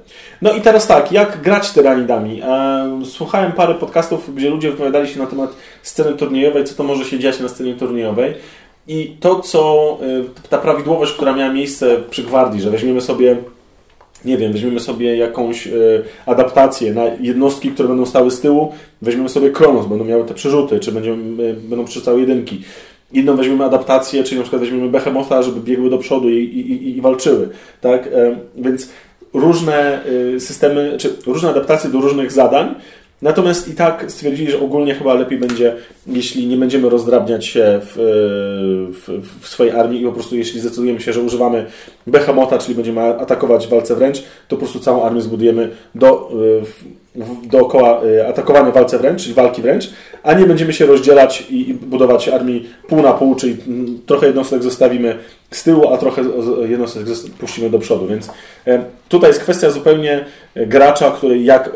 [SPEAKER 3] No i teraz tak, jak grać tyranidami? E, Słuchałem parę podcastów, gdzie ludzie wypowiadali się na temat sceny turniejowej, co to może się dziać na scenie turniejowej. I to, co e, ta prawidłowość, która miała miejsce przy Gwardii, że weźmiemy sobie, nie wiem, weźmiemy sobie jakąś e, adaptację na jednostki, które będą stały z tyłu, weźmiemy sobie Kronos, będą miały te przerzuty, czy będą przerzucały jedynki. Inną weźmiemy adaptację, czyli na przykład weźmiemy Behemotha, żeby biegły do przodu i, i, i, walczyły. Tak? E, Więc różne e, systemy, czy różne adaptacje do różnych zadań. Natomiast i tak stwierdzili, że ogólnie chyba lepiej będzie, jeśli nie będziemy rozdrabniać się w, w, w swojej armii i po prostu jeśli zdecydujemy się, że używamy Behemota, czyli będziemy atakować w walce wręcz, to po prostu całą armię zbudujemy do, dookoła e, atakowania walce wręcz, czyli walki wręcz, a nie będziemy się rozdzielać i, budować armii pół na pół, czyli mm, trochę jednostek zostawimy z tyłu, a trochę jednostek puścimy do przodu. Więc e, tutaj jest kwestia zupełnie e, gracza, który jak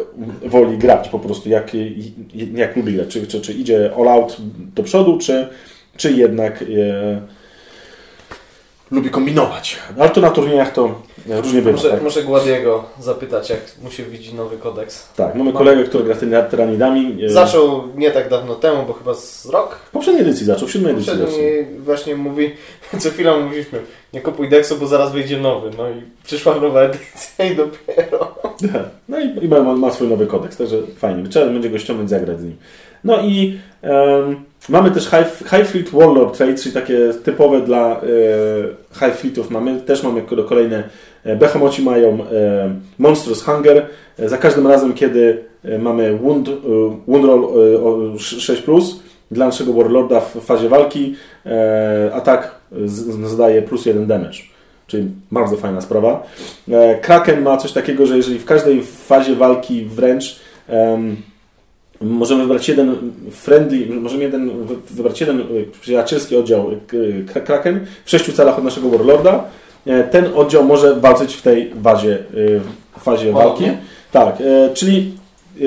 [SPEAKER 3] woli grać po prostu, jak, jak lubi grać. Czy, czy, czy idzie all out do przodu, czy, czy jednak e, lubi kombinować. Ale to na turniejach to różnie bywa.
[SPEAKER 2] Muszę,
[SPEAKER 3] Tak?
[SPEAKER 2] Gładiego zapytać, jak mu się widzi nowy kodeks.
[SPEAKER 3] tak, mamy kolegę, który gra tyra- tyranidami. e,
[SPEAKER 2] Zaczął nie tak dawno temu, bo chyba z rok.
[SPEAKER 3] W poprzedniej edycji zaczął, w siódmej edycji zaczął.
[SPEAKER 2] właśnie mówi, (laughs) co chwilę mówiliśmy, nie kupuj deksu, bo zaraz wyjdzie nowy. No i przyszła nowa edycja i dopiero. (laughs)
[SPEAKER 3] No i, i ma, ma swój nowy kodeks, także fajnie. Trzeba będzie go ściągnąć, zagrać z nim. No i em, mamy też High, High Fleet Warlord Trade, czyli takie typowe dla e, High Fleetów. Mamy, też mamy ko- kolejne, Behemoci mają e, Monstrous Hunger. E, za każdym razem, kiedy e, mamy Wound, e, wound Roll e, o 6+, dla naszego Warlorda w fazie walki, e, atak zadaje plus jeden damage. Czyli bardzo fajna sprawa. E, Kraken ma coś takiego, że jeżeli w każdej fazie walki wręcz em, możemy wybrać jeden friendly, możemy jeden, wy- wybrać jeden e, przyjacielski oddział e, Kraken w sześciu celach od naszego Warlorda, e, ten oddział może walczyć w tej fazie, e, fazie walki. Tak, e, czyli e,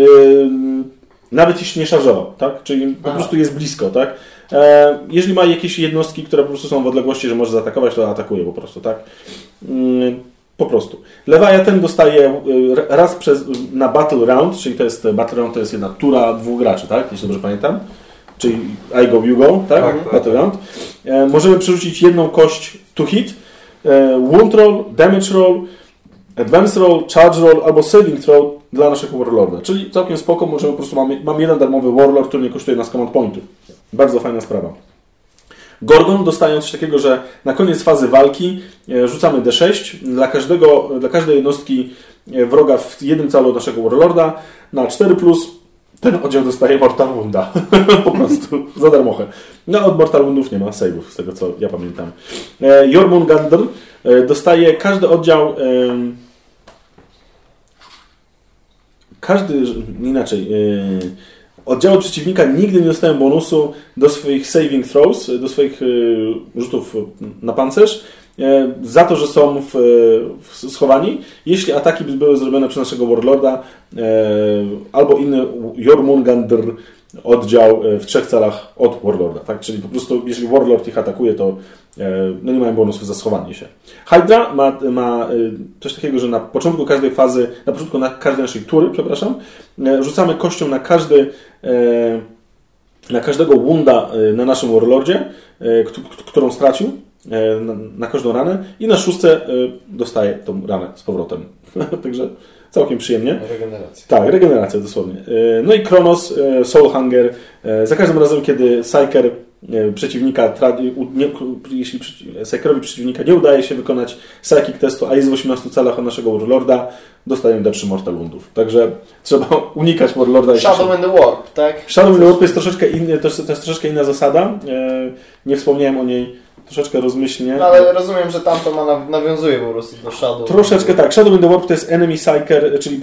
[SPEAKER 3] nawet jeśli nie szarżował, tak? Czyli po prostu jest blisko, tak? E, jeżeli ma jakieś jednostki, które po prostu są w odległości, że może zaatakować, to atakuje po prostu, tak? Mm, Po prostu. Leviathan dostaje y, raz przez, na Battle Round, czyli to jest Battle Round to jest jedna tura dwóch graczy, tak? Jeśli dobrze pamiętam. Czyli I go, you go, tak?
[SPEAKER 1] Tak, tak,
[SPEAKER 3] Battle
[SPEAKER 1] tak.
[SPEAKER 3] Round. E, możemy przerzucić jedną kość to hit, e, wound roll, damage roll, advance roll, charge roll albo saving throw dla naszego warlorda. Czyli całkiem spoko, możemy po prostu mamy, mamy jeden darmowy warlord, który nie kosztuje nas command pointu. Bardzo fajna sprawa. Gorgon dostają coś takiego, że na koniec fazy walki e, rzucamy D6 dla, każdego, dla każdej jednostki e, wroga w jednym calu naszego Warlorda na 4 plus ten oddział dostaje Mortal Wounda. (laughs) po prostu, za darmochę. No od Mortal Woundów nie ma save'ów, z tego co ja pamiętam. E, Jormungandr e, dostaje każdy oddział em, każdy, inaczej, yy, oddziały przeciwnika nigdy nie dostają bonusu do swoich saving throws, do swoich yy, rzutów na pancerz, za to, że są w, w schowani, jeśli ataki były zrobione przez naszego Warlorda yy, albo inny Jormungandr oddział e, w trzech celach od Warlorda. Tak? Czyli po prostu, jeżeli Warlord ich atakuje, to e, no nie mają bonusów za schowanie się. Hydra ma, ma coś takiego, że na początku każdej fazy, na początku na każdej naszej tury, przepraszam, rzucamy kością na każdy na każdego wunda na naszym Warlordzie, którą stracił, na każdą ranę i na szóstce dostaje tą ranę z powrotem. (laughs) Także całkiem przyjemnie.
[SPEAKER 2] Regeneracja.
[SPEAKER 3] Tak, regeneracja dosłownie. E, no i Kronos, e, Soul Hunger. E, za każdym razem, kiedy Psyker przeciwnika, nie, jeśli Psykerowi przeciwnika nie udaje się wykonać psychic testu, a jest w 18 celach od naszego Warlorda, dostają D3 Mortal Woundów. Także trzeba (laughs) unikać Warlorda.
[SPEAKER 2] Shadow in the Warp, tak?
[SPEAKER 3] Shadow in the Warp jest troszeczkę, inny, to jest, to jest troszeczkę inna zasada. Nie wspomniałem o niej troszeczkę rozmyślnie.
[SPEAKER 2] No ale rozumiem, że tamto ma, nawiązuje po prostu do Shadow.
[SPEAKER 3] Troszeczkę tak. Shadow in the Warp to jest enemy psyker, czyli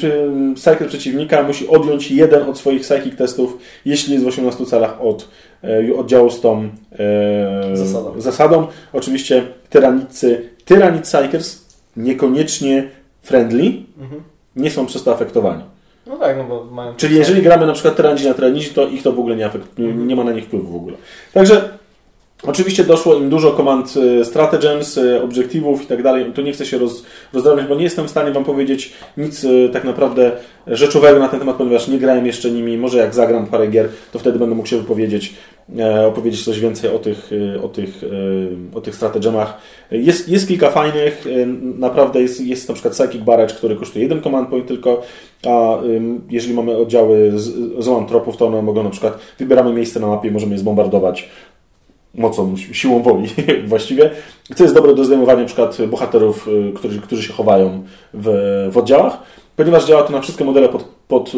[SPEAKER 3] psyker przeciwnika musi odjąć jeden od swoich psychic testów, jeśli jest w 18 celach od e, oddziału z tą
[SPEAKER 2] e, zasadą.
[SPEAKER 3] zasadą. Oczywiście tyranicy, tyranid psykers niekoniecznie friendly, mhm. nie są przez to afektowani.
[SPEAKER 2] No tak, no bo mają...
[SPEAKER 3] Czyli jeżeli gramy na przykład tyranidzi na tyranidzi, to ich to w ogóle nie mhm. nie ma na nich wpływu w ogóle. Także Oczywiście doszło im dużo komand e, stratagems, e, obiektywów i tak dalej. Tu nie chcę się roz, rozdrabniać, bo nie jestem w stanie Wam powiedzieć nic e, tak naprawdę rzeczowego na ten temat, ponieważ nie grałem jeszcze nimi. Może jak zagram parę gier, to wtedy będę mógł się wypowiedzieć, opowiedzieć coś więcej o tych, o tych, o tych stratagemach. Jest, jest kilka fajnych, naprawdę jest, jest na przykład Psychic Barrage, który kosztuje jeden command point tylko, a jeżeli mamy oddziały z, z tropów, to one mogą na przykład, wybieramy miejsce na mapie możemy je zbombardować mocą, siłą woli (laughs) właściwie, co jest dobre do zdejmowania przykład bohaterów, y, którzy, którzy się chowają w, w oddziałach, ponieważ działa to na wszystkie modele pod, pod,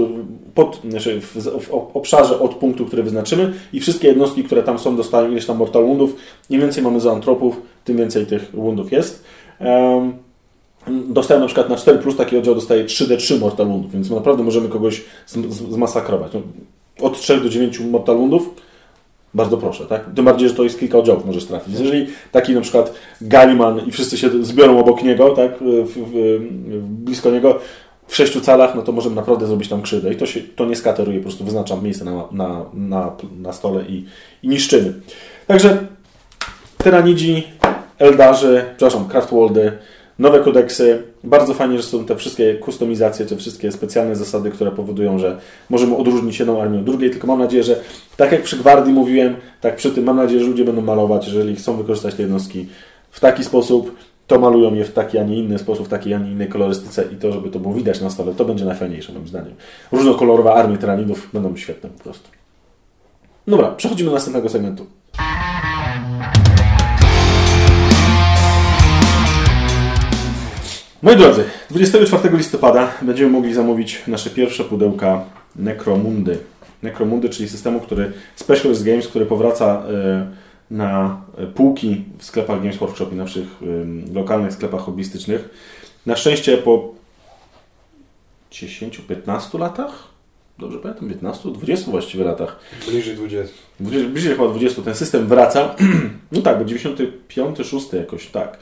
[SPEAKER 3] pod, znaczy w, w, obszarze od punktu, który wyznaczymy i wszystkie jednostki, które tam są, dostają ileś tam mortal woundów. Im więcej mamy zoantropów, tym więcej tych woundów jest. Um, Dostałem na przykład na 4 plus taki oddział dostaje 3D3 mortal woundów, więc naprawdę możemy kogoś zmasakrować. No, od 3 do 9 mortal woundów bardzo proszę, tak? Tym bardziej, że to jest kilka oddziałów możesz trafić. Jeżeli taki na przykład Galiman i wszyscy się zbiorą obok niego, tak? W, w, blisko niego, w sześciu calach, no to możemy naprawdę zrobić tam krzywdę. I to, się, to nie skateruje, po prostu wyznaczam miejsce na, na, na, na stole i, i niszczymy. Także tyranidzi, Eldarzy, przepraszam, Craftwoldy, nowe kodeksy. Bardzo fajnie, że są te wszystkie kustomizacje, te wszystkie specjalne zasady, które powodują, że możemy odróżnić jedną armię od drugiej. Tylko mam nadzieję, że tak jak przy Gwardii mówiłem, tak przy tym mam nadzieję, że ludzie będą malować, jeżeli chcą wykorzystać te jednostki w taki sposób, to malują je w taki, a nie inny sposób, w takiej, a nie innej kolorystyce i to, żeby to było widać na stole, to będzie najfajniejsze moim zdaniem. Różnokolorowe armie tyranidów będą świetne po prostu. Dobra, przechodzimy do następnego segmentu. Moi drodzy, 24 listopada będziemy mogli zamówić nasze pierwsze pudełka Necromundy. Necromundy, czyli systemu, który Specialist Games, który powraca e, na półki w sklepach Games Workshop i naszych e, lokalnych sklepach hobbystycznych. Na szczęście po 10-15 latach dobrze pamiętam, 15, 20 właściwie latach.
[SPEAKER 1] Bliżej 20.
[SPEAKER 3] Bliżej chyba 20 ten system wraca. (clears throat) No tak, bo 95, 6 jakoś, tak.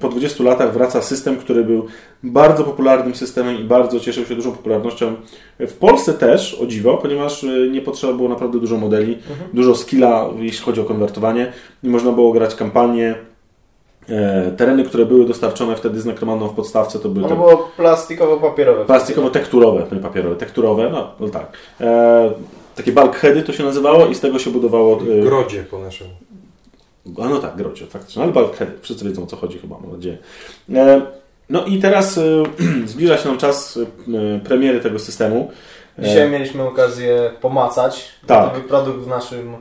[SPEAKER 3] Po 20 latach wraca system, który był bardzo popularnym systemem i bardzo cieszył się dużą popularnością. W Polsce też, o dziwo, ponieważ e, nie potrzeba było naprawdę dużo modeli, mhm. dużo skilla, jeśli chodzi o konwertowanie. Nie można było grać kampanię tereny, które były dostarczone wtedy z nekromaną w podstawce, to były...
[SPEAKER 2] Ono było plastikowo-papierowe.
[SPEAKER 3] Plastikowo-tekturowe, nie papierowe, tekturowe, no, no tak. E, takie bulkheady to się nazywało i z tego się budowało...
[SPEAKER 1] E, grodzie po naszemu.
[SPEAKER 3] A no tak, grodzie, faktycznie, ale bulkheady, wszyscy wiedzą o co chodzi chyba, mam nadzieję. E, no i teraz e, (clears throat) zbliża się nam czas e, premiery tego systemu.
[SPEAKER 2] Dzisiaj mieliśmy okazję pomacać tak. nowy produkt w naszym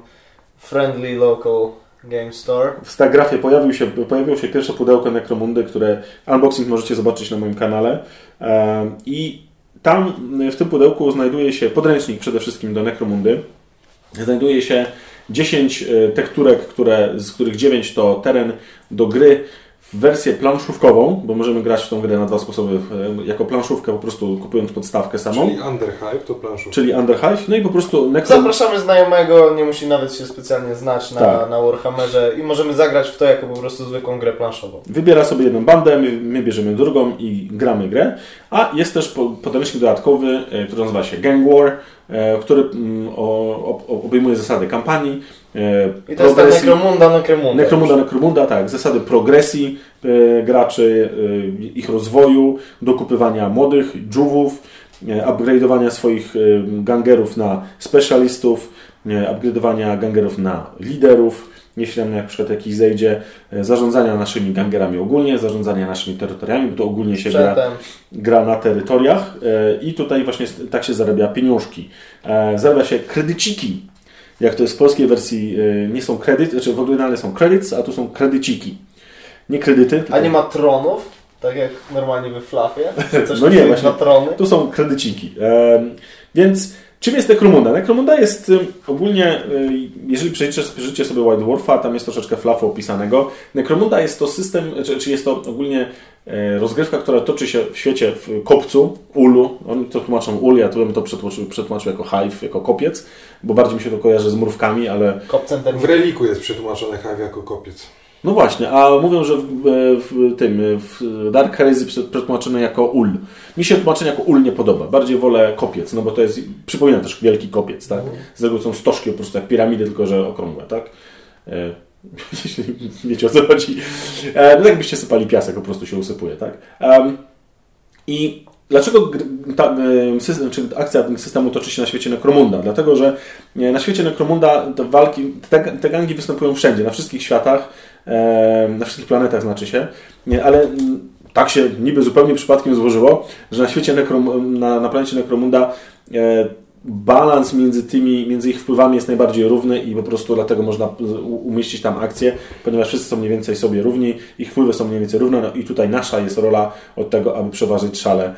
[SPEAKER 2] friendly local Game Store.
[SPEAKER 3] W Stagrafie pojawił się, pojawiło się pierwsze pudełko Necromundy, które unboxing możecie zobaczyć na moim kanale. I tam w tym pudełku znajduje się podręcznik przede wszystkim do Necromundy. Znajduje się 10 e, tekturek, które, z których 9 to teren do gry wersję planszówkową, bo możemy grać w tą grę na dwa sposoby, e, jako planszówkę po prostu kupując podstawkę samą.
[SPEAKER 1] Czyli Underhive to planszówka.
[SPEAKER 3] Czyli Underhive, no i po prostu Necro...
[SPEAKER 2] Zapraszamy znajomego, nie musi nawet się specjalnie znać na,
[SPEAKER 3] Tak.
[SPEAKER 2] na Warhammerze i możemy zagrać w to jako po prostu zwykłą grę planszową.
[SPEAKER 3] Wybiera sobie jedną bandę, my, my bierzemy drugą i gramy grę. A jest też po- podręcznik dodatkowy, e, który nazywa się Gang War, e, który mm, obejmuje zasady kampanii. E,
[SPEAKER 2] I to jest ta Necromunda, Necromunda.
[SPEAKER 3] Necromunda, Necromunda, tak, zasady progresji e, graczy, e, ich rozwoju, dokupywania młodych, dżuwów, upgrade'owania swoich gangerów na specjalistów, upgrade'owania gangerów na liderów, jeśli nam na przykład jakiś zejdzie, zarządzania naszymi gangerami ogólnie, zarządzania naszymi terytoriami, bo to ogólnie się gra, gra na terytoriach i tutaj właśnie tak się zarabia pieniążki. Zarabia się kredyciki. Jak to jest w polskiej wersji, e, nie są kredyt, znaczy w oryginalnie są credits, a tu są kredyciki. Nie kredyty, tylko
[SPEAKER 2] A nie ma tronów, tak jak normalnie we Flafie? (laughs) Coś
[SPEAKER 3] No nie, właśnie.
[SPEAKER 2] na trony.
[SPEAKER 3] tu są kredyciki. Więc czym jest Necromunda? Necromunda jest ogólnie, e, jeżeli przejrzycie przejrzycie sobie White Dwarfa, tam jest troszeczkę flafu opisanego. Necromunda jest to system, czy, czy jest to ogólnie e, rozgrywka, która toczy się w świecie w kopcu, ulu. Oni to tłumaczą ul, ja tu bym to przetłumaczył, przetłumaczył jako hive, jako kopiec, bo bardziej mi się to kojarzy z mrówkami, ale
[SPEAKER 2] Kopcem
[SPEAKER 1] W reliku jest przetłumaczone Hive jako kopiec.
[SPEAKER 3] No właśnie, a mówią, że w, w tym w Dark Heresy prze- przetłumaczone jako ul. Mi się tłumaczenie jako ul nie podoba. Bardziej wolę kopiec, no bo to jest, przypomina też wielki kopiec, tak? Z reguły są stożki po prostu jak piramidy, tylko że okrągłe, tak? E, (laughs) Jeśli wiecie o co chodzi. E, no tak byście sypali piasek, po prostu się usypuje, tak? I dlaczego ta, e, system, czy akcja systemu toczy się na świecie Necromunda? Dlatego, że na świecie Necromunda te walki, te, te gangi występują wszędzie, na wszystkich światach, na wszystkich planetach znaczy się, ale tak się niby zupełnie przypadkiem złożyło, że na świecie na, na planecie Necromunda e, balans między tymi, między ich wpływami jest najbardziej równy i po prostu dlatego można umieścić tam akcję, ponieważ wszyscy są mniej więcej sobie równi, ich wpływy są mniej więcej równe no i tutaj nasza jest rola od tego, aby przeważyć szale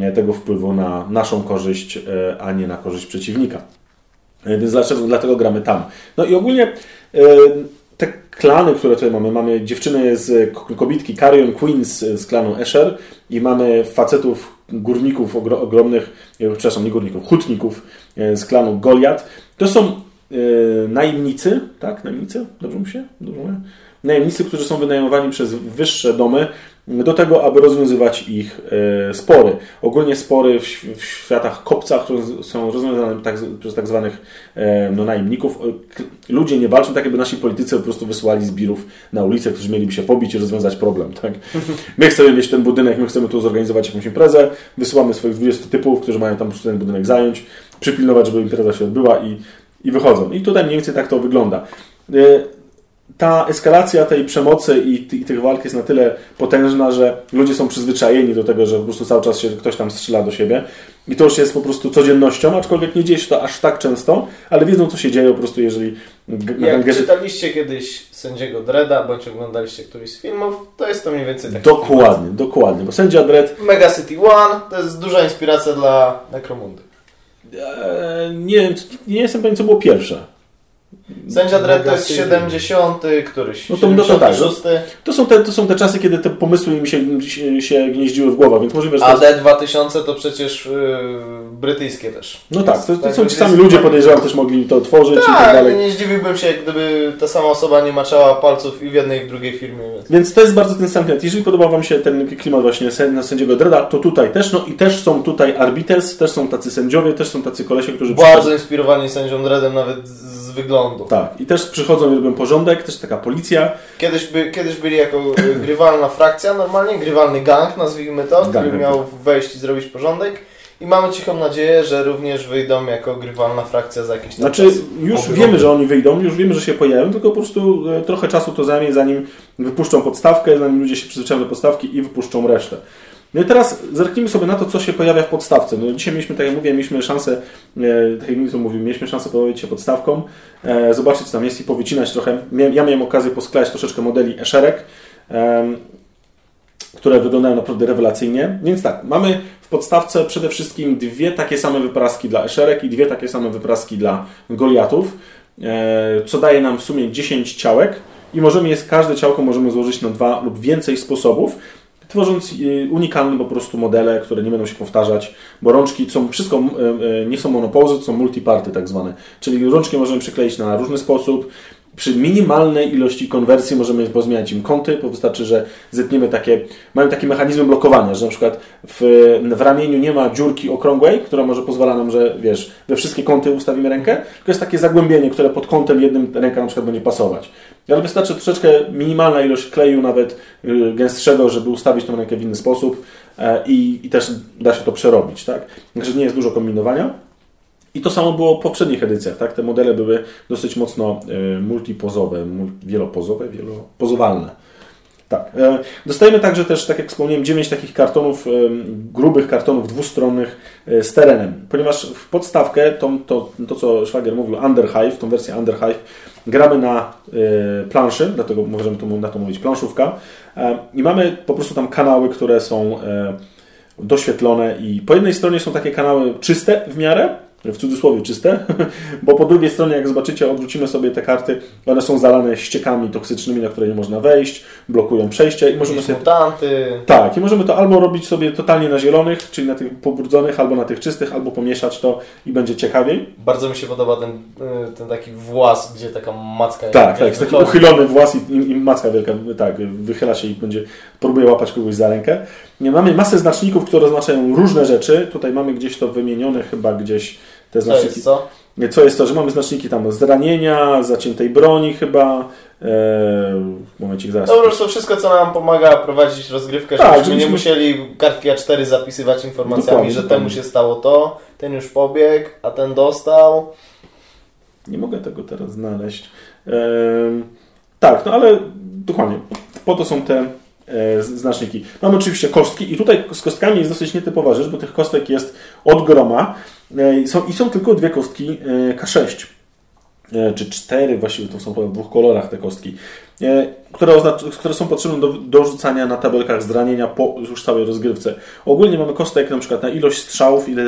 [SPEAKER 3] e, tego wpływu na naszą korzyść, e, a nie na korzyść przeciwnika. Więc dlaczego, dlatego gramy tam. No i ogólnie te klany, które tutaj mamy, mamy dziewczyny z kobitki Carrion Queens z klanu Escher i mamy facetów, górników ogro, ogromnych, e, przepraszam, nie górników, hutników e, z klanu Goliat. To są e, najemnicy, tak? Najemnicy? Dobrze mi się? Dobrze mówię? Najemnicy, którzy są wynajmowani przez wyższe domy do tego, aby rozwiązywać ich e, spory. Ogólnie spory w, w światach kopca, które z- są rozwiązane tak, przez tak zwanych e, no, najemników. E, Ludzie nie walczą tak, jakby nasi politycy po prostu wysłali zbirów na ulicę, którzy mieliby się pobić i rozwiązać problem. Tak? My chcemy mieć ten budynek, my chcemy tu zorganizować jakąś imprezę, wysyłamy swoich 20 typów, którzy mają tam po prostu ten budynek zająć, przypilnować, żeby impreza się odbyła i, i wychodzą. I tutaj mniej więcej tak to wygląda. Ta eskalacja tej przemocy i, i tych walk jest na tyle potężna, że ludzie są przyzwyczajeni do tego, że po prostu cały czas się ktoś tam strzela do siebie. I to już jest po prostu codziennością, aczkolwiek nie dzieje się to aż tak często, ale wiedzą, co się dzieje po prostu, jeżeli
[SPEAKER 2] Jak czytaliście kiedyś sędziego Dreda, bądź oglądaliście któryś z filmów, to jest to mniej więcej tak.
[SPEAKER 3] Dokładnie, dokładnie, bo sędzia Dredd
[SPEAKER 2] Mega City One to jest duża inspiracja dla Necromundy.
[SPEAKER 3] e, nie, nie jestem pewien, co było pierwsze.
[SPEAKER 2] Sędzia Dredd to jest
[SPEAKER 1] City.
[SPEAKER 2] 70 któryś,
[SPEAKER 3] No to- no to tak,
[SPEAKER 2] 76.
[SPEAKER 3] To są, te, to są te czasy, kiedy te pomysły mi się, się, się gnieździły w głowę, więc możliwe, że to jest...
[SPEAKER 2] AD 2000 to przecież yy, brytyjskie też.
[SPEAKER 3] No tak, to, to
[SPEAKER 2] Tak,
[SPEAKER 3] są ci sami
[SPEAKER 2] jest-
[SPEAKER 3] ludzie, podejrzewam, też mogli to tworzyć i tak
[SPEAKER 2] Tak,
[SPEAKER 3] dalej.
[SPEAKER 2] nie zdziwiłbym się, gdyby ta sama osoba nie maczała palców i w jednej i w drugiej firmie. Więc.
[SPEAKER 3] Więc to jest bardzo ten sam klimat. Jeżeli podoba Wam się ten klimat właśnie na sędziego Dreda, to tutaj też, no i też są tutaj arbiters, też są tacy sędziowie, też są tacy kolesie, którzy
[SPEAKER 2] Bardzo inspirowani sędzią Dreddem nawet z z wyglądu.
[SPEAKER 3] Tak, i też przychodzą i robią porządek, też taka policja.
[SPEAKER 2] Kiedyś, by, kiedyś byli jako y, grywalna frakcja, normalnie grywalny gang, nazwijmy to,
[SPEAKER 3] Gang,
[SPEAKER 2] który
[SPEAKER 3] tak.
[SPEAKER 2] miał wejść i zrobić porządek. I mamy cichą nadzieję, że również wyjdą jako grywalna frakcja za jakiś tam
[SPEAKER 3] Znaczy,
[SPEAKER 2] czas.
[SPEAKER 3] już
[SPEAKER 1] Oby,
[SPEAKER 3] wiemy, że oni wyjdą, już wiemy, że się pojawią, tylko po prostu e, trochę czasu to zajmie, zanim wypuszczą podstawkę, zanim ludzie się przyzwyczają do podstawki i wypuszczą resztę. No i teraz zerknijmy sobie na to, co się pojawia w podstawce. No dzisiaj mieliśmy, tak jak mówię, mieliśmy szansę, e, tak jak mówił, mieliśmy szansę pobawić się podstawką, e, zobaczyć co tam jest i powycinać trochę. Ja miałem okazję posklejać troszeczkę modeli eszerek, które wyglądają naprawdę rewelacyjnie. Więc tak, mamy w podstawce przede wszystkim dwie takie same wypraski dla eszerek i dwie takie same wypraski dla goliatów, e, co daje nam w sumie 10 ciałek i możemy jest, każde ciałko możemy złożyć na dwa lub więcej sposobów, tworząc y, unikalne po prostu modele, które nie będą się powtarzać, bo rączki są wszystko, y, y, nie są monopozy, to są multiparty tak zwane, czyli rączki możemy przykleić na różny sposób, przy minimalnej ilości konwersji możemy pozmieniać im kąty, bo wystarczy, że zetniemy takie, mają takie mechanizmy blokowania, że na przykład w, w ramieniu nie ma dziurki okrągłej, która może pozwala nam, że wiesz, we wszystkie kąty ustawimy rękę, tylko jest takie zagłębienie, które pod kątem jednym ręka na przykład będzie pasować. Ale wystarczy troszeczkę minimalna ilość kleju, nawet y, gęstszego, żeby ustawić tą rękę w inny sposób e, i, i też da się to przerobić, tak? Także nie jest dużo kombinowania. I to samo było w poprzednich edycjach, tak? Te modele były dosyć mocno y, multipozowe, wielopozowe, wielopozowalne. Tak. E, dostajemy także też, tak jak wspomniałem, 9 takich kartonów, grubych kartonów dwustronnych z terenem, ponieważ w podstawkę, to, to, to co Szwagier mówił, Underhive, tą wersję Underhive, gramy na e, planszy, dlatego możemy na to mówić planszówka. I mamy po prostu tam kanały, które są doświetlone i po jednej stronie są takie kanały czyste w miarę, w cudzysłowie czyste, (laughs) bo po drugiej stronie, jak zobaczycie, odwrócimy sobie te karty, one są zalane ściekami toksycznymi, na które nie można wejść, blokują przejście i możemy sobie...
[SPEAKER 2] mutanty.
[SPEAKER 3] Tak, i możemy to albo robić sobie totalnie na zielonych, czyli na tych pobrudzonych, albo na tych czystych, albo pomieszać to i będzie ciekawiej.
[SPEAKER 2] Bardzo mi się podoba ten, y, ten taki włas, gdzie taka macka...
[SPEAKER 3] Tak, tak, jest taki uchylony włas i, i, macka wielka, tak, wychyla się i będzie, próbuje łapać kogoś za rękę. Mamy masę znaczników, które oznaczają różne rzeczy. Tutaj mamy gdzieś to wymienione chyba gdzieś te znaczniki.
[SPEAKER 2] Co jest co?
[SPEAKER 3] Co jest to, że mamy znaczniki tam zranienia, zaciętej broni chyba. Eee, momencik zaraz.
[SPEAKER 2] No to wszystko, co nam pomaga prowadzić rozgrywkę, tak, żebyśmy nie musieli kartki A4 zapisywać informacjami, że temu się stało to, ten już pobiegł, a ten dostał.
[SPEAKER 3] Nie mogę tego teraz znaleźć. Eee, tak, no ale dokładnie. Po to są te znaczniki. Mamy oczywiście kostki i tutaj z kostkami jest dosyć nietypowa rzecz, bo tych kostek jest od groma e, są, i są tylko dwie kostki e, K6 czy cztery, właściwie to są w dwóch kolorach te kostki, które, które są potrzebne do, do rzucania na tabelkach zranienia po już całej rozgrywce. Ogólnie mamy kostek na przykład na ilość strzałów, ile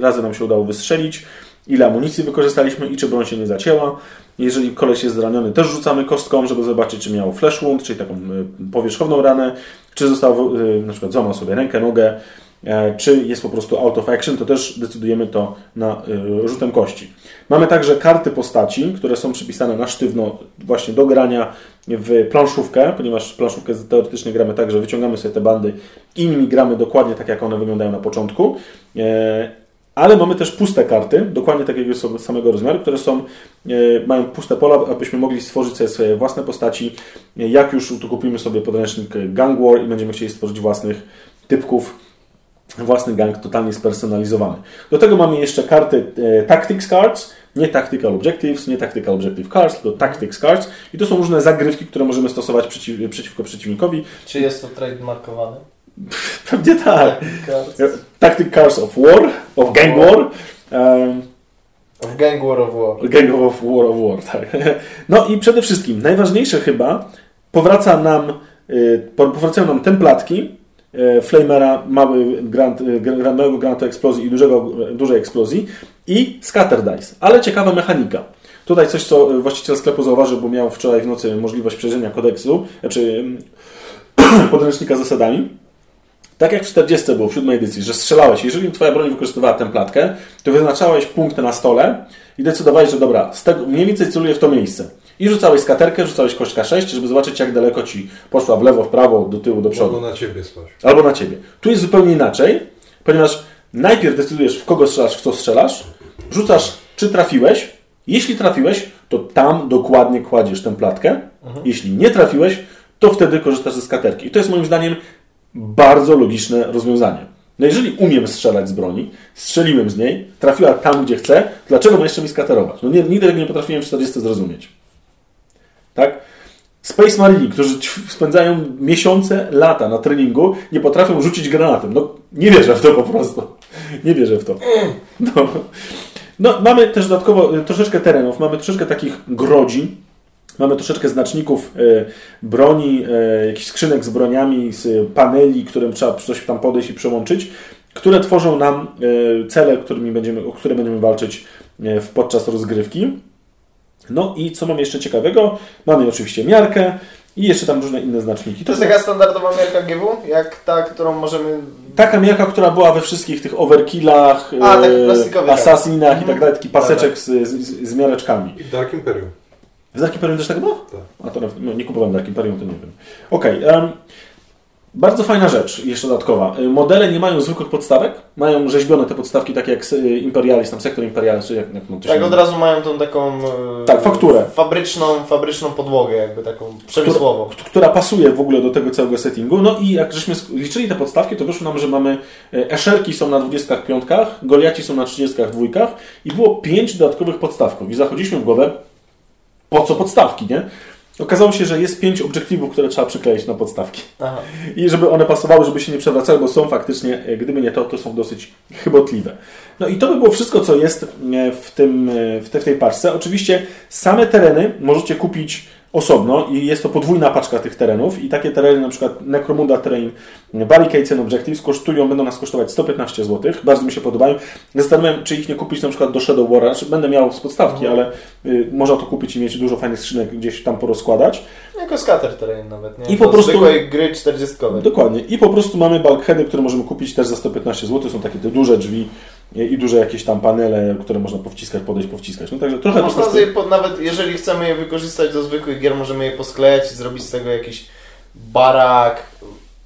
[SPEAKER 3] razy nam się udało wystrzelić, ile amunicji wykorzystaliśmy i czy broń się nie zacięła. Jeżeli koleś jest zraniony, też rzucamy kostką, żeby zobaczyć, czy miał flash wound, czyli taką y, powierzchowną ranę, czy został, y, na przykład złamał sobie rękę, nogę, e, czy jest po prostu out of action, to też decydujemy to na rzutem kości. Mamy także karty postaci, które są przypisane na sztywno właśnie do grania w planszówkę, ponieważ planszówkę teoretycznie gramy tak, że wyciągamy sobie te bandy i nimi gramy dokładnie tak, jak one wyglądają na początku e, ale mamy też puste karty, dokładnie takiego samego rozmiaru, które są, e, mają puste pola, abyśmy mogli stworzyć sobie swoje własne postaci. E, jak już tu kupimy sobie podręcznik Gang War i będziemy chcieli stworzyć własnych typków, własny gang totalnie spersonalizowany. Do tego mamy jeszcze karty e, Tactics Cards, nie Tactical Objectives, nie Tactical Objective Cards, tylko Tactics Cards i to są różne zagrywki, które możemy stosować przeciw, przeciwko przeciwnikowi.
[SPEAKER 2] Czy jest to trademarkowane? (laughs)
[SPEAKER 3] Pewnie tak. Tactic Cars of War, of Gang War. Um,
[SPEAKER 2] of Gang War of War.
[SPEAKER 3] Gang of War of War, tak. (laughs) No i przede wszystkim, najważniejsze chyba, powraca nam, y, powracają nam templatki, y, Flamera, mały grant, y, małego granatu eksplozji i dużego, dużej eksplozji i Scatter Dice. Ale ciekawa mechanika. Tutaj coś, co właściciel sklepu zauważył, bo miał wczoraj w nocy możliwość przejrzenia kodeksu, znaczy (clears throat) podręcznika zasadami. Tak jak w 40 było w 7 edycji, że strzelałeś, jeżeli twoja broń wykorzystywała tę platkę, to wyznaczałeś punkty na stole i decydowałeś, że dobra, z tego, mniej więcej celuję w to miejsce. I rzucałeś skaterkę, rzucałeś kośćka 6, żeby zobaczyć, jak daleko ci poszła w lewo, w prawo, do tyłu, do przodu.
[SPEAKER 1] Albo na ciebie spać.
[SPEAKER 3] Albo na ciebie. Tu jest zupełnie inaczej, ponieważ najpierw decydujesz, w kogo strzelasz, w co strzelasz, rzucasz, czy trafiłeś. Jeśli trafiłeś, to tam dokładnie kładziesz tę platkę. Mhm. Jeśli nie trafiłeś, to wtedy korzystasz ze skaterki. I to jest moim zdaniem bardzo logiczne rozwiązanie. No jeżeli umiem strzelać z broni, strzeliłem z niej, trafiła tam, gdzie chcę, dlaczego ma jeszcze mi skaterować? No nie, nigdy nie potrafiłem w 40 zrozumieć. Tak? Space Marine, którzy spędzają miesiące, lata na treningu, nie potrafią rzucić granatem. No nie wierzę w to po prostu. Nie wierzę w to. No, no mamy też dodatkowo y, troszeczkę terenów, mamy troszeczkę takich grodzi, Mamy troszeczkę znaczników e, broni, e, jakichś skrzynek z broniami, z paneli, którym trzeba coś tam podejść i przełączyć, które tworzą nam e, cele, którymi będziemy, o które będziemy walczyć podczas rozgrywki. No i co mamy jeszcze ciekawego? Mamy oczywiście miarkę i jeszcze tam różne inne znaczniki.
[SPEAKER 2] To jest taka standardowa miarka GW, jak ta, którą możemy...
[SPEAKER 3] Taka miarka, która była we wszystkich tych overkillach,
[SPEAKER 2] A,
[SPEAKER 3] e,
[SPEAKER 2] tak.
[SPEAKER 3] assassinach i tak dalej, taki
[SPEAKER 2] Mhm.
[SPEAKER 3] paseczek z, z, z miareczkami.
[SPEAKER 1] I Dark Imperium.
[SPEAKER 3] W Dark Imperium też tak było?
[SPEAKER 1] Tak.
[SPEAKER 3] A to nawet- no, nie kupowałem Dark Imperium, to nie wiem. Okej. em, bardzo fajna rzecz, jeszcze dodatkowa. Y, Modele nie mają zwykłych podstawek, mają rzeźbione te podstawki, takie jak y, Imperialis, tam sektor Imperialis, czy jak, jak no, to
[SPEAKER 2] Tak, od razu mają tą taką... e,
[SPEAKER 3] Tak, fakturę.
[SPEAKER 2] Fabryczną, fabryczną podłogę, jakby taką przemysłową.
[SPEAKER 3] Która- która pasuje w ogóle do tego całego settingu. No i jak żeśmy liczyli te podstawki, to wyszło nam, że mamy eszerki są na 25, goliaci są na 32 i było 5 dodatkowych podstawków. I zachodziliśmy w głowę, po co podstawki, nie? Okazało się, że jest 5 obiektywów, które trzeba przykleić na podstawki.
[SPEAKER 2] Aha.
[SPEAKER 3] I żeby one pasowały, żeby się nie przewracały, bo są faktycznie, e, gdyby nie to, to są dosyć chybotliwe. No i to by było wszystko, co jest e, w, tym, e, w tej paczce. Oczywiście same tereny możecie kupić osobno i jest to podwójna paczka tych terenów i takie tereny, na przykład Necromunda Terrain Barricades and Objectives kosztują, będą nas kosztować 115 zł. Bardzo mi się podobają. Zastanawiam, czy ich nie kupić na przykład do Shadow War'a. Znaczy, Będę miał z podstawki, ale y, można to kupić i mieć dużo fajnych skrzynek gdzieś tam porozkładać.
[SPEAKER 2] Jako scatter terrain nawet, nie?
[SPEAKER 3] I po prostu-
[SPEAKER 2] gry 40
[SPEAKER 3] Dokładnie. I po prostu mamy bulkheady, które możemy kupić też za 115 zł. Są takie te duże drzwi i duże jakieś tam panele, które można powciskać, podejść, powciskać. No także trochę
[SPEAKER 2] Można
[SPEAKER 3] kosztuje.
[SPEAKER 2] je pod, nawet jeżeli chcemy je wykorzystać do zwykłych gier, możemy je posklejać i zrobić z tego jakiś barak,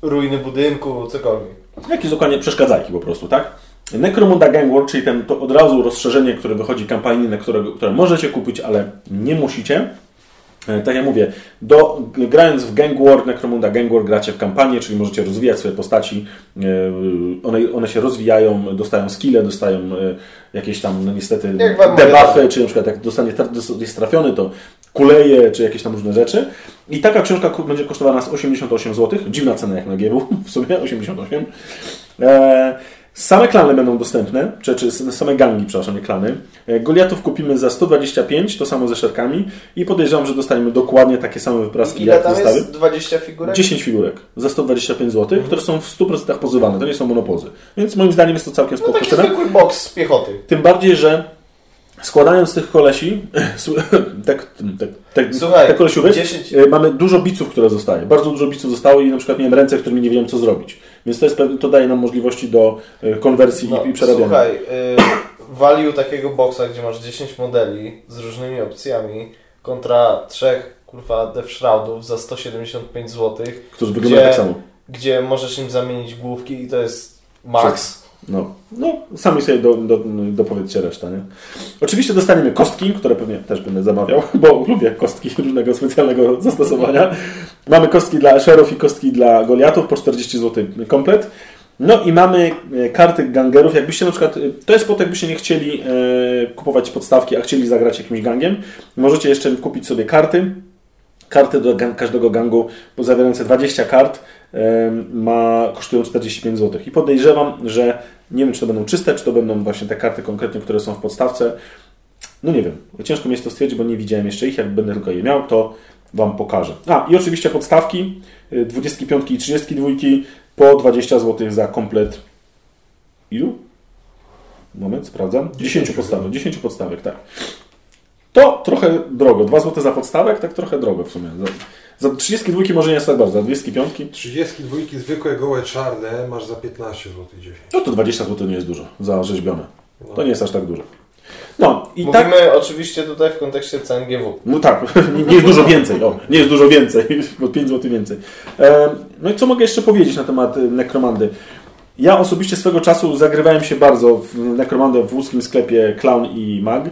[SPEAKER 2] ruiny budynku, cokolwiek.
[SPEAKER 3] Jakieś dokładnie przeszkadzajki po prostu, tak? Necromunda Gang War, czyli ten, to od razu rozszerzenie, które wychodzi kampanijne, które, które możecie kupić, ale nie musicie. E, Tak jak mówię, do, grając w Gang War, Necromunda Gang War gracie w kampanię, czyli możecie rozwijać swoje postaci. E, One, one się rozwijają, dostają skille, dostają e, jakieś tam, no niestety, debuffy,
[SPEAKER 2] Core.
[SPEAKER 3] czy na przykład jak dostanie, jest trafiony, to kuleje, czy jakieś tam różne rzeczy. I taka książka będzie kosztowała nas 88 zł. Dziwna cena jak na GW, w sumie 88. E, Same klany będą dostępne, czy, czy same gangi, przepraszam, nie klany. E, Goliatów kupimy za 125, to samo ze szerkami i podejrzewam, że dostaniemy dokładnie takie same wypraski
[SPEAKER 2] Ile
[SPEAKER 3] jak
[SPEAKER 2] tam
[SPEAKER 3] zestawy.
[SPEAKER 2] jest? 20 figurek?
[SPEAKER 3] 10 figurek za 125 zł, które są w 100% pozywane, to nie są monopozy. Więc moim zdaniem jest to całkiem
[SPEAKER 2] No
[SPEAKER 3] spoko cena.
[SPEAKER 2] box z piechoty.
[SPEAKER 3] Tym bardziej, że składając tych kolesi, (laughs) tak, tak, tak,
[SPEAKER 2] Słuchaj,
[SPEAKER 3] te kolesiówy,
[SPEAKER 2] 10
[SPEAKER 3] e, mamy dużo biców, które zostaje. Bardzo dużo biców zostało i na przykład miałem ręce, którymi nie wiedziałem co zrobić. Więc to, jest, to daje nam możliwości do e, konwersji
[SPEAKER 2] No,
[SPEAKER 3] i przerabiania.
[SPEAKER 2] słuchaj, y, value takiego boxa, gdzie masz 10 modeli z różnymi opcjami kontra trzech kurwa Death Shroudów za 175 zł,
[SPEAKER 3] którzy wyglądają tak samo.
[SPEAKER 2] gdzie możesz im zamienić główki i to jest max.
[SPEAKER 3] No, no sami sobie do, do, dopowiedzcie resztę, nie? Oczywiście dostaniemy kostki, które pewnie też będę zamawiał, (laughs) bo lubię kostki różnego specjalnego zastosowania. Mamy kostki dla Esherów i kostki dla Goliatów po 40 zł komplet. No i mamy e, karty gangerów. Jakbyście na przykład, e, to jest po to, jakbyście nie chcieli e, kupować podstawki, a chcieli zagrać jakimś gangiem, możecie jeszcze kupić sobie karty. Karty do każdego gangu zawierające 20 kart ma, kosztują 45 zł. I podejrzewam, że nie wiem, czy to będą czyste, czy to będą właśnie te karty konkretnie, które są w podstawce. No nie wiem. Ciężko mi jest to stwierdzić, bo nie widziałem jeszcze ich. Jak będę tylko je miał, to Wam pokażę. A, i oczywiście podstawki y, 25 i 32 po 20 zł za komplet. Ilu? Moment, sprawdzam. 10 podstawek. 10 podstawek, tak. To trochę drogo. 2 zł za podstawek, tak trochę drogo w sumie. Za, za 32 może nie jest tak bardzo, za 25
[SPEAKER 1] 32 zwykłe gołe czarne masz za 15 zł 10.
[SPEAKER 3] no to 20 zł nie jest dużo za rzeźbione.
[SPEAKER 1] No.
[SPEAKER 3] To nie jest aż tak dużo. No i
[SPEAKER 2] Mówimy
[SPEAKER 3] tak.
[SPEAKER 2] oczywiście tutaj w kontekście cen GW.
[SPEAKER 3] No tak, (laughs) nie, jest dużo więcej. O, nie jest dużo więcej, (laughs) bo 5 zł więcej. E, no i co mogę jeszcze powiedzieć na temat e, Nekromandy? Ja osobiście swego czasu zagrywałem się bardzo w Nekromandę w łódzkim sklepie Clown i Mag.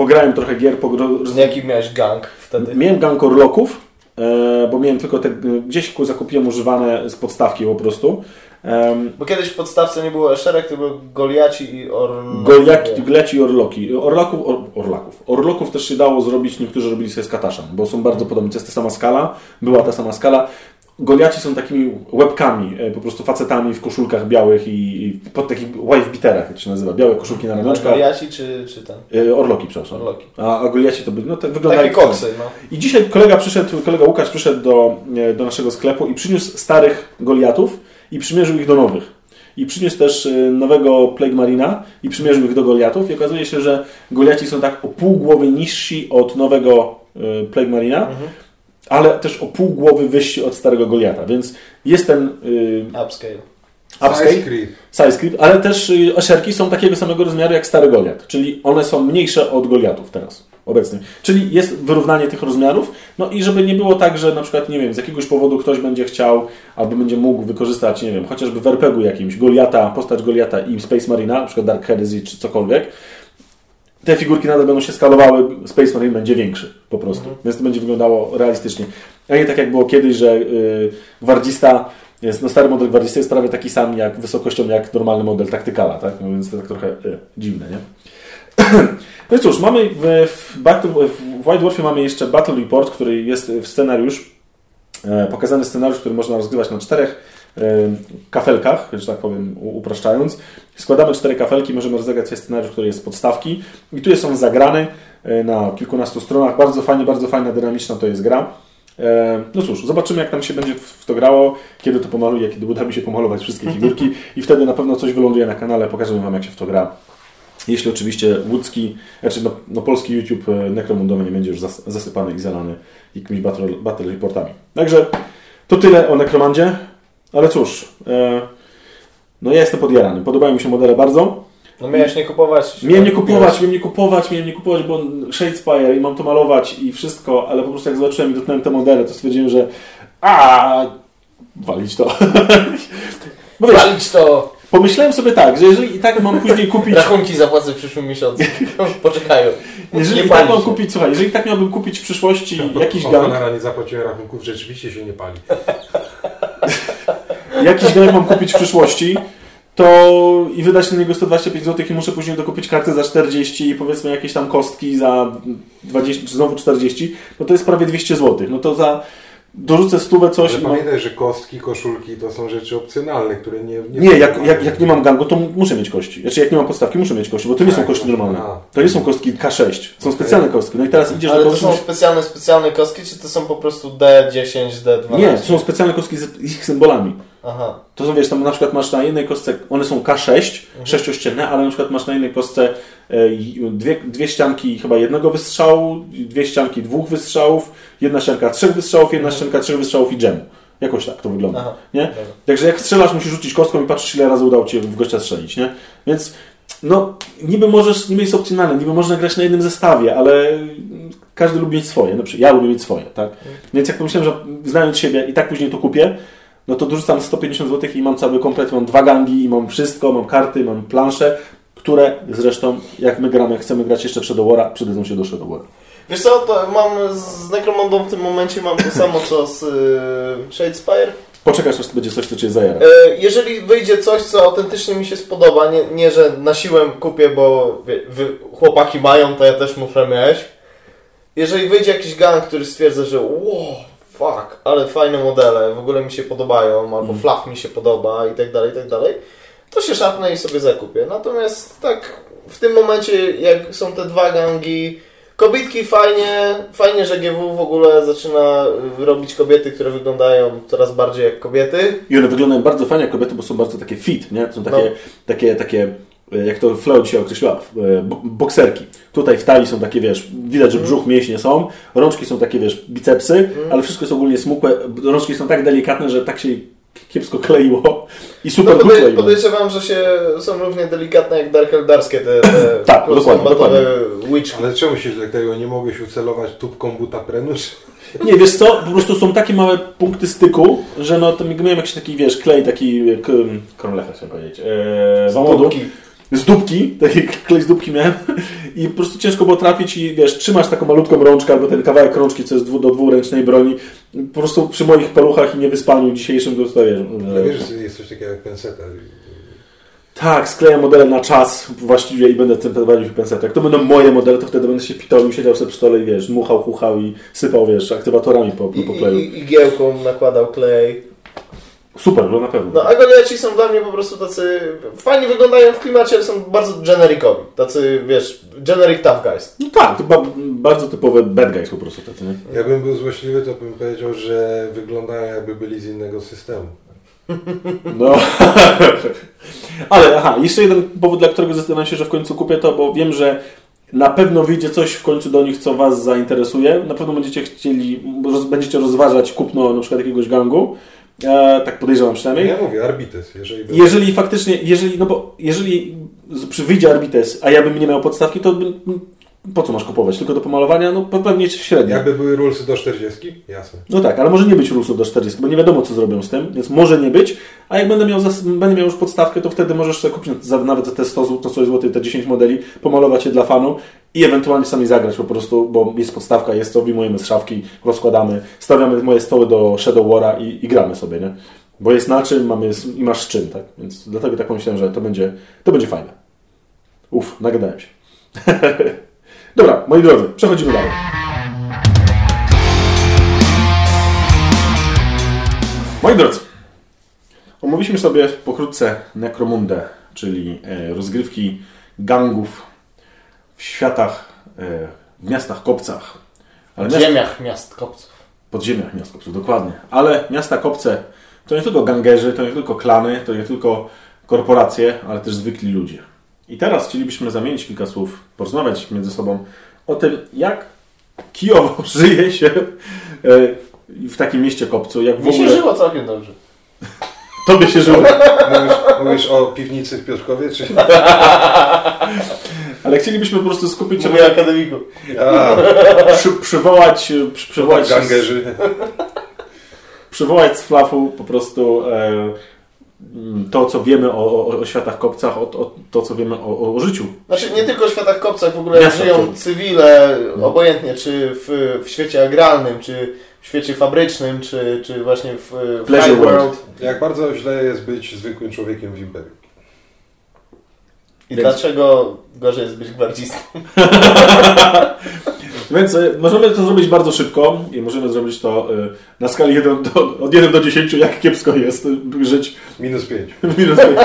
[SPEAKER 3] Pograłem trochę gier, pogro-
[SPEAKER 2] Jaki miałeś gang wtedy?
[SPEAKER 3] Miałem gang orloków, e, bo miałem tylko te, gdzieś zakupiłem używane z podstawki po prostu. Em,
[SPEAKER 2] Bo kiedyś w podstawce nie było eszerek, to były Goliaci i Orlowie.
[SPEAKER 3] Goliaki, Gleci i Orloki. Orlaków, or, Orlaków. Orloków też się dało zrobić, niektórzy robili sobie z Kataszem, bo są bardzo podobni. To jest ta sama skala, była ta sama skala. Goliaci są takimi łebkami, e, po prostu facetami w koszulkach białych i, i pod takich wife beaterach, jak się nazywa, białe koszulki na
[SPEAKER 2] A
[SPEAKER 3] ramionczkach.
[SPEAKER 2] Goliaci czy, czy ten?
[SPEAKER 3] E, Orloki, przepraszam.
[SPEAKER 2] Orloki.
[SPEAKER 3] A, a Goliaci to by, no tak wyglądają
[SPEAKER 2] Takie koksy, no.
[SPEAKER 3] I dzisiaj kolega przyszedł, kolega Łukasz przyszedł do, e, do naszego sklepu i przyniósł starych Goliatów i przymierzył ich do nowych. i przyniósł też nowego Plague Marina i przymierzył ich do Goliatów i okazuje się, że Goliaci są tak o pół głowy niżsi od nowego Plague Marina, ale też o pół głowy wyżsi od starego Goliata, więc jest ten y,
[SPEAKER 2] Upscale.
[SPEAKER 3] upscale,
[SPEAKER 1] Size creep.
[SPEAKER 3] size creep, ale też y, oszerki są takiego samego rozmiaru jak stary Goliat, czyli one są mniejsze od Goliatów teraz obecnie. Czyli jest wyrównanie tych rozmiarów, no i żeby nie było tak, że na przykład, nie wiem, z jakiegoś powodu ktoś będzie chciał albo będzie mógł wykorzystać, nie wiem, chociażby w RPG-u jakimś Goliata, postać Goliata i Space Marina, na przykład Dark Heresy czy cokolwiek, te figurki nadal będą się skalowały, Space Marine będzie większy po prostu, więc to będzie wyglądało realistycznie. A nie tak jak było kiedyś, że yy, gwardzista jest, no stary model gwardzisty jest prawie taki sam jak wysokością jak normalny model taktykala, tak? No więc to tak trochę y, dziwne, nie? (clears throat) No i cóż, mamy w, w, Battle, w White Dwarfie mamy jeszcze Battle Report, który jest w scenariusz, e, pokazany scenariusz, który można rozgrywać na czterech kafelkach, że tak powiem, upraszczając. Składamy cztery kafelki, możemy rozegrać sobie scenariusz, który jest z podstawki i tu są zagrany e, na kilkunastu stronach. Bardzo fajnie, bardzo fajna, dynamiczna to jest gra. E, No cóż, zobaczymy jak nam się będzie w to grało, kiedy to pomaluję, kiedy uda mi się pomalować wszystkie figurki i wtedy na pewno coś wyląduje na kanale, pokażemy Wam jak się w to gra. Jeśli oczywiście łódzki, znaczy no, no polski YouTube e, Necromundowy nie będzie już zas, zasypany i zalany jakimiś battle, battle reportami. Także to tyle o Necromandzie, ale cóż, e, no ja jestem podjarany, podobają mi się modele bardzo.
[SPEAKER 2] No miałeś nie kupować.
[SPEAKER 3] Miałem nie kupować, miałem nie kupować, miałem nie kupować, bo Shadespire i mam to malować i wszystko, ale po prostu jak zobaczyłem i dotknąłem te modele, to stwierdziłem, że a walić to. (laughs) Bo wiesz,
[SPEAKER 2] Walić to!
[SPEAKER 3] pomyślałem sobie tak, że jeżeli i tak mam później (laughs) kupić
[SPEAKER 2] Rachunki zapłacę w przyszłym miesiącu. Poczekają.
[SPEAKER 3] Jeżeli
[SPEAKER 2] Nie
[SPEAKER 3] tak
[SPEAKER 2] pali
[SPEAKER 3] mam
[SPEAKER 2] się.
[SPEAKER 3] kupić, słuchaj, jeżeli tak miałbym kupić w przyszłości jakiś gang,
[SPEAKER 1] cholera, nie zapłaciłem rachunków, rzeczywiście się nie pali. (laughs)
[SPEAKER 3] jakiś gang mam kupić w przyszłości, to i wydać na niego 125 zł i muszę później dokupić kartę za 40 i powiedzmy jakieś tam kostki za 20, czy znowu 40, no to jest prawie 200 zł. No to za dorzucę stówę coś
[SPEAKER 1] Ale pamiętaj, że kostki, koszulki to są rzeczy opcjonalne, które nie...
[SPEAKER 3] Nie, jak, jak, jak nie mam gangu, to muszę mieć kości. Znaczy, jak nie mam podstawki, muszę mieć kości, bo to nie są
[SPEAKER 1] Tak,
[SPEAKER 3] kości
[SPEAKER 1] właśnie,
[SPEAKER 3] normalne.
[SPEAKER 1] a.
[SPEAKER 3] To nie są kostki K6, są specjalne kostki. No i teraz idziesz
[SPEAKER 2] Ale
[SPEAKER 3] do
[SPEAKER 2] to są specjalne, specjalne kostki, czy to są po prostu D10, D12?
[SPEAKER 3] Nie, to są specjalne kostki z ich symbolami.
[SPEAKER 2] Aha.
[SPEAKER 3] To są, wiesz, tam na przykład masz na jednej kostce, one są K6,
[SPEAKER 2] Mhm.
[SPEAKER 3] sześciościenne, ale na przykład masz na jednej kostce e, dwie, dwie ścianki chyba jednego wystrzału, dwie ścianki dwóch wystrzałów, jedna ścianka trzech wystrzałów, jedna ścianka trzech wystrzałów i dżemu. Jakoś tak to wygląda,
[SPEAKER 2] Mhm. Aha.
[SPEAKER 3] nie?
[SPEAKER 2] Dobra.
[SPEAKER 3] Także jak strzelasz, musisz rzucić kostką i patrzysz, ile razy udało Ci się w gościa strzelić, nie? Więc, no, niby możesz, niby jest opcjonalne, niby można grać na jednym zestawie, ale każdy lubi mieć swoje. No, ja lubię mieć swoje, tak? Więc jak pomyślałem, że znając siebie i tak później to kupię, no to dorzucam 150 zł i mam cały komplet, mam dwa gangi i mam wszystko, mam karty, mam plansze, które zresztą, jak my gramy, chcemy grać jeszcze w Shadow War'a, przydadzą się do Shadow War'a.
[SPEAKER 2] Wiesz co, to mam z Necromondą w tym momencie mam to samo co z y, Shadespire.
[SPEAKER 3] Poczekasz, aż to będzie coś, co Cię zajara.
[SPEAKER 2] E, Jeżeli wyjdzie coś, co autentycznie mi się spodoba, nie, nie że na siłę kupię, bo wie, wy, chłopaki mają, to ja też muszę mieć. Jeżeli wyjdzie jakiś gang, który stwierdza, że wow, fuck, ale fajne modele, w ogóle mi się podobają, albo
[SPEAKER 3] Mm.
[SPEAKER 2] fluff mi się podoba i tak dalej, i tak dalej, to się szarpnę i sobie zakupię. Natomiast tak w tym momencie, jak są te dwa gangi, Kobitki fajnie, fajnie, że GW w ogóle zaczyna robić kobiety, które wyglądają coraz bardziej jak kobiety.
[SPEAKER 3] I one wyglądają bardzo fajnie jak kobiety, bo są bardzo takie fit, nie? Są takie,
[SPEAKER 2] No.
[SPEAKER 3] takie, takie jak to Flo dzisiaj określiła, e, bo- bokserki. Tutaj w talii są takie, wiesz, widać, że
[SPEAKER 2] Mhm.
[SPEAKER 3] brzuch, mięśnie są, rączki są takie, wiesz, bicepsy, ale wszystko jest ogólnie smukłe, rączki są tak delikatne, że tak się kiepsko kleiło i super
[SPEAKER 2] No, podej- podejrzewam, że się są równie delikatne jak Dark Eldarskie te, te (clears throat)
[SPEAKER 3] Tak, dokładnie,
[SPEAKER 2] kombatowe witch.
[SPEAKER 1] Ale czemu się tak tego nie mogłeś ucelować tubką buta prenus? (laughs)
[SPEAKER 3] Nie, wiesz co, po prostu są takie małe punkty styku, że no to miałem jakiś taki, wiesz, klej taki, k- kromlecha chciałem powiedzieć, e, zamodu.
[SPEAKER 2] Dupki.
[SPEAKER 3] Z dupki, taki klej z dupki miałem i po prostu ciężko było trafić i wiesz, trzymasz taką malutką rączkę albo ten kawałek rączki, co jest dwu, do dwuręcznej broni, po prostu przy moich paluchach i niewyspaniu dzisiejszym to to wiesz.
[SPEAKER 1] Wiesz, że jest coś takiego jak penseta.
[SPEAKER 3] Tak, sklejam modele na czas właściwie i będę tym prowadził w pensetach. Jak to będą moje modele, to wtedy będę się pitolił, siedział sobie przy stole i wiesz, dmuchał, chuchał i sypał, wiesz, aktywatorami po,
[SPEAKER 2] I,
[SPEAKER 3] po kleju.
[SPEAKER 2] i, I giełką nakładał klej.
[SPEAKER 3] Super, no na pewno.
[SPEAKER 2] No a goliaci są dla mnie po prostu tacy... Fajnie wyglądają w klimacie, ale są bardzo generikowi. Tacy, wiesz, generic tough guys.
[SPEAKER 3] No tak, to ba bardzo typowe bad guys po prostu tacy, nie?
[SPEAKER 1] Jakbym był złośliwy, to bym powiedział, że wyglądają jakby byli z innego systemu.
[SPEAKER 3] No. (laughs) Ale aha, jeszcze jeden powód, dla którego zastanawiam się, że w końcu kupię to, bo wiem, że na pewno wyjdzie coś w końcu do nich, co Was zainteresuje. Na pewno będziecie chcieli, roz, będziecie rozważać kupno na przykład jakiegoś gangu. E, tak podejrzewam przynajmniej.
[SPEAKER 1] Ja mówię, Arbites, jeżeli by...
[SPEAKER 3] Jeżeli faktycznie, jeżeli, no bo jeżeli wyjdzie Arbites, a ja bym nie miał podstawki, to bym, po co masz kupować? Tylko do pomalowania? No pe- pewnie średnio.
[SPEAKER 1] Jakby były rulesy do 40? Jasne.
[SPEAKER 3] No tak, ale może nie być rusów do 40, bo nie wiadomo co zrobią z tym, więc może nie być, a jak będę miał, będę miał już podstawkę, to wtedy możesz sobie kupić za, nawet za te 100 zł, to 100 zł, te 10 modeli, pomalować je dla fanu i ewentualnie sami zagrać po prostu, bo jest podstawka, jest to, wyjmujemy z szafki, rozkładamy, stawiamy moje stoły do Shadow War'a i, i gramy sobie, nie? Bo jest na czym, mamy i masz czym, tak? Więc dlatego tak pomyślałem, że to będzie, to będzie fajne. Uff, nagadałem się. (laughs) Dobra, moi drodzy, przechodzimy dalej. Moi drodzy, omówiliśmy sobie pokrótce Necromundę, czyli e, rozgrywki gangów w światach, e, w miastach, kopcach. Ale
[SPEAKER 2] W
[SPEAKER 3] miast,
[SPEAKER 2] ziemiach miast kopców.
[SPEAKER 3] podziemiach miast kopców, dokładnie. Ale miasta kopce to nie tylko gangerzy, to nie tylko klany, to nie tylko korporacje, ale też zwykli ludzie. I teraz chcielibyśmy zamienić kilka słów, porozmawiać między sobą o tym, jak kijowo (laughs) żyje się e, w takim mieście kopcu, jak w
[SPEAKER 2] Mi się
[SPEAKER 3] ogóle
[SPEAKER 2] żyło całkiem dobrze. (laughs)
[SPEAKER 3] tobie się żyło.
[SPEAKER 1] Mówisz, mówisz o piwnicy w Piotrkowie, czy... (laughs)
[SPEAKER 3] Ale chcielibyśmy po prostu skupić się
[SPEAKER 2] Mówię akademiku.
[SPEAKER 1] A,
[SPEAKER 3] przy, przywołać, e, przy, przywołać,
[SPEAKER 1] gangerzy.
[SPEAKER 3] przywołać z flafu po prostu e, to, co wiemy o, o, o światach kopcach, o, o, to, co wiemy o, o życiu.
[SPEAKER 2] Znaczy nie tylko w światach kopcach, w ogóle
[SPEAKER 3] Miasta,
[SPEAKER 2] żyją cywile, obojętnie czy w, w świecie agralnym, czy w świecie fabrycznym, czy, czy właśnie w, w
[SPEAKER 3] Pleasure
[SPEAKER 2] High World.
[SPEAKER 1] Jak bardzo źle jest być zwykłym człowiekiem w Imperium.
[SPEAKER 2] I
[SPEAKER 3] Więc-
[SPEAKER 2] dlaczego gorzej jest być gwardzistą? (laughs)
[SPEAKER 3] Więc e, możemy to zrobić bardzo szybko i możemy zrobić to e, na skali 1 do, od 1 do 10, jak kiepsko jest e, żyć
[SPEAKER 1] Minus 5. (laughs)
[SPEAKER 3] Minus pięć.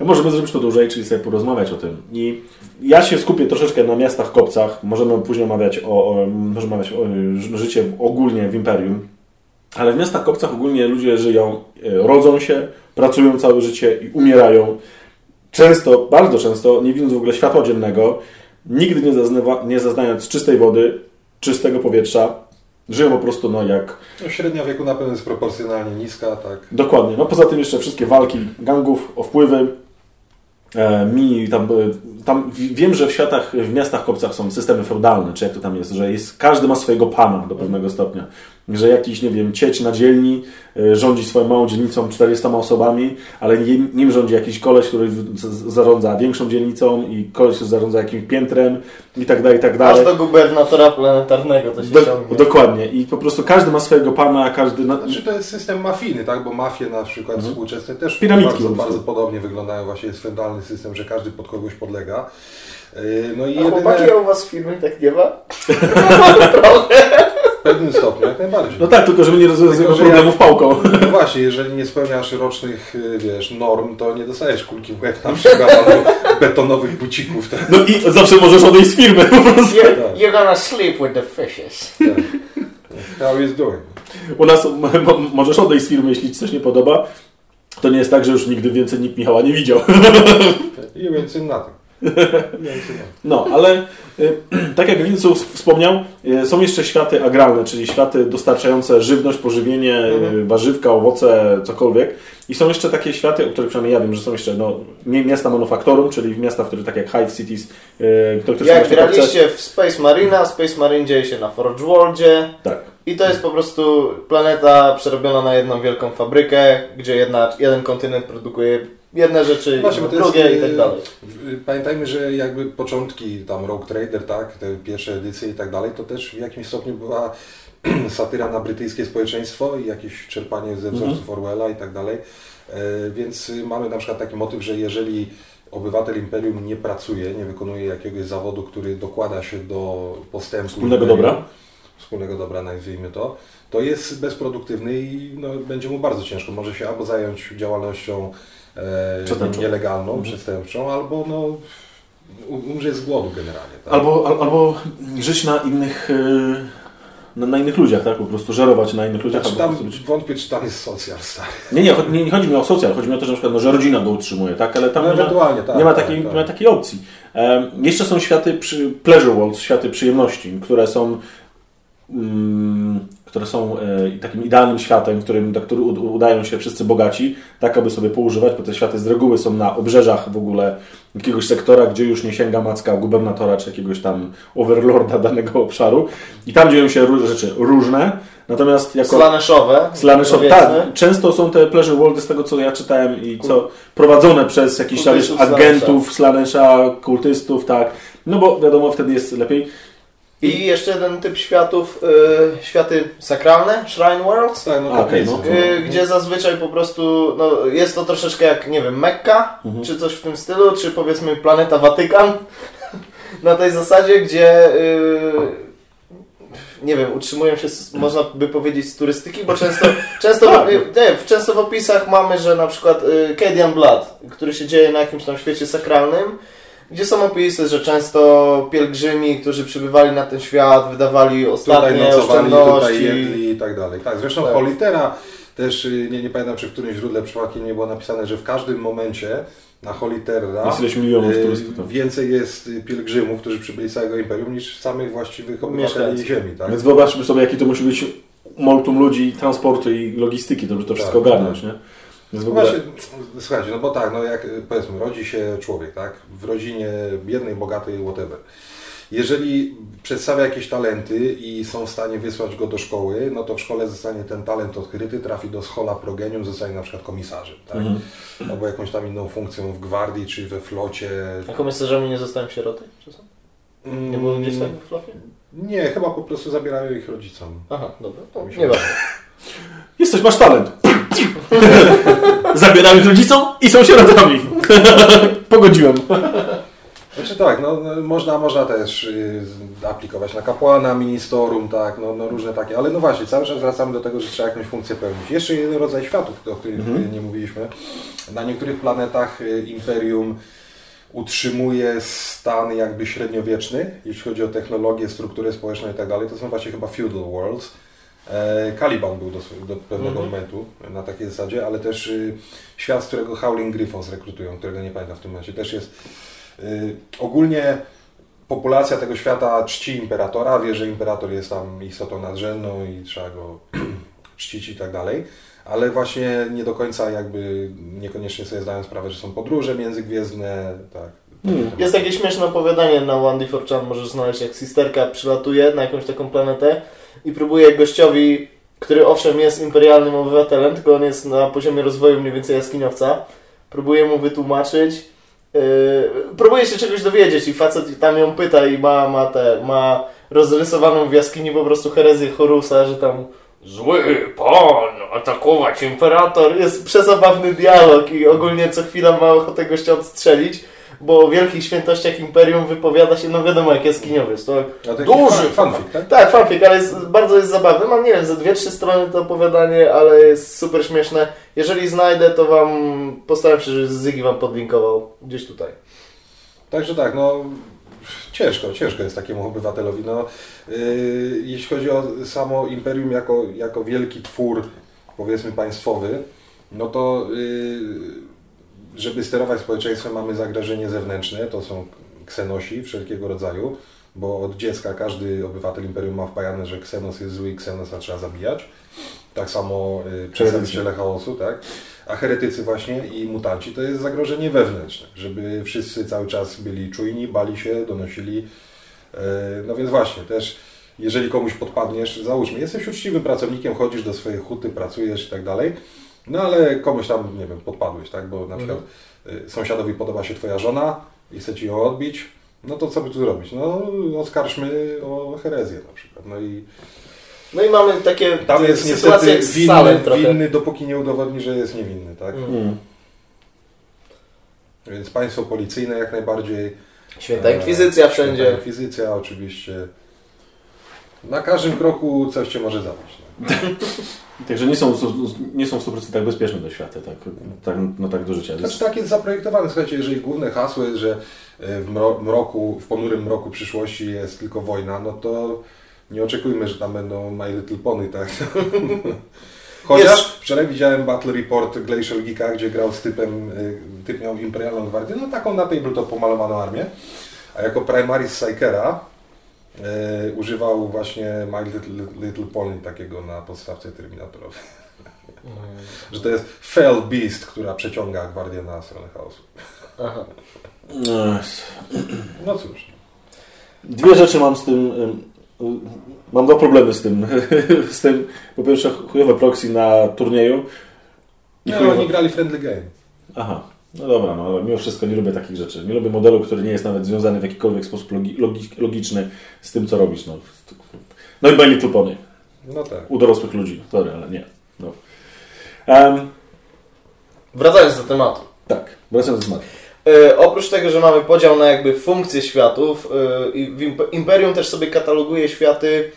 [SPEAKER 3] Możemy zrobić to dłużej, czyli sobie porozmawiać o tym. I ja się skupię troszeczkę na miastach, kopcach. Możemy później omawiać o, o, możemy omawiać o ży- życie ogólnie w Imperium. Ale w miastach, kopcach ogólnie ludzie żyją, rodzą się, pracują całe życie i umierają. Często, bardzo często, nie widząc w ogóle światła dziennego, nigdy nie, zaznywa, nie zaznając czystej wody, czystego powietrza. Żyją po prostu no, jak,
[SPEAKER 1] No, średnia wieku na pewno jest proporcjonalnie niska, tak.
[SPEAKER 3] Dokładnie. No poza tym jeszcze wszystkie walki gangów o wpływy. E, mi tam, e, tam wiem, że w światach, w miastach kopcach są systemy feudalne, czy jak to tam jest, że jest, każdy ma swojego pana do pewnego stopnia. Że jakiś, nie wiem, cieć na dzielni e, rządzi swoją małą dzielnicą 400 osobami, ale nim, nim rządzi jakiś koleś, który zarządza większą dzielnicą i koleś, który zarządza jakimś piętrem i tak dalej, i tak dalej.
[SPEAKER 2] Aż do gubernatora planetarnego to się
[SPEAKER 3] Do,
[SPEAKER 2] ciągnie.
[SPEAKER 3] dokładnie. I po prostu każdy ma swojego pana, każdy... Na,
[SPEAKER 1] Znaczy to jest system mafijny, tak? Bo mafie na przykład współczesne też
[SPEAKER 3] Mhm. Piramidki
[SPEAKER 1] bardzo, bardzo podobnie wyglądają. Właśnie jest feudalny system, że każdy pod kogoś podlega. Yy, No i
[SPEAKER 2] A chłopaki,
[SPEAKER 1] jedyne
[SPEAKER 2] a u was w firmie tak nie ma? (laughs) (laughs)
[SPEAKER 1] w pewnym stopniu jak najbardziej.
[SPEAKER 3] No tak, tylko żeby nie rozwiązać
[SPEAKER 1] Tylko, że
[SPEAKER 3] problemów pałką.
[SPEAKER 1] No właśnie, jeżeli nie spełniasz rocznych, yy, wiesz, norm, to nie dostajesz kulki w łeb na przykład albo betonowych bucików. Tak?
[SPEAKER 3] No i zawsze możesz odejść z firmy po prostu.
[SPEAKER 2] You're, you're gonna sleep with the fishes.
[SPEAKER 1] Tak. How is doing?
[SPEAKER 3] U nas m- m- możesz odejść z firmy, jeśli ci coś nie podoba. To nie jest tak, że już nigdy więcej nikt Michała nie widział.
[SPEAKER 1] I więcej na tym.
[SPEAKER 3] No, ale y, (clears throat) tak jak Wincu wspomniał, y, są jeszcze światy agralne, czyli światy dostarczające żywność, pożywienie, y, warzywka, owoce, cokolwiek. I są jeszcze takie światy, o których przynajmniej ja wiem, że są jeszcze no, mi- miasta manufaktorum, czyli miasta, w których tak jak Hive Cities, które
[SPEAKER 2] Jak
[SPEAKER 3] kopce-
[SPEAKER 2] graliście w Space Marina, Space Marine dzieje się na Forge Worldzie
[SPEAKER 3] Tak.
[SPEAKER 2] i to jest po prostu planeta przerobiona na jedną wielką fabrykę, gdzie jedna, jeden kontynent produkuje jedne rzeczy,
[SPEAKER 1] Właśnie, bo to jest,
[SPEAKER 2] drugie i
[SPEAKER 1] y,
[SPEAKER 2] tak dalej.
[SPEAKER 1] w- Pamiętajmy, że jakby początki tam Rogue Trader, tak, te pierwsze edycje i tak dalej, to też w jakimś stopniu była (clears throat) satyra na brytyjskie społeczeństwo i jakieś czerpanie ze wzorców Orwella i tak dalej. E, Więc y, mamy na przykład taki motyw, że jeżeli obywatel Imperium nie pracuje, nie wykonuje jakiegoś zawodu, który dokłada się do postępu
[SPEAKER 3] Wspólnego
[SPEAKER 1] Imperium,
[SPEAKER 3] dobra.
[SPEAKER 1] wspólnego dobra, nazwijmy to, to jest bezproduktywny i no, będzie mu bardzo ciężko. Może się albo zająć działalnością e, nielegalną, przestępczą, albo no, umrzeć z głodu generalnie. Tak?
[SPEAKER 3] Albo, al, albo żyć na innych, y, na, na innych ludziach, tak? Po prostu żerować na innych ludziach.
[SPEAKER 1] Znaczy, tam
[SPEAKER 3] być...
[SPEAKER 1] wątpię, czy tam jest socjal stary.
[SPEAKER 3] Nie, nie, nie, nie chodzi mi o socjal, chodzi mi o to, że, na przykład, no, że rodzina go utrzymuje, tak? Ale tam
[SPEAKER 1] No,
[SPEAKER 3] nie, ma,
[SPEAKER 1] ewentualnie, tak,
[SPEAKER 3] nie, ma
[SPEAKER 1] tak,
[SPEAKER 3] takiej,
[SPEAKER 1] tak.
[SPEAKER 3] nie ma takiej opcji. Um, jeszcze są światy przy Pleasure Worlds, światy przyjemności, które są mm, które są e, takim idealnym światem, w którym, do który ud- udają się wszyscy bogaci, tak aby sobie poużywać, bo te światy z reguły są na obrzeżach w ogóle jakiegoś sektora, gdzie już nie sięga macka gubernatora czy jakiegoś tam overlorda danego obszaru. I tam dzieją się ró- rzeczy różne, natomiast jako...
[SPEAKER 2] Slaneszowe.
[SPEAKER 3] Slaneshow,
[SPEAKER 2] powiedzmy.
[SPEAKER 3] tak. Często są te pleasure worldy z tego, co ja czytałem i co prowadzone przez jakichś agentów, Slanesha, kultystów, tak. No bo wiadomo, wtedy jest lepiej.
[SPEAKER 2] I jeszcze jeden typ światów, y, światy sakralne, Shrine Worlds.
[SPEAKER 1] Tak, no kaplicy.
[SPEAKER 3] no.
[SPEAKER 2] Y, gdzie zazwyczaj po prostu no, jest to troszeczkę jak, nie wiem, Mekka,
[SPEAKER 3] Mhm.
[SPEAKER 2] czy coś w tym stylu, czy powiedzmy planeta Watykan. (laughs) Na tej zasadzie, gdzie y, nie wiem, utrzymują się, z, można by powiedzieć, z turystyki, bo często, (laughs) często,
[SPEAKER 3] Tak.
[SPEAKER 2] w, nie, w- często w opisach mamy, że na przykład y, Cadian Blood, który się dzieje na jakimś tam świecie sakralnym, gdzie są opisy, że często pielgrzymi, którzy przybywali na ten świat, wydawali
[SPEAKER 1] Tutaj
[SPEAKER 2] ostatnie
[SPEAKER 1] nocowali,
[SPEAKER 2] oszczędności.
[SPEAKER 1] tutaj jedli i tak dalej. Tak, zresztą
[SPEAKER 2] Tak.
[SPEAKER 1] Holitera też, y, nie, nie pamiętam czy w którymś źródle przypadkiem nie było napisane, że w każdym momencie na Holitera
[SPEAKER 3] Jest milionów
[SPEAKER 1] y,
[SPEAKER 3] turystów. tam.
[SPEAKER 1] więcej jest y, pielgrzymów, którzy przybyli z całego imperium niż samych właściwych obywateli
[SPEAKER 2] Mieszkańców.
[SPEAKER 1] ziemi. Tak?
[SPEAKER 3] Więc wyobraźmy sobie, jaki to musi być multum ludzi, transportu i logistyki, żeby to wszystko
[SPEAKER 1] Tak,
[SPEAKER 3] ogarnąć, nie?
[SPEAKER 1] No
[SPEAKER 3] ogóle...
[SPEAKER 1] właśnie, słuchajcie, no bo tak, no jak powiedzmy, rodzi się człowiek, tak? W rodzinie biednej, bogatej, whatever. Jeżeli przedstawia jakieś talenty i są w stanie wysłać go do szkoły, no to w szkole zostanie ten talent odkryty, trafi do schola progenium, zostanie na przykład komisarzem, tak?
[SPEAKER 3] Mhm.
[SPEAKER 1] Albo jakąś tam inną funkcją w gwardii czy we flocie.
[SPEAKER 2] A komisarzami nie zostają sieroty? czasem? Nie było gdzieś tak w flopie?
[SPEAKER 1] Nie, chyba po prostu zabierają ich rodzicom.
[SPEAKER 2] Aha, dobra, to
[SPEAKER 1] Mi się
[SPEAKER 2] nie ważne.
[SPEAKER 3] Jesteś, masz talent. Zabieramy rodzicom i są sierotami. (laughs) Pogodziłem.
[SPEAKER 1] Znaczy tak, no, no, można, można też y, aplikować na kapłana, ministorum, tak, no, no różne takie, ale no właśnie, cały czas wracamy do tego, że trzeba jakąś funkcję pełnić. Jeszcze jeden rodzaj światów, o których
[SPEAKER 3] Mhm.
[SPEAKER 1] y, nie mówiliśmy. Na niektórych planetach y, Imperium utrzymuje stan jakby średniowieczny, jeśli chodzi o technologię, strukturę społeczną i tak dalej. To są właśnie chyba feudal worlds. E, Caliban był do, do pewnego
[SPEAKER 2] Mhm.
[SPEAKER 1] momentu na takiej zasadzie, ale też y, świat, z którego Howling Griffons rekrutują, którego nie pamiętam w tym momencie, też jest y, ogólnie populacja tego świata czci imperatora, wie, że imperator jest tam istotą nadrzędną i trzeba go (clears throat) czcić i tak dalej, ale właśnie nie do końca jakby niekoniecznie sobie zdają sprawę, że są podróże międzygwiezdne, tak.
[SPEAKER 3] Hmm.
[SPEAKER 2] Jest takie śmieszne opowiadanie na One D for Chan, możesz znaleźć, jak sisterka przylatuje na jakąś taką planetę i próbuje gościowi, który owszem jest imperialnym obywatelem, tylko on jest na poziomie rozwoju mniej więcej jaskiniowca, próbuje mu wytłumaczyć, yy, próbuje się czegoś dowiedzieć i facet tam ją pyta i ma, ma, te, ma rozrysowaną w jaskini po prostu herezję Horusa, że tam Zły pan, atakować imperator. Jest przezabawny dialog i ogólnie co chwila ma ochotę gościa odstrzelić, bo o wielkich świętościach Imperium wypowiada się, no wiadomo jak jaskiniowiec, to
[SPEAKER 1] to
[SPEAKER 2] Duży
[SPEAKER 1] fan- fanfic, tak?
[SPEAKER 2] tak, fanfic, ale jest, bardzo jest zabawny. Mam, nie wiem, ze dwie, trzy strony to opowiadanie, ale jest super śmieszne. Jeżeli znajdę, to Wam postaram się, żeby Zygi Wam podlinkował gdzieś tutaj.
[SPEAKER 1] Także tak, no ciężko, ciężko jest takiemu obywatelowi. No, yy, jeśli chodzi o samo imperium jako, jako wielki twór, powiedzmy państwowy, no to yy, żeby sterować społeczeństwem mamy zagrożenie zewnętrzne, to są ksenosi wszelkiego rodzaju, bo od dziecka każdy obywatel imperium ma wpajane, że ksenos jest zły i ksenosa trzeba zabijać. Tak samo yy, przedstawiciele chaosu, tak? A heretycy właśnie i mutanci to jest zagrożenie wewnętrzne, żeby wszyscy cały czas byli czujni, bali się, donosili. E, No więc właśnie, też jeżeli komuś podpadniesz, załóżmy, jesteś uczciwym pracownikiem, chodzisz do swojej huty, pracujesz i tak dalej, no ale komuś tam, nie wiem, podpadłeś, tak, bo na przykład e, sąsiadowi podoba się twoja żona i chce ci ją odbić, no to co by tu zrobić? No oskarżmy o herezję na przykład. No i
[SPEAKER 2] No i mamy takie
[SPEAKER 1] tam jest
[SPEAKER 2] sytuacje
[SPEAKER 1] niestety
[SPEAKER 2] z Salem
[SPEAKER 1] winny,
[SPEAKER 2] trochę.
[SPEAKER 1] winny, dopóki nie udowodni, że jest niewinny, tak?
[SPEAKER 2] Mm.
[SPEAKER 3] Mm.
[SPEAKER 1] Więc państwo policyjne jak najbardziej.
[SPEAKER 2] Święta Inkwizycja
[SPEAKER 1] E,
[SPEAKER 2] wszędzie.
[SPEAKER 1] Święta Inkwizycja oczywiście. Na każdym kroku coś cię może zabić. No. (laughs)
[SPEAKER 3] Także nie są, nie są w 100% tak bezpieczne te światy, tak, tak, no tak do życia.
[SPEAKER 1] Znaczy tak jest zaprojektowane. Słuchajcie, jeżeli główne hasło jest, że e, w mro- mroku, w ponurym mroku przyszłości jest tylko wojna, no to nie oczekujmy, że tam będą My Little Pony, tak? (laughs) Chociaż
[SPEAKER 2] Jest-
[SPEAKER 1] wczoraj widziałem Battle Report Glacial Geeka, gdzie grał z typem, y, typ miał Imperialną Gwardię, no taką na tabletop pomalowaną armię, a jako Primaris Psykera y, używał właśnie My Little, Little Pony takiego na podstawce terminatorowej. (laughs) Że to jest Fell Beast, która przeciąga Gwardię na stronę chaosu.
[SPEAKER 2] Aha.
[SPEAKER 3] No
[SPEAKER 1] cóż.
[SPEAKER 3] Dwie rzeczy mam z tym. Mam dwa problemy z tym. (laughs) z tym po pierwsze, chujowe proxy na turnieju. I
[SPEAKER 1] No,
[SPEAKER 3] chujowe...
[SPEAKER 1] oni grali friendly game.
[SPEAKER 3] Aha, no dobra, no ale mimo wszystko nie lubię takich rzeczy. Nie lubię modelu, który nie jest nawet związany w jakikolwiek sposób logi logi logiczny z tym, co robisz. No, no i My Little Pony.
[SPEAKER 1] No tak.
[SPEAKER 3] U dorosłych ludzi. Sorry, ale nie. No. Em,
[SPEAKER 2] Wracając do tematu.
[SPEAKER 3] tak, wracając do tematu.
[SPEAKER 2] E, oprócz tego, że mamy podział na jakby funkcje światów, e, Imperium też sobie kataloguje światy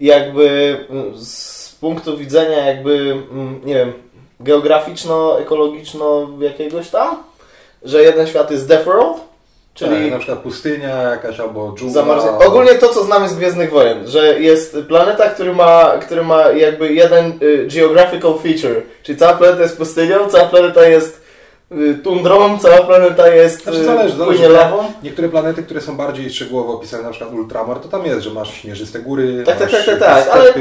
[SPEAKER 2] jakby mm, z punktu widzenia jakby, mm, nie wiem, geograficzno-ekologiczno jakiegoś tam, że jeden świat jest Death World, czyli
[SPEAKER 1] Czyli na przykład pustynia jakaś albo dżungla.
[SPEAKER 2] Zamarznie. Ogólnie to, co znamy z Gwiezdnych Wojen, że jest planeta, który ma, który ma jakby jeden y, geographical feature, czyli cała planeta jest pustynią, cała planeta jest tundrą, cała planeta jest
[SPEAKER 1] Znaczy
[SPEAKER 2] y,
[SPEAKER 1] zależy,
[SPEAKER 2] płynie lawą.
[SPEAKER 1] Niektóre planety, które są bardziej szczegółowo opisane, na przykład Ultramar, to tam jest, że masz śnieżyste góry,
[SPEAKER 2] Tak, tak,
[SPEAKER 1] masz
[SPEAKER 2] tak, tak, tak, ale-.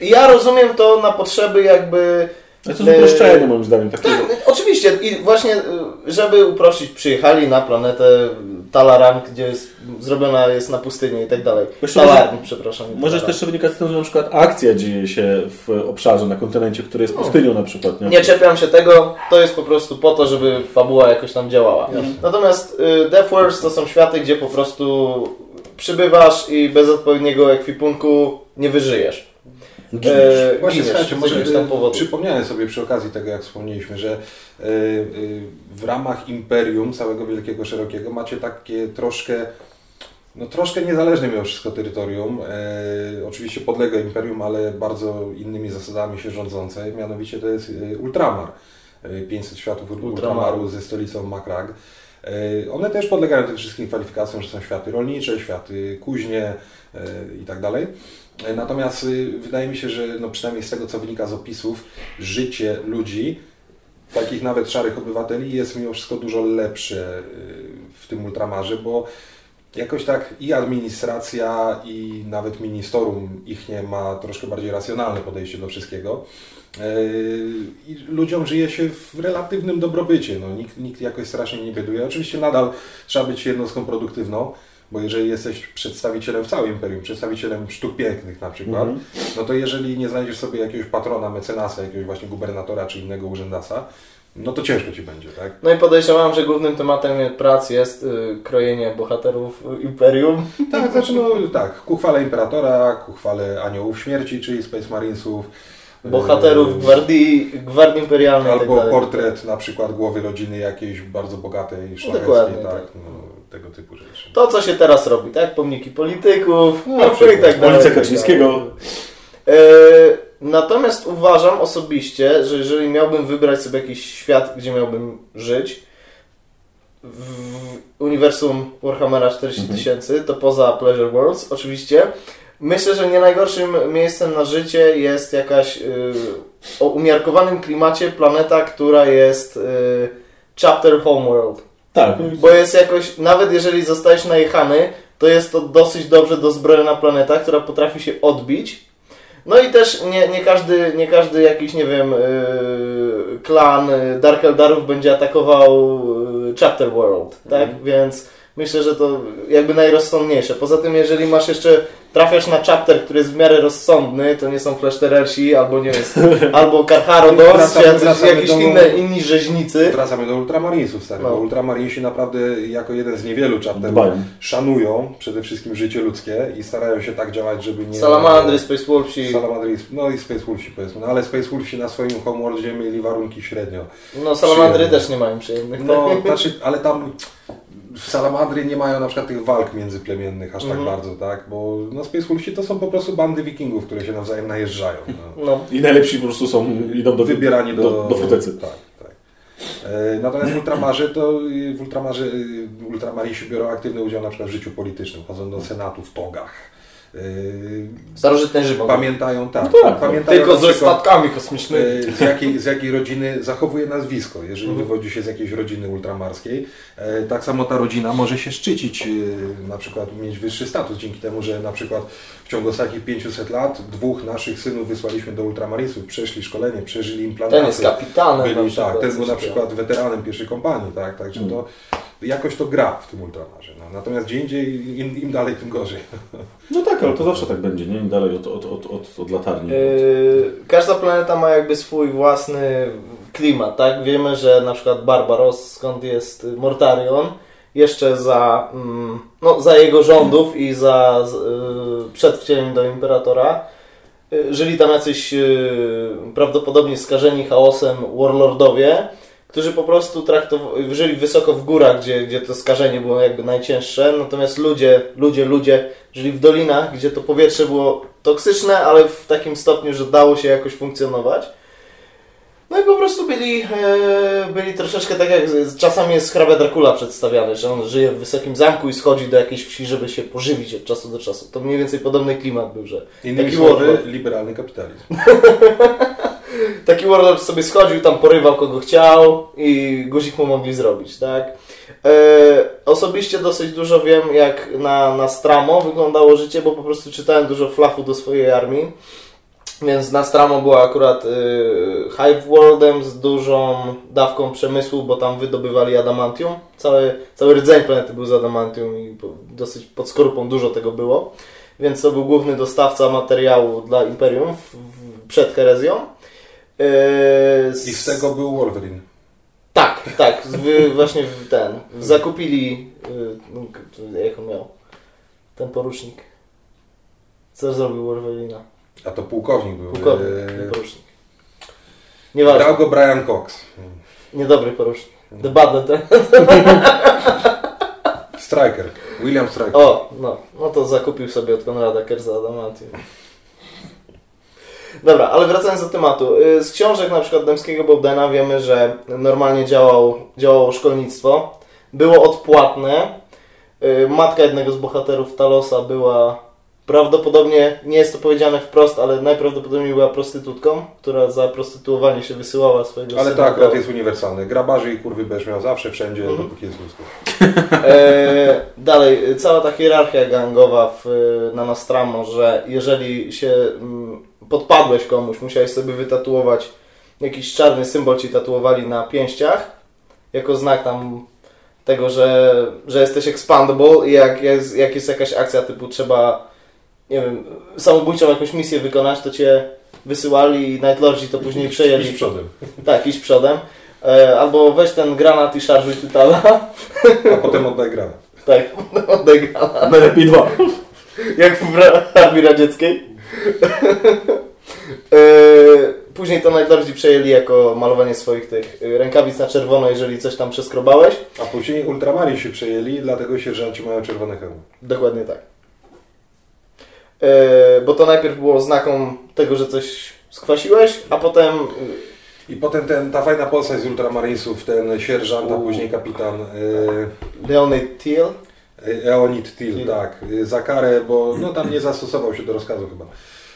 [SPEAKER 2] Ja rozumiem to na potrzeby jakby...
[SPEAKER 3] Ale to jest uproszczenie moim zdaniem. Takie,
[SPEAKER 2] Tak, oczywiście i właśnie, y, żeby uprościć, przyjechali na planetę Talaran, gdzie jest, zrobiona jest na pustyni i tak dalej.
[SPEAKER 3] Właśnie
[SPEAKER 2] Talarn, przepraszam. nie
[SPEAKER 3] Może
[SPEAKER 2] Talaran.
[SPEAKER 3] też wynikać z tego, że na przykład akcja dzieje się w obszarze, na kontynencie, który jest pustynią na przykład. Nie?
[SPEAKER 2] Nie czepiam się tego, to jest po prostu po to, żeby fabuła jakoś tam działała. Natomiast y, Death Worlds to są światy, gdzie po prostu przybywasz i bez odpowiedniego ekwipunku nie wyżyjesz.
[SPEAKER 3] Giniesz.
[SPEAKER 2] E,
[SPEAKER 1] Właśnie
[SPEAKER 2] giniesz
[SPEAKER 1] słuchajcie, może przypomniałem sobie przy okazji tego, jak wspomnieliśmy, że w ramach imperium całego wielkiego, szerokiego macie takie troszkę no troszkę niezależne mimo wszystko terytorium, e, oczywiście podległe imperium, ale bardzo innymi zasadami się rządzące, mianowicie to jest Ultramar. E, 500 światów
[SPEAKER 2] Ultramaru.
[SPEAKER 1] Ultramaru ze stolicą Makrag. E, one też podlegają tym wszystkim kwalifikacjom, że są światy rolnicze, światy kuźnie e, i tak dalej. Natomiast y, wydaje mi się, że no przynajmniej z tego, co wynika z opisów, życie ludzi, takich nawet szarych obywateli, jest mimo wszystko dużo lepsze y, w tym ultramarze, bo jakoś tak i administracja, i nawet ministerium ich nie ma troszkę bardziej racjonalne podejście do wszystkiego. Yy, I ludziom żyje się w relatywnym dobrobycie. No, nikt, nikt jakoś strasznie nie bieduje. Oczywiście nadal trzeba być jednostką produktywną, bo jeżeli jesteś przedstawicielem w całym imperium, przedstawicielem sztuk pięknych na przykład,
[SPEAKER 3] Mhm.
[SPEAKER 1] no to jeżeli nie znajdziesz sobie jakiegoś patrona, mecenasa, jakiegoś właśnie gubernatora czy innego urzędasa, no to ciężko ci będzie, tak?
[SPEAKER 2] No i podejrzewam, że głównym tematem prac jest y, krojenie bohaterów y, Imperium.
[SPEAKER 1] Tak, znaczy no tak, ku chwale Imperatora, ku chwale Aniołów Śmierci, czyli Space Marinesów.
[SPEAKER 2] Bohaterów
[SPEAKER 1] yy,
[SPEAKER 2] Gwardii, Gwardii Imperialnej tak
[SPEAKER 1] Albo
[SPEAKER 2] dalej.
[SPEAKER 1] portret na przykład głowy rodziny jakiejś bardzo bogatej, szlacheckiej,
[SPEAKER 2] Dokładnie,
[SPEAKER 1] tak,
[SPEAKER 2] tak.
[SPEAKER 1] no, tego typu rzeczy.
[SPEAKER 2] To, co się teraz robi, tak? Pomniki polityków,
[SPEAKER 1] No,
[SPEAKER 2] no, i tak dalej.
[SPEAKER 3] Ulica
[SPEAKER 2] tak
[SPEAKER 3] Kaczyńskiego.
[SPEAKER 2] E, natomiast uważam osobiście, że jeżeli miałbym wybrać sobie jakiś świat, gdzie miałbym żyć, w uniwersum Warhammera 40
[SPEAKER 3] Mhm.
[SPEAKER 2] tysięcy, to poza Pleasure Worlds oczywiście, myślę, że nie najgorszym miejscem na życie jest jakaś y, o umiarkowanym klimacie planeta, która jest y, chapter homeworld.
[SPEAKER 3] Tak.
[SPEAKER 2] Bo jest jakoś, nawet jeżeli zostajesz najechany, to jest to dosyć dobrze dozbrojona planeta, która potrafi się odbić. No i też nie, nie, każdy, nie każdy jakiś, nie wiem, yy, klan Dark Eldarów będzie atakował yy, Chapter World, tak? Więc myślę, że to jakby najrozsądniejsze. Poza tym, jeżeli masz jeszcze, trafiasz na chapter, który jest w miarę rozsądny, to nie są Fleszterersi, albo nie wiem, (laughs) albo Karcharodors, czy jacyś, jakieś
[SPEAKER 1] do-
[SPEAKER 2] inne, inni rzeźnicy.
[SPEAKER 1] Wracamy do Ultramarinesów, stary,
[SPEAKER 2] No.
[SPEAKER 1] bo Ultramarinesi naprawdę jako jeden z niewielu chapterów
[SPEAKER 3] Dbają.
[SPEAKER 1] szanują przede wszystkim życie ludzkie i starają się tak działać, żeby nie...
[SPEAKER 2] Salamandry, Space Wolfsi.
[SPEAKER 1] Salamandry, no i Space Wolfsi powiedzmy, no ale Space Wolfsi na swoim homeworldzie mieli warunki średnio.
[SPEAKER 2] No, salamandry
[SPEAKER 1] Przyjemne.
[SPEAKER 2] też nie mają przyjemnych.
[SPEAKER 1] No, znaczy, ale tam Salamandry nie mają na przykład tych walk międzyplemiennych aż tak bardzo, tak? Bo no, Space Wolfsi to są po prostu bandy wikingów, które się nawzajem najeżdżają. No. (laughs)
[SPEAKER 2] No.
[SPEAKER 3] I najlepsi po prostu są, idą do,
[SPEAKER 1] Wybierani do,
[SPEAKER 3] do, do fortecy.
[SPEAKER 1] Tak, tak. E, Natomiast w Ultramarze to y, w Ultramarze y, Ultramarisi biorą aktywny udział na przykład w życiu politycznym, chodzą do Senatu w togach. Yy,
[SPEAKER 2] Starożytny Rzym.
[SPEAKER 1] pamiętają, tak,
[SPEAKER 3] No tak,
[SPEAKER 1] pamiętają
[SPEAKER 2] Tylko ze statkami kosmicznymi.
[SPEAKER 1] e, z jakiej, z jakiej rodziny zachowuje nazwisko, jeżeli
[SPEAKER 2] Mhm.
[SPEAKER 1] wywodzi się z jakiejś rodziny ultramarskiej. E, Tak samo ta rodzina może się szczycić, na przykład mieć wyższy status dzięki temu, że na przykład w ciągu ostatnich 500 lat dwóch naszych synów wysłaliśmy do ultramarisów, przeszli szkolenie, przeżyli implantację.
[SPEAKER 2] Ten jest kapitanem
[SPEAKER 1] Byli, tak, ten był na przykład weteranem pierwszej kompanii, tak, także to jakoś to gra w tym ultramarze. No. Natomiast gdzie indziej, im, im dalej, tym gorzej. (laughs)
[SPEAKER 3] No tak, ale to zawsze tak będzie, nie? Im dalej od, od, od, od, od latarni.
[SPEAKER 2] Yy, każda planeta ma jakby swój własny klimat, tak? Wiemy, że na przykład Barbaros, skąd jest Mortarion, jeszcze za, mm, no, za jego rządów i za z, yy, przed wcieleniem do Imperatora yy, żyli tam jacyś yy, prawdopodobnie skażeni chaosem warlordowie, którzy po prostu traktow- żyli wysoko w górach, gdzie, gdzie to skażenie było jakby najcięższe, natomiast ludzie, ludzie, ludzie żyli w dolinach, gdzie to powietrze było toksyczne, ale w takim stopniu, że dało się jakoś funkcjonować. No i po prostu byli, e, byli troszeczkę tak jak czasami jest hrabia Dracula przedstawiany, że on żyje w wysokim zamku i schodzi do jakiejś wsi, żeby się pożywić od czasu do czasu. To mniej więcej podobny klimat był, że
[SPEAKER 1] Innymi słowy, liberalny kapitalizm. (laughs)
[SPEAKER 2] taki warlord sobie schodził, tam porywał kogo chciał i guzik mu mogli zrobić, tak? E, osobiście dosyć dużo wiem, jak na, na Stramo wyglądało życie, bo po prostu czytałem dużo flafu do swojej armii. Więc na Stramo była akurat y, Hive Worldem z dużą dawką przemysłu, bo tam wydobywali adamantium. Cały, cały rdzeń planety był z adamantium i dosyć pod skorupą dużo tego było. Więc to był główny dostawca materiału dla Imperium w, w, przed herezją. Y,
[SPEAKER 1] I z tego był Wolverine.
[SPEAKER 2] tak, tak, z- wy, właśnie w ten. Zakupili. y, no, Jak on miał? Ten porucznik. Co zrobił Wolverina?
[SPEAKER 1] A to pułkownik był.
[SPEAKER 2] Pułkownik, nie porucznik. Nieważne,
[SPEAKER 1] Grał go Brian Cox.
[SPEAKER 2] niedobry porucznik. The Bad.
[SPEAKER 1] Striker. William Striker.
[SPEAKER 2] O, no, no to zakupił sobie od Konrada Kerza Adamantium. Dobra, ale wracając do tematu. Y, Z książek na przykład Dębskiego Bowdena wiemy, że normalnie działał, działało szkolnictwo. Było odpłatne. Y, Matka jednego z bohaterów Talosa była prawdopodobnie, nie jest to powiedziane wprost, ale najprawdopodobniej była prostytutką, która za prostytuowanie się wysyłała swojego
[SPEAKER 1] Ale
[SPEAKER 2] syna
[SPEAKER 1] to akurat jest uniwersalne. Grabarzy i kurwy będziesz miał zawsze, wszędzie,
[SPEAKER 2] Mhm.
[SPEAKER 1] dopóki jest ludzko.
[SPEAKER 2] E, dalej, cała ta hierarchia gangowa w, na Nostramo, że jeżeli się mm, podpadłeś komuś, musiałeś sobie wytatuować jakiś czarny symbol ci tatuowali na pięściach, jako znak tam tego, że, że jesteś expandable i jak jest, jak jest jakaś akcja typu trzeba, nie wiem, samobójczą jakąś misję wykonać, to cię wysyłali i Night Lordzi to później przejęli.
[SPEAKER 1] Idź przodem. (laughs)
[SPEAKER 2] Tak, iść przodem. E, albo weź ten granat i szarżuj Tytana.
[SPEAKER 1] A potem oddaj granat.
[SPEAKER 2] Tak, (laughs) oddaj granat.
[SPEAKER 3] Najlepiej dwa.
[SPEAKER 2] Jak w armii radzieckiej. E, Później to Nightlordzi przejęli jako malowanie swoich tych rękawic na czerwono, jeżeli coś tam przeskrobałeś.
[SPEAKER 1] A później Ultramari się przejęli, dlatego sierżanci mają czerwone hełmy.
[SPEAKER 2] Dokładnie tak. E, Bo to najpierw było znaką tego, że coś skwasiłeś, a potem
[SPEAKER 1] I potem ten, ta fajna postać z Ultramarinesów, ten sierżant, a później kapitan e,
[SPEAKER 2] Leonid Teal.
[SPEAKER 1] E, Eonid Till,
[SPEAKER 2] Till.
[SPEAKER 1] tak, e, za karę, bo no, tam nie zastosował się do rozkazu chyba,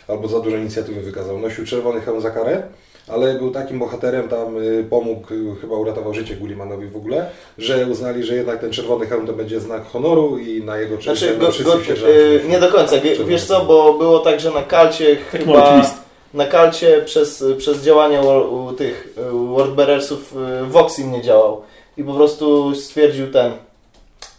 [SPEAKER 1] albo za dużo inicjatywy wykazał. Nosił czerwony hełm za karę, ale był takim bohaterem, tam e, pomógł, chyba uratował życie Gullimanowi w ogóle, że uznali, że jednak ten czerwony hełm to będzie znak honoru i na jego cześć
[SPEAKER 2] Znaczy, go,
[SPEAKER 1] wszyscy
[SPEAKER 2] go, e, nie do końca. Wie, wiesz co, bo było tak, że na kalcie
[SPEAKER 3] mały
[SPEAKER 2] chyba... Na kalcie przez, przez u tych Wordbearersów Voxin nie działał. I po prostu stwierdził ten,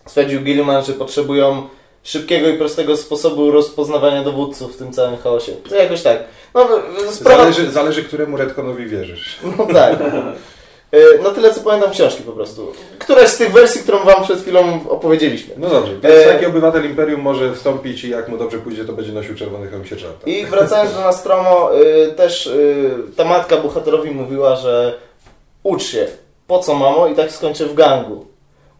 [SPEAKER 2] stwierdził Gilliman, że potrzebują szybkiego i prostego sposobu rozpoznawania dowódców w tym całym chaosie. To jakoś tak. No, sprawa...
[SPEAKER 1] Zależy, zależy, któremu Redconowi wierzysz. (laughs)
[SPEAKER 2] No tak. No tyle, co pamiętam książki po prostu. Któraś z tych wersji, którą Wam przed chwilą opowiedzieliśmy.
[SPEAKER 1] No dobrze, więc
[SPEAKER 2] E,
[SPEAKER 1] taki obywatel Imperium może wstąpić i jak mu dobrze pójdzie, to będzie nosił czerwony hełm sierżanta.
[SPEAKER 2] I wracając do Nostromo, y, też y, ta matka bohaterowi mówiła, że ucz się. Po co mamo? I tak skończę w gangu.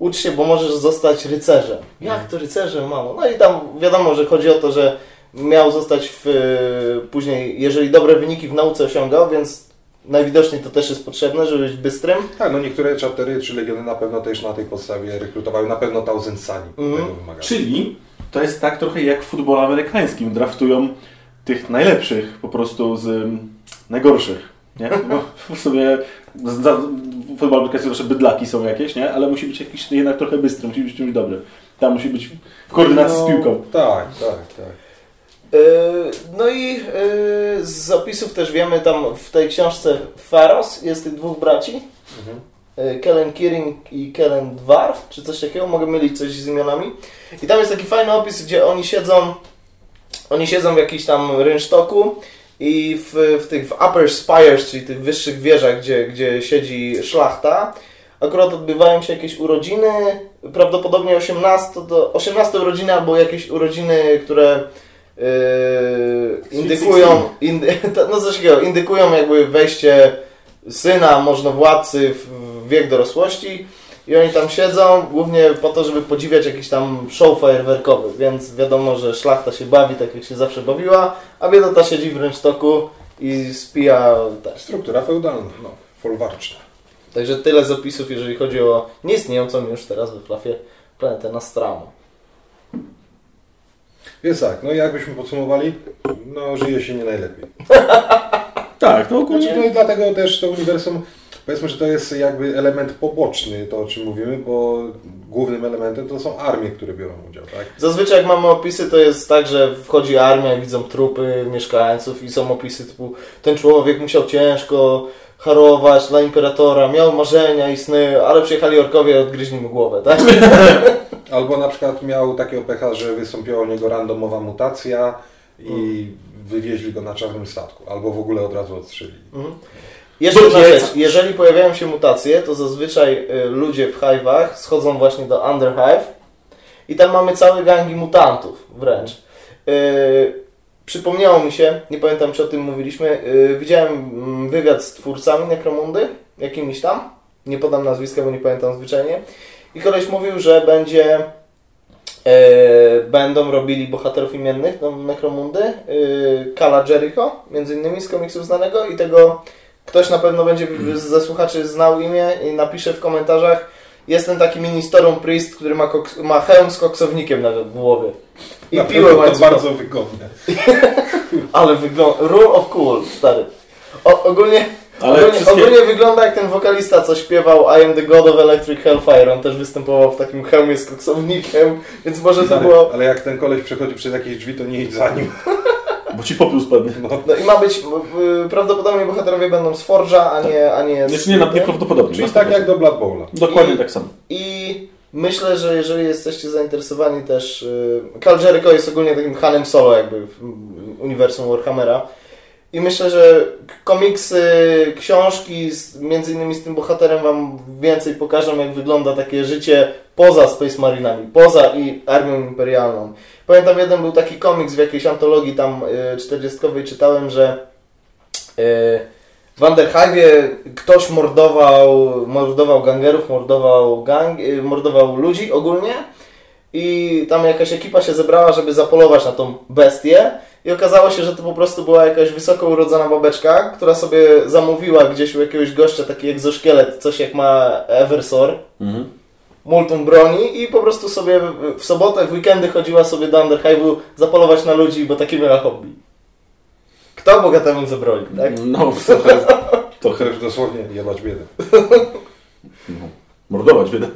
[SPEAKER 2] Ucz się, bo możesz zostać rycerzem. Jak to rycerzem, mamo? No i tam wiadomo, że chodzi o to, że miał zostać w, y, później, jeżeli dobre wyniki w nauce osiągał, więc najwidoczniej to też jest potrzebne, żeby być bystrym.
[SPEAKER 1] Tak, no niektóre chaptery czy legiony na pewno też na tej podstawie rekrutowały, na pewno Thousand Sani
[SPEAKER 2] Mhm.
[SPEAKER 1] tego wymagały.
[SPEAKER 3] Czyli To jest tak trochę jak w futbolu amerykańskim. Draftują tych najlepszych po prostu z mm, najgorszych. Nie? Bo w sumie za- futbol amerykański zawsze bydlaki są jakieś, nie? Ale musi być jakiś jednak trochę bystry, musi być czymś dobry. Tam musi być w koordynacji z piłką.
[SPEAKER 1] Tak, tak, tak.
[SPEAKER 2] Yy, No i yy, z zapisów też wiemy, tam w tej książce Faros jest tych dwóch braci.
[SPEAKER 1] Mhm.
[SPEAKER 2] Yy, Kellen Kiering i Kellen Dwarf, czy coś takiego, mogę mylić coś z imionami. I tam jest taki fajny opis, gdzie oni siedzą, oni siedzą w jakimś tam rynsztoku i w, w tych w upper spires, czyli tych wyższych wieżach, gdzie, gdzie siedzi szlachta, akurat odbywają się jakieś urodziny, prawdopodobnie 18, do, 18 urodziny albo jakieś urodziny, które yy, indykują, indy, (laughs) no coś takiego, indykują jakby wejście syna, można władcy w w wiek dorosłości i oni tam siedzą głównie po to, żeby podziwiać jakiś tam show fajerwerkowy, więc wiadomo, że szlachta się bawi tak jak się zawsze bawiła, a biedota siedzi w rynsztoku i spija też.
[SPEAKER 1] Struktura feudalna, no, folwarczna.
[SPEAKER 2] Także tyle z opisów, jeżeli chodzi o nieistniejącą już teraz we Flafie planetę Nastramu.
[SPEAKER 1] Więc tak, no i jakbyśmy podsumowali, no żyje się nie najlepiej. (laughs)
[SPEAKER 3] Tak, no ogólnie.
[SPEAKER 1] Znaczy, no i dlatego też to uniwersum, powiedzmy, że to jest jakby element poboczny, to o czym mówimy, bo głównym elementem to są armie, które biorą udział, tak?
[SPEAKER 2] Zazwyczaj jak mamy opisy, to jest tak, że wchodzi armia, widzą trupy mieszkańców i są opisy typu ten człowiek musiał ciężko harować dla imperatora, miał marzenia i sny, ale przyjechali orkowie i odgryźli mu głowę, tak? (laughs)
[SPEAKER 1] Albo na przykład miał takiego pecha, że wystąpiła u niego randomowa mutacja i wywieźli go na czarnym statku, albo w ogóle od razu odstrzelili.
[SPEAKER 2] Mhm. Jeszcze jedna
[SPEAKER 3] pieca.
[SPEAKER 2] rzecz, jeżeli pojawiają się mutacje, to zazwyczaj y, ludzie w hive'ach schodzą właśnie do Underhive i tam mamy całe gangi mutantów wręcz. Y, przypomniało mi się, nie pamiętam czy o tym mówiliśmy, y, widziałem mm, wywiad z twórcami Necromundy, jakimiś tam, nie podam nazwiska, bo nie pamiętam zwyczajnie, i koleś mówił, że będzie e, będą robili bohaterów imiennych do Necromundy, y, Kala Jericho, między innymi z komiksu znanego i tego ktoś na pewno będzie ze słuchaczy znał imię i napisze w komentarzach jest ten taki mini Storm Priest, który ma, koks- ma hełm z koksownikiem na głowie. I
[SPEAKER 1] Na
[SPEAKER 2] piłę
[SPEAKER 1] pewno to bardzo wygodne. (laughs)
[SPEAKER 2] Ale wygląda... Rule of cool, stary. O, ogólnie,
[SPEAKER 3] Ale
[SPEAKER 2] ogólnie,
[SPEAKER 3] wszystkie-
[SPEAKER 2] ogólnie wygląda jak ten wokalista, co śpiewał I am the god of electric hellfire. On też występował w takim hełmie z koksownikiem, więc może to
[SPEAKER 1] Ale,
[SPEAKER 2] było...
[SPEAKER 1] ale jak ten koleś przechodzi przez jakieś drzwi, to nie idź za nim. (laughs)
[SPEAKER 3] Bo ci popiół spadnie.
[SPEAKER 1] No,
[SPEAKER 2] No i ma być... y, prawdopodobnie bohaterowie będą z Forge'a, a nie... A nie z,
[SPEAKER 3] Znaczy nie, na- nieprawdopodobnie.
[SPEAKER 1] czyli tak
[SPEAKER 3] 100%.
[SPEAKER 1] jak do Blood Bowla.
[SPEAKER 3] Dokładnie
[SPEAKER 2] I-
[SPEAKER 3] tak samo.
[SPEAKER 2] I myślę, że jeżeli jesteście zainteresowani też... y, Cal Jericho jest ogólnie takim Hanem Solo jakby w w uniwersum Warhammera. I myślę, że komiksy, książki, z, między innymi z tym bohaterem Wam więcej pokażą, jak wygląda takie życie poza Space Marinami, poza i Armią Imperialną. Pamiętam, jeden był taki komiks w jakiejś antologii tam y, 40 czytałem, że w Underhive ktoś mordował, mordował gangerów, mordował, gang, y, mordował ludzi ogólnie i tam jakaś ekipa się zebrała, żeby zapolować na tą bestię i okazało się, że to po prostu była jakaś wysoko urodzona babeczka, która sobie zamówiła gdzieś u jakiegoś gościa taki egzoszkielet, coś jak ma Eversor,
[SPEAKER 3] Mhm.
[SPEAKER 2] Multum broni i po prostu sobie w- sobotę, w weekendy chodziła sobie do Underhive'u zapolować na ludzi, bo takie miała hobby. Kto bogatemu zabroni, tak?
[SPEAKER 3] No,
[SPEAKER 1] To już dosłownie jebać biedę.
[SPEAKER 3] no, mordować będę.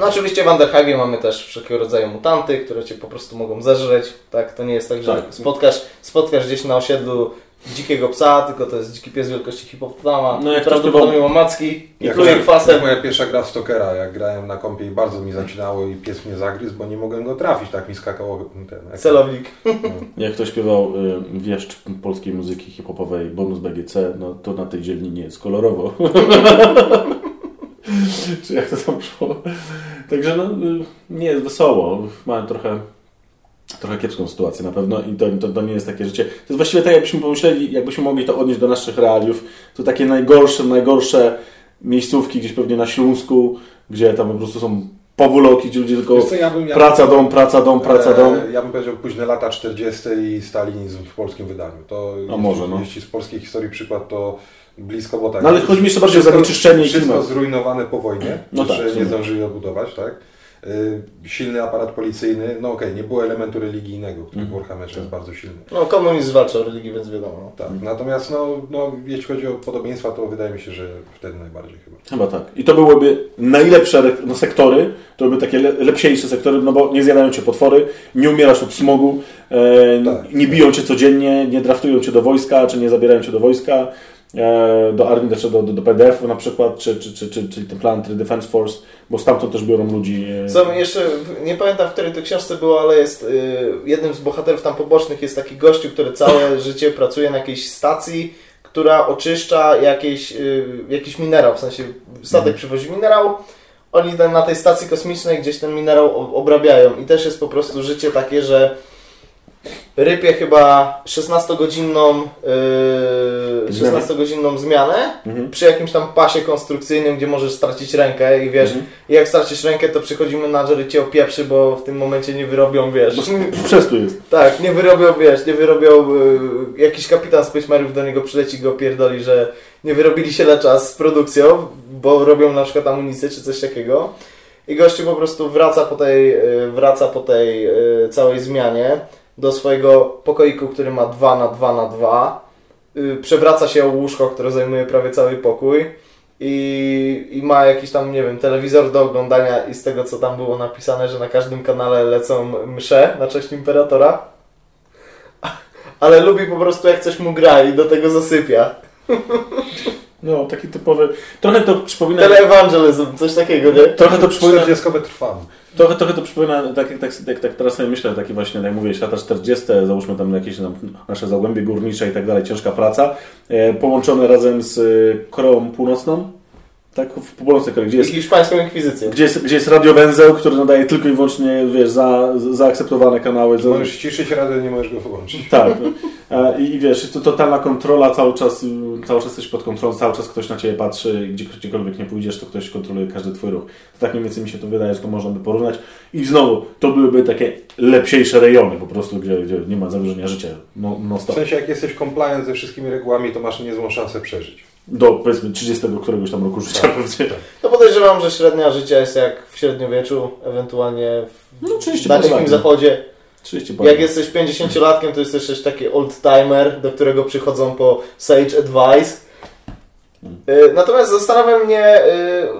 [SPEAKER 2] No oczywiście w Underhive mamy też wszelkiego rodzaju mutanty, które cię po prostu mogą zeżreć, tak? To nie jest tak, że
[SPEAKER 3] Tak.
[SPEAKER 2] spotkasz, spotkasz gdzieś na osiedlu dzikiego psa, tylko to jest dziki pies wielkości hipopotama,
[SPEAKER 3] No jak
[SPEAKER 2] prawdopodobnie ma macki i
[SPEAKER 1] Jak,
[SPEAKER 2] pluje
[SPEAKER 1] jak
[SPEAKER 2] kwasem.
[SPEAKER 1] moja pierwsza gra w Stokera, jak grałem na kompie i bardzo mi zacinało i pies mnie zagryzł, bo nie mogłem go trafić, tak mi skakało ten.
[SPEAKER 2] Celownik. (laughs)
[SPEAKER 3] Jak ktoś śpiewał y, wieszcz polskiej muzyki hip-hopowej bonus BGC, no to na tej dzielni nie jest kolorowo. (laughs) Czy jak to tam szło? Także no, y, nie jest wesoło. Mamy trochę, trochę kiepską sytuację na pewno i to, to, to nie jest takie życie. To jest właściwie tak, jakbyśmy pomyśleli, jakbyśmy mogli to odnieść do naszych realiów. To takie najgorsze, najgorsze miejscówki gdzieś pewnie na Śląsku, gdzie tam po prostu są powoloki, gdzie ludzie tylko
[SPEAKER 1] co, ja bym, ja
[SPEAKER 3] praca, dom, praca, dom, praca, dom.
[SPEAKER 1] E, Ja bym powiedział późne lata 40. i stalinizm w polskim wydaniu. To
[SPEAKER 3] A
[SPEAKER 1] jeśli,
[SPEAKER 3] może, no.
[SPEAKER 1] jeśli z polskiej historii przykład, to blisko, bo tak.
[SPEAKER 3] No ale chodzi mi jeszcze bardziej o zanieczyszczenie i
[SPEAKER 1] Wszystko zrujnowane po wojnie,
[SPEAKER 3] No tak,
[SPEAKER 1] nie zdążyli odbudować, tak? Y, silny aparat policyjny. No okej, nie było elementu religijnego, który w Warhammerze jest bardzo silny.
[SPEAKER 2] No, komunizm zwalcza religii, więc wiadomo.
[SPEAKER 1] Tak, natomiast no, no, jeśli chodzi o podobieństwa, to wydaje mi się, że wtedy najbardziej chyba.
[SPEAKER 3] Chyba tak. I to byłyby najlepsze no, sektory, to były takie le- lepsiejsze sektory, no bo nie zjadają cię potwory, nie umierasz od smogu, e,
[SPEAKER 1] Tak.
[SPEAKER 3] nie biją cię codziennie, nie draftują cię do wojska, czy nie zabierają cię do wojska, do armii, znaczy do, do, do PDF-u na przykład, czy, czy, czy, czy, czyli ten Planetary Defense Force, bo stamtąd też biorą ludzi. E,
[SPEAKER 2] Co jeszcze, nie pamiętam w której to książce było, ale jest y, jednym z bohaterów tam pobocznych jest taki gościu, który całe (laughs) życie pracuje na jakiejś stacji, która oczyszcza jakieś, y, jakiś minerał, w sensie statek przywozi minerał, oni ten, na tej stacji kosmicznej gdzieś ten minerał obrabiają i też jest po prostu życie takie, że rypie chyba 16-godzinną yy,
[SPEAKER 3] Zmianę.
[SPEAKER 2] 16-godzinną zmianę
[SPEAKER 3] Mhm.
[SPEAKER 2] przy jakimś tam pasie konstrukcyjnym, gdzie możesz stracić rękę i wiesz,
[SPEAKER 3] Mhm.
[SPEAKER 2] i jak stracisz rękę, to przychodzi menadżer i cię opieprzy, bo w tym momencie nie wyrobią, wiesz.
[SPEAKER 3] Przez tu jest.
[SPEAKER 2] Tak, nie wyrobią, wiesz, nie wyrobią, y, jakiś kapitan Space Marinów do niego przyleci, go pierdoli, że nie wyrobili się na czas z produkcją, bo robią na przykład amunicję czy coś takiego. I gościu po prostu wraca po tej, y, wraca po tej y, całej zmianie do swojego pokoiku, który ma 2 na 2 na 2 y, Przewraca się o łóżko, które zajmuje prawie cały pokój. I, I ma jakiś tam, nie wiem, telewizor do oglądania i z tego co tam było napisane, że na każdym kanale lecą msze na cześć Imperatora. (laughs) Ale lubi po prostu jak coś mu gra i do tego zasypia. (laughs)
[SPEAKER 3] No, taki typowy. Trochę to przypomina.
[SPEAKER 2] Teleevangelizm, coś takiego, nie?
[SPEAKER 3] Trochę to przypomina.
[SPEAKER 1] 40 trwam.
[SPEAKER 3] Trochę, trochę to przypomina, tak, jak- tak, tak, tak teraz sobie myślę, taki właśnie, tak jak mówię, lata 40, załóżmy tam jakieś tam nasze zagłębie górnicze i tak dalej, ciężka praca, e, połączone razem z e, Koreą Północną, tak, w Korei, gdzie
[SPEAKER 2] I
[SPEAKER 3] jest,
[SPEAKER 2] hiszpańską inkwizycję.
[SPEAKER 3] gdzie jest, gdzie jest radiowęzeł, który nadaje tylko i wyłącznie, wiesz, za, zaakceptowane kanały. Za,
[SPEAKER 1] Możesz ciszyć radio, nie możesz go wyłączyć.
[SPEAKER 3] tak. E, I, I wiesz, to totalna kontrola, cały czas, cały czas jesteś pod kontrolą, cały czas ktoś na Ciebie patrzy, gdzie, gdziekolwiek nie pójdziesz, to ktoś kontroluje każdy Twój ruch. To tak mniej więcej mi się to wydaje, że to można by porównać. I znowu, to byłyby takie lepsiejsze rejony po prostu, gdzie, gdzie nie ma zagrożenia życia no, no
[SPEAKER 1] W sensie, jak jesteś compliant ze wszystkimi regułami, to masz niezłą szansę przeżyć.
[SPEAKER 3] Do powiedzmy 30 któregoś tam roku życia pewnie.
[SPEAKER 2] No podejrzewam, że średnia życia jest jak w średniowieczu, ewentualnie w,
[SPEAKER 3] No 30
[SPEAKER 2] na Dzikim. Zachodzie.
[SPEAKER 3] 30 parę
[SPEAKER 2] Jak
[SPEAKER 3] lat.
[SPEAKER 2] jesteś 50-latkiem, to jesteś też taki old-timer, do którego przychodzą po sage advice. Y, Natomiast zastanawia mnie,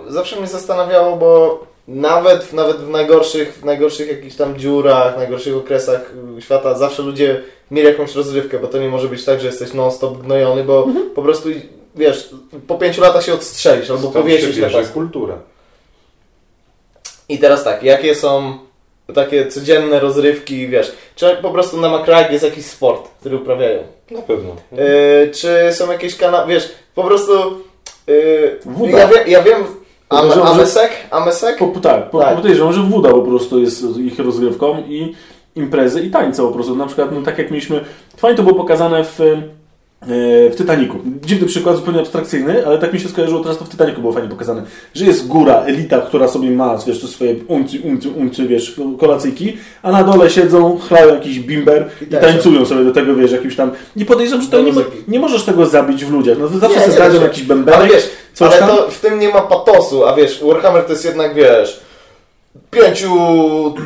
[SPEAKER 2] y, zawsze mnie zastanawiało, bo nawet, nawet w najgorszych, w najgorszych jakichś tam dziurach, najgorszych okresach y, świata, zawsze ludzie mieli jakąś rozrywkę, bo to nie może być tak, że jesteś non-stop gnojony, bo po prostu, wiesz, po pięciu latach się odstrzelisz albo powiesisz
[SPEAKER 1] się
[SPEAKER 2] na
[SPEAKER 1] bierze
[SPEAKER 2] pas.
[SPEAKER 1] kultura.
[SPEAKER 2] I teraz tak, jakie są takie codzienne rozrywki, wiesz, czy po prostu na McRae jest jakiś sport, który uprawiają?
[SPEAKER 1] Na pewno.
[SPEAKER 2] Yy, czy są jakieś kanały, wiesz, po prostu yy,
[SPEAKER 3] Woda.
[SPEAKER 2] ja, wie, ja wiem, Am, Amesek, Amesek?
[SPEAKER 3] Po, po- tak, po,
[SPEAKER 2] Tak.
[SPEAKER 3] podejrzewam, że Wuda po prostu jest ich rozgrywką i imprezy i tańce po prostu. Na przykład, no tak jak mieliśmy, fajnie to było pokazane w, w Titaniku. Dziwny przykład, zupełnie abstrakcyjny, ale tak mi się skojarzyło, teraz to w Titaniku było fajnie pokazane, że jest góra, elita, która sobie ma, wiesz, tu swoje umcy, umcy, umcy, wiesz, kolacyjki, a na dole siedzą, chlają jakiś bimber i,
[SPEAKER 2] I
[SPEAKER 3] tańcują sobie do tego, wiesz, jakimś tam... Nie podejrzewam, że to nie, nie możesz tego zabić w ludziach. No to zawsze
[SPEAKER 2] Nie, nie
[SPEAKER 3] znajdą jakiś bębenek,
[SPEAKER 2] Ale wiesz,
[SPEAKER 3] coś
[SPEAKER 2] ale
[SPEAKER 3] tam.
[SPEAKER 2] to w tym nie ma patosu, a wiesz, Warhammer to jest jednak, wiesz, pięciu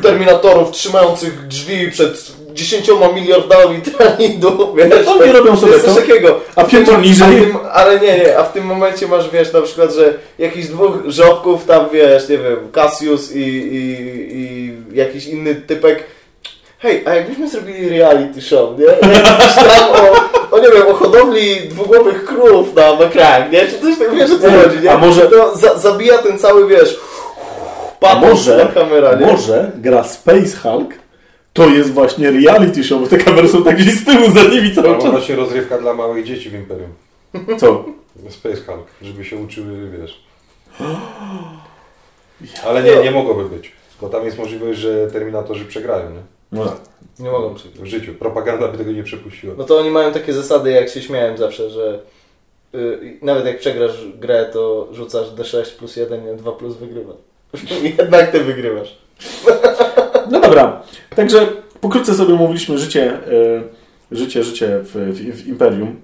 [SPEAKER 2] Terminatorów trzymających drzwi przed dziesięcioma miliardami (laughs) tyranidów, wiesz.
[SPEAKER 3] No oni robią sobie to,
[SPEAKER 2] takiego.
[SPEAKER 3] a
[SPEAKER 2] W tym-
[SPEAKER 3] piętro niżej-
[SPEAKER 2] a w tym- Ale nie, nie, a w tym momencie masz, wiesz, na przykład, że jakichś dwóch żołbków tam, wiesz, nie wiem, Cassius i, i, i jakiś inny typek. Hej, a jakbyśmy zrobili reality show, nie? (laughs) Jakiś tam o, o, nie wiem, o hodowli dwugłowych krów na McCrank, nie? Czy coś tak, wiesz o co
[SPEAKER 3] Nie,
[SPEAKER 2] chodzi, nie?
[SPEAKER 3] a może-
[SPEAKER 2] To za, zabija ten cały, wiesz, patos
[SPEAKER 3] może,
[SPEAKER 2] Warhammera, nie?
[SPEAKER 3] może gra Space Hulk to jest właśnie reality show, bo te kamery są tak gdzieś z tyłu za nimi cały czas.
[SPEAKER 1] właśnie rozrywka dla małych dzieci w Imperium.
[SPEAKER 3] Co?
[SPEAKER 1] Space Hulk, żeby się uczyły, wiesz. Ale nie, nie mogłoby być. Bo tam jest możliwość, że Terminatorzy przegrają, nie?
[SPEAKER 3] No,
[SPEAKER 2] Nie mogą przyjść.
[SPEAKER 1] W życiu. Propaganda by tego nie przepuściła.
[SPEAKER 2] No to oni mają takie zasady, jak się śmiałem zawsze, że y, nawet jak przegrasz grę, to rzucasz D6 plus 1, a 2 plus wygrywa. (laughs) Jednak ty wygrywasz.
[SPEAKER 3] No dobra, także pokrótce sobie mówiliśmy życie, e, życie, życie w, w, w Imperium.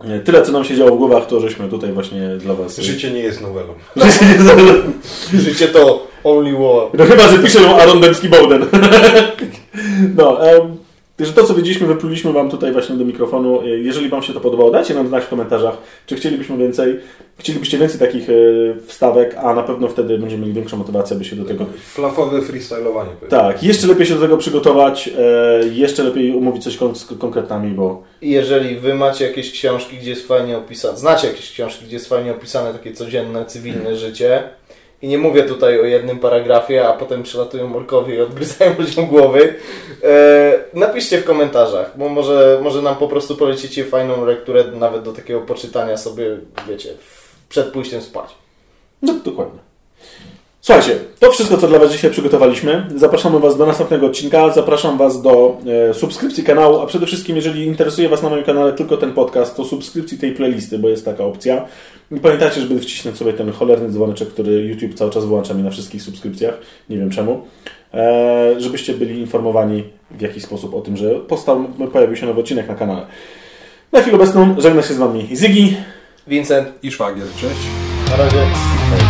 [SPEAKER 3] E, Tyle, co nam się działo w głowach, to żeśmy tutaj właśnie dla Was...
[SPEAKER 1] Życie nie jest nowelą. (laughs)
[SPEAKER 3] Życie nie
[SPEAKER 2] Życie to only war.
[SPEAKER 3] No chyba, że pisze ją Aaron Dembski-Bowden. (laughs) no, em, Także to, co wiedzieliśmy, wypluliśmy Wam tutaj właśnie do mikrofonu. E, Jeżeli Wam się to podobało, dajcie nam znać w komentarzach, czy chcielibyśmy więcej, chcielibyście więcej takich e, wstawek, a na pewno wtedy będziemy mieli większą motywację, by się do tego...
[SPEAKER 1] Flafowe freestylowanie. powiedzmy.
[SPEAKER 3] Tak, jeszcze lepiej się do tego przygotować, e, jeszcze lepiej umówić coś kon- z konkretami, bo
[SPEAKER 2] I jeżeli wy macie jakieś książki, gdzie jest fajnie opisane, znacie jakieś książki, gdzie jest fajnie opisane takie codzienne, cywilne życie i nie mówię tutaj o jednym paragrafie, a potem przylatują orkowie i odgryzają (laughs) ludziom głowy, e, napiszcie w komentarzach, bo może, może nam po prostu polecicie fajną lekturę nawet do takiego poczytania sobie, wiecie, przed pójściem spać.
[SPEAKER 3] No, dokładnie. Słuchajcie, to wszystko, co dla Was dzisiaj przygotowaliśmy. Zapraszamy Was do następnego odcinka, zapraszam Was do e, subskrypcji kanału, a przede wszystkim, jeżeli interesuje Was na moim kanale tylko ten podcast, to subskrypcji tej playlisty, bo jest taka opcja. I pamiętajcie, żeby wcisnąć sobie ten cholerny dzwoneczek, który YouTube cały czas wyłącza mi na wszystkich subskrypcjach. Nie wiem czemu. E, żebyście byli informowani w jakiś sposób o tym, że powstał, pojawił się nowy odcinek na kanale. Na chwilę obecną żegna się z Wami Zygi.
[SPEAKER 2] Vincent,
[SPEAKER 1] I szwagier, cześć.
[SPEAKER 2] na razie.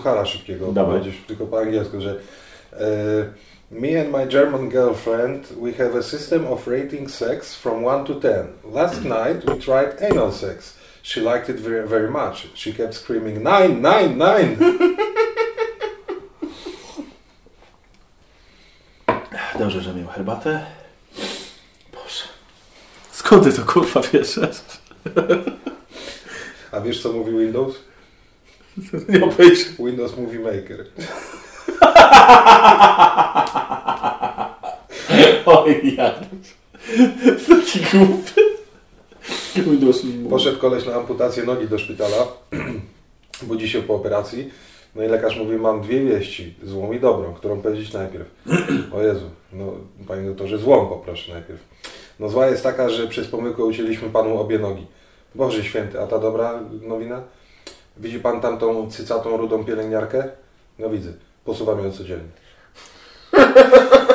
[SPEAKER 1] Suchara szybkiego
[SPEAKER 3] Dawaj.
[SPEAKER 1] powiedzieć, tylko po angielsku, że e, Me and my German girlfriend, we have a system of rating sex from 1 to 10. Last (clears throat) night we tried anal sex. She liked it very, very much. She kept screaming, 9, 9, 9!
[SPEAKER 3] Dobrze, że miał herbatę. Boże. Skąd ty to kurwa wiesz?
[SPEAKER 1] A wiesz co mówi Windows?
[SPEAKER 3] Nie pojęcia.
[SPEAKER 1] Windows Movie Maker.
[SPEAKER 3] Oj, ja. Taki głupy. Windows
[SPEAKER 1] Poszedł koleś na amputację nogi do szpitala. (clears throat) Budzi się po operacji. No i lekarz mówi, mam dwie wieści, złą i dobrą, którą powiedzieć najpierw. (clears throat) O Jezu, no panie doktorze, złą poproszę najpierw. No zła jest taka, że przez pomyłkę ucięliśmy panu obie nogi. Boże święty, a ta dobra nowina? Widzi pan tamtą cycatą, rudą pielęgniarkę? No widzę, posuwam ją codziennie. (laughs)